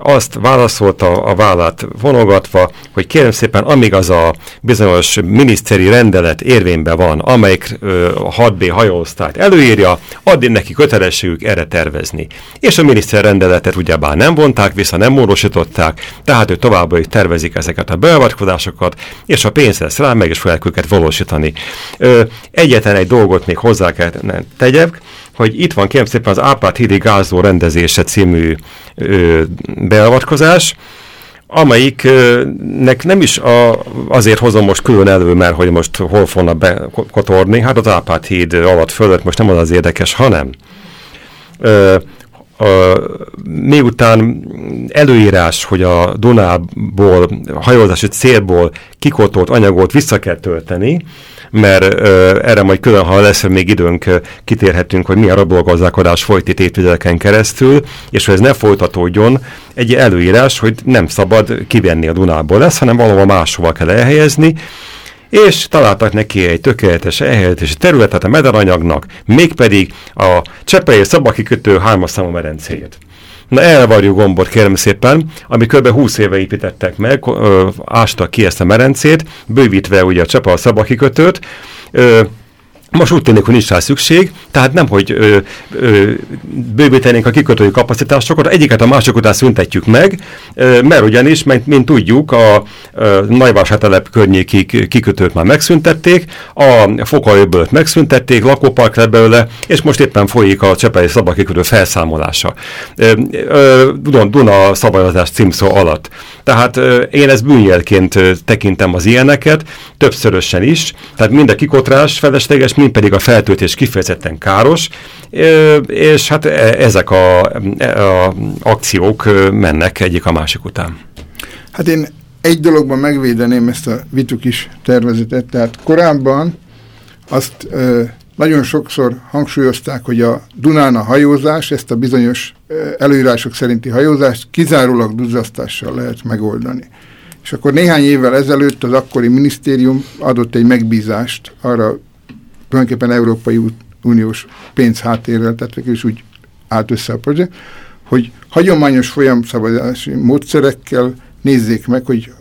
azt válaszolta a vállát vonogatva, hogy kérem szépen, amíg az a bizonyos miniszteri rendelet érvényben van, amelyik ö, a 6B hajóosztályt előírja, addig neki kötelességük erre tervezni. És a miniszter rendeletet ugyebár nem vonták vissza, nem módosították, tehát ő továbbra is tervezik ezeket a beavatkozásokat, és a pénz lesz rá, meg is fogják őket valósítani. Ö, egyetlen egy dolgot még hozzá kell tegyek, hogy itt van kérem szépen az Ápát hídi gázló rendezése című ö, beavatkozás, amelyiknek nem is a, azért hozom most külön elő, mert hogy most hol fognak bekotorni, hát az Ápát híd alatt fölött most nem az az érdekes, hanem ö, a, miután előírás, hogy a Dunából, hajózási célból kikotolt anyagot vissza kell tölteni, mert erre majd külön, ha lesz még időnk, kitérhetünk, hogy milyen rabolgazdálkodás folyt itt évtizedeken keresztül, és hogy ez ne folytatódjon, egy előírás, hogy nem szabad kivenni a Dunából lesz, hanem valahol máshova kell elhelyezni, és találtak neki egy tökéletes elhelyetési területet a mederanyagnak, mégpedig a Csepei Szabaki kötő hármas számú medencéjét. Na elvarjú gombot kérem szépen, ami kb. 20 éve építettek meg, ö, ástak ki ezt a merencét, bővítve ugye a Csepa a szabakikötőt, most úgy tűnik, hogy nincs rá szükség, tehát nem, hogy ö, ö, bővítenénk a kikötői kapacitásokat, egyiket a másik után szüntetjük meg, ö, mert ugyanis, mint, mint tudjuk, a Nagyvásártelep környéki kikötőt már megszüntették, a Fokaöbölt megszüntették, lakópark lett belőle, és most éppen folyik a Csepeli szabadkikötő felszámolása. Ö, ö, Duna szabályozás címszó alatt. Tehát ö, én ezt bűnjelként tekintem az ilyeneket, többszörösen is, tehát mind a kikotrás felesleges, mind pedig a feltöltés kifejezetten káros, és hát e, ezek a, a akciók mennek egyik a másik után. Hát én egy dologban megvédeném ezt a Vituk is tervezetet, tehát korábban azt ö, nagyon sokszor hangsúlyozták, hogy a Dunán a hajózás, ezt a bizonyos előírások szerinti hajózást kizárólag duzzasztással lehet megoldani. És akkor néhány évvel ezelőtt az akkori minisztérium adott egy megbízást arra tulajdonképpen Európai Uniós pénzháttérrel, tehát is úgy állt össze a projekt, hogy hagyományos folyamszabadási módszerekkel nézzék meg, hogy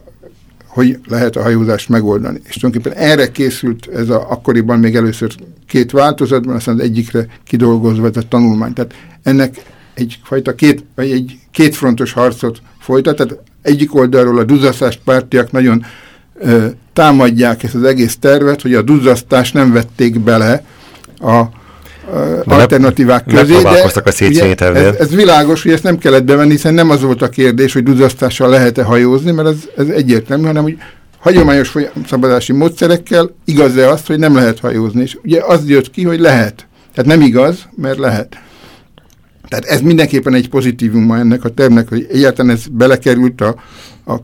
hogy lehet a hajózást megoldani. És tulajdonképpen erre készült ez a, akkoriban még először két változatban, aztán az egyikre kidolgozva ez a tanulmány. Tehát ennek egyfajta két, vagy egy kétfrontos harcot folytat, tehát egyik oldalról a duzzasztást pártiak nagyon támadják ezt az egész tervet, hogy a duzzasztást nem vették bele a de alternatívák ne, közé, de a ugye, ez, ez világos, hogy ezt nem kellett bevenni, hiszen nem az volt a kérdés, hogy duzzasztással lehet-e hajózni, mert ez, ez egyértelmű, hanem hogy hagyományos szabadási módszerekkel igaz-e azt, hogy nem lehet hajózni. És ugye az jött ki, hogy lehet. Tehát nem igaz, mert lehet. Tehát ez mindenképpen egy pozitívuma ennek a tervnek, hogy egyáltalán ez belekerült a, a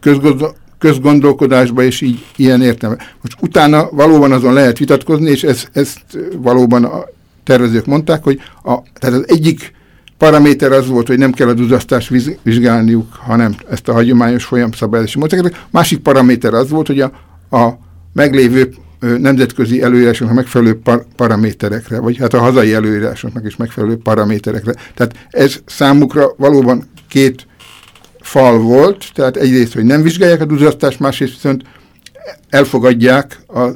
közgondolkodásba, és így ilyen értelme. Most utána valóban azon lehet vitatkozni, és ez, ezt valóban a tervezők mondták, hogy a, tehát az egyik paraméter az volt, hogy nem kell a duzasztást vizsgálniuk, hanem ezt a hagyományos folyamszabályozási módszereket. Másik paraméter az volt, hogy a, a meglévő nemzetközi előírásoknak megfelelő par paraméterekre, vagy hát a hazai előírásoknak is megfelelő paraméterekre. Tehát ez számukra valóban két fal volt, tehát egyrészt, hogy nem vizsgálják a duzzasztást, másrészt viszont elfogadják a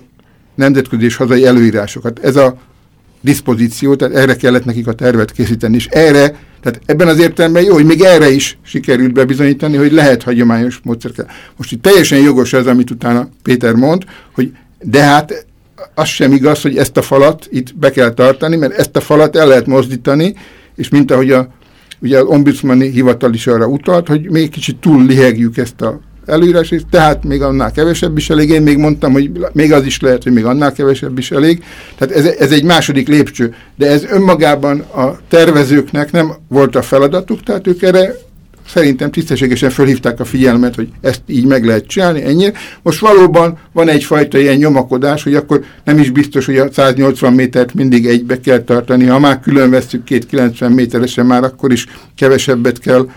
nemzetközi és hazai előírásokat. Ez a diszpozíció, tehát erre kellett nekik a tervet készíteni, és erre, tehát ebben az értelemben jó, hogy még erre is sikerült bebizonyítani, hogy lehet hagyományos módszerkel. Most itt teljesen jogos ez, amit utána Péter mond, hogy de hát az sem igaz, hogy ezt a falat itt be kell tartani, mert ezt a falat el lehet mozdítani, és mint ahogy a, ugye az ombudsmani hivatal is arra utalt, hogy még kicsit túl lihegjük ezt a előírás, tehát még annál kevesebb is elég. Én még mondtam, hogy még az is lehet, hogy még annál kevesebb is elég. Tehát ez, ez egy második lépcső. De ez önmagában a tervezőknek nem volt a feladatuk, tehát ők erre szerintem tisztességesen fölhívták a figyelmet, hogy ezt így meg lehet csinálni, ennyi. Most valóban van egyfajta ilyen nyomakodás, hogy akkor nem is biztos, hogy a 180 métert mindig egybe kell tartani. Ha már külön veszük két 90 méteresen, már akkor is kevesebbet kell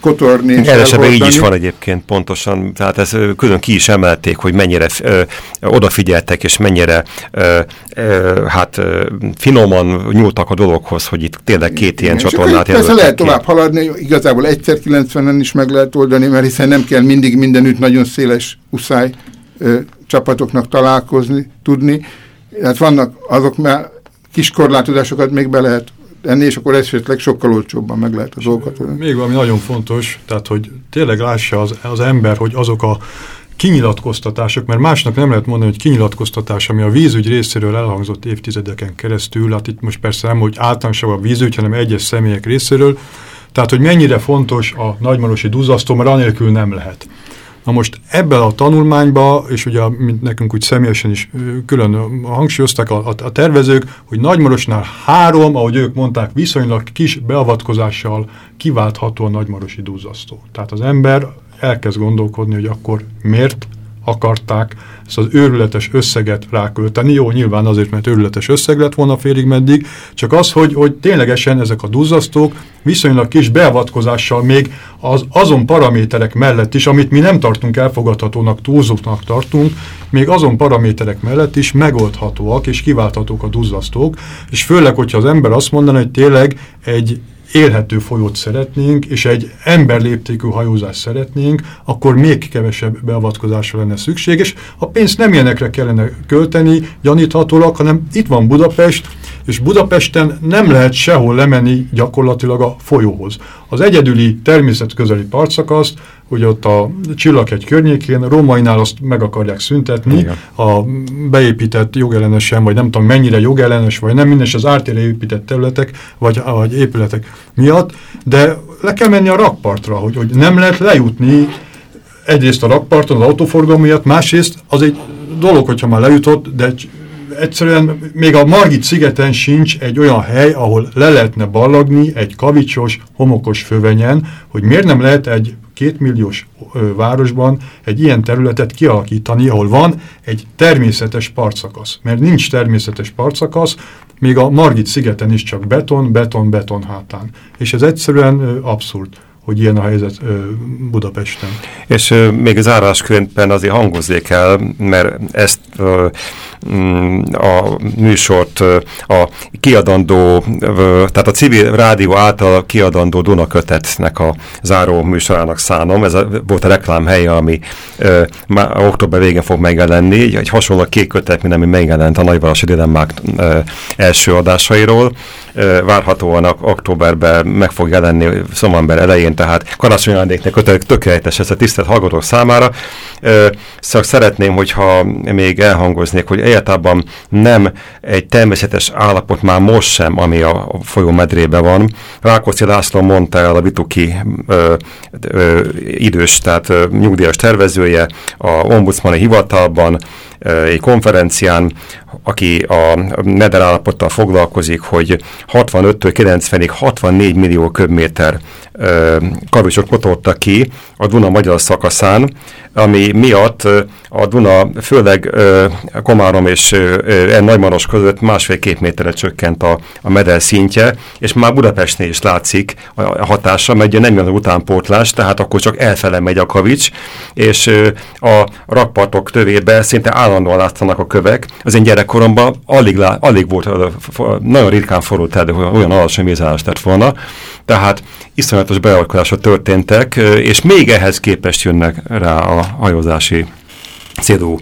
kotorni és Eresebben így is van egyébként pontosan, tehát ez külön ki is emelték, hogy mennyire ö, odafigyeltek, és mennyire ö, ö, hát ö, finoman nyúltak a dologhoz, hogy itt tényleg két ilyen Igen, csatornát Persze lehet tovább haladni, igazából egyszer 90-en is meg lehet oldani, mert hiszen nem kell mindig mindenütt nagyon széles uszály ö, csapatoknak találkozni, tudni. Hát vannak azok, mert kis korlátozásokat még be lehet ennél, és akkor esetleg sokkal olcsóbban meg lehet az dolgokat. Még valami nagyon fontos, tehát hogy tényleg lássa az, az ember, hogy azok a kinyilatkoztatások, mert másnak nem lehet mondani, hogy kinyilatkoztatás, ami a vízügy részéről elhangzott évtizedeken keresztül, hát itt most persze nem, hogy általánosabb a vízügy, hanem egyes személyek részéről, tehát, hogy mennyire fontos a nagymarosi duzzasztó, mert anélkül nem lehet. Na most ebben a tanulmányban, és ugye mint nekünk úgy személyesen is külön hangsúlyozták a, a, a tervezők, hogy Nagymarosnál három, ahogy ők mondták, viszonylag kis beavatkozással kiváltható a nagymarosi duzzasztó. Tehát az ember elkezd gondolkodni, hogy akkor miért akarták ezt az őrületes összeget rákölteni. Jó, nyilván azért, mert őrületes összeg lett volna félig meddig, csak az, hogy, hogy ténylegesen ezek a duzzasztók viszonylag kis beavatkozással még az, azon paraméterek mellett is, amit mi nem tartunk elfogadhatónak, túlzóknak tartunk, még azon paraméterek mellett is megoldhatóak és kiválthatók a duzzasztók, és főleg, hogyha az ember azt mondaná, hogy tényleg egy élhető folyót szeretnénk, és egy emberléptékű hajózást szeretnénk, akkor még kevesebb beavatkozásra lenne szükség, és a pénzt nem ilyenekre kellene költeni, gyaníthatólag, hanem itt van Budapest, és Budapesten nem lehet sehol lemenni gyakorlatilag a folyóhoz. Az egyedüli természetközeli partszakaszt, hogy ott a Csillaghegy környékén, rómainál azt meg akarják szüntetni, Igen. a beépített jogellenesen, vagy nem tudom mennyire jogellenes, vagy nem mindes az ártére épített területek, vagy, vagy épületek miatt, de le kell menni a rakpartra, hogy, hogy nem lehet lejutni egyrészt a rakparton az autóforgalom miatt, másrészt az egy dolog, hogyha már lejutott, de egyszerűen még a Margit szigeten sincs egy olyan hely, ahol le lehetne ballagni egy kavicsos, homokos fövenyen, hogy miért nem lehet egy kétmilliós városban egy ilyen területet kialakítani, ahol van egy természetes partszakasz. Mert nincs természetes partszakasz, még a Margit szigeten is csak beton, beton, beton hátán. És ez egyszerűen abszurd hogy ilyen a helyzet ö, Budapesten. És ö, még záráskönyvben azért hangozzék el, mert ezt ö, a műsort ö, a kiadandó, ö, tehát a civil rádió által kiadandó Dunakötetnek a záró műsorának szánom. Ez a, volt a reklámhelye, ami ö, má, október végén fog megjelenni, egy, hasonló kék kötet, mint ami megjelent a Nagyvárosi Dilemmák ö, első adásairól. Ö, várhatóan októberben meg fog jelenni szomember elején tehát karácsonyi ajándéknek tökéletes ez a tisztelt hallgatók számára. Szóval szeretném, hogyha még elhangoznék, hogy egyáltalán nem egy természetes állapot már most sem, ami a folyó medrében van. Rákóczi László mondta el a Vituki ö, ö, idős, tehát ö, nyugdíjas tervezője a ombudsmani hivatalban, egy konferencián, aki a meder állapottal foglalkozik, hogy 65-től 90-ig 64 millió köbméter kavicsot kotortak ki a Duna magyar szakaszán, ami miatt a Duna főleg Komárom és Nagymaros között másfél-két méterre csökkent a, a meder szintje, és már Budapestnél is látszik a hatása, mert ugye nem jön utánpótlás, tehát akkor csak elfele megy a kavics, és a rakpartok tövébe szinte állandóan látszanak a kövek. Az én gyerekkoromban alig, lá, alig volt, nagyon ritkán forró, tehát olyan alacsony vízállás lett volna, tehát iszonyatos beavatkozások történtek, és még ehhez képest jönnek rá a hajózási célú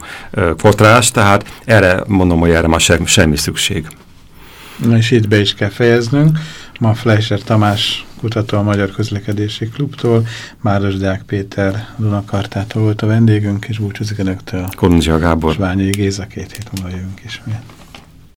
fotrás, tehát erre mondom, hogy erre már sem, semmi szükség. Na és itt be is kell fejeznünk. Ma Fleischer Tamás kutató a Magyar Közlekedési Klubtól, Máros Deák Péter Dunakartától volt a vendégünk, és búcsúzik önöktől. Kondzsia Gábor. Sványi Géza két hét múlva jövünk ismét.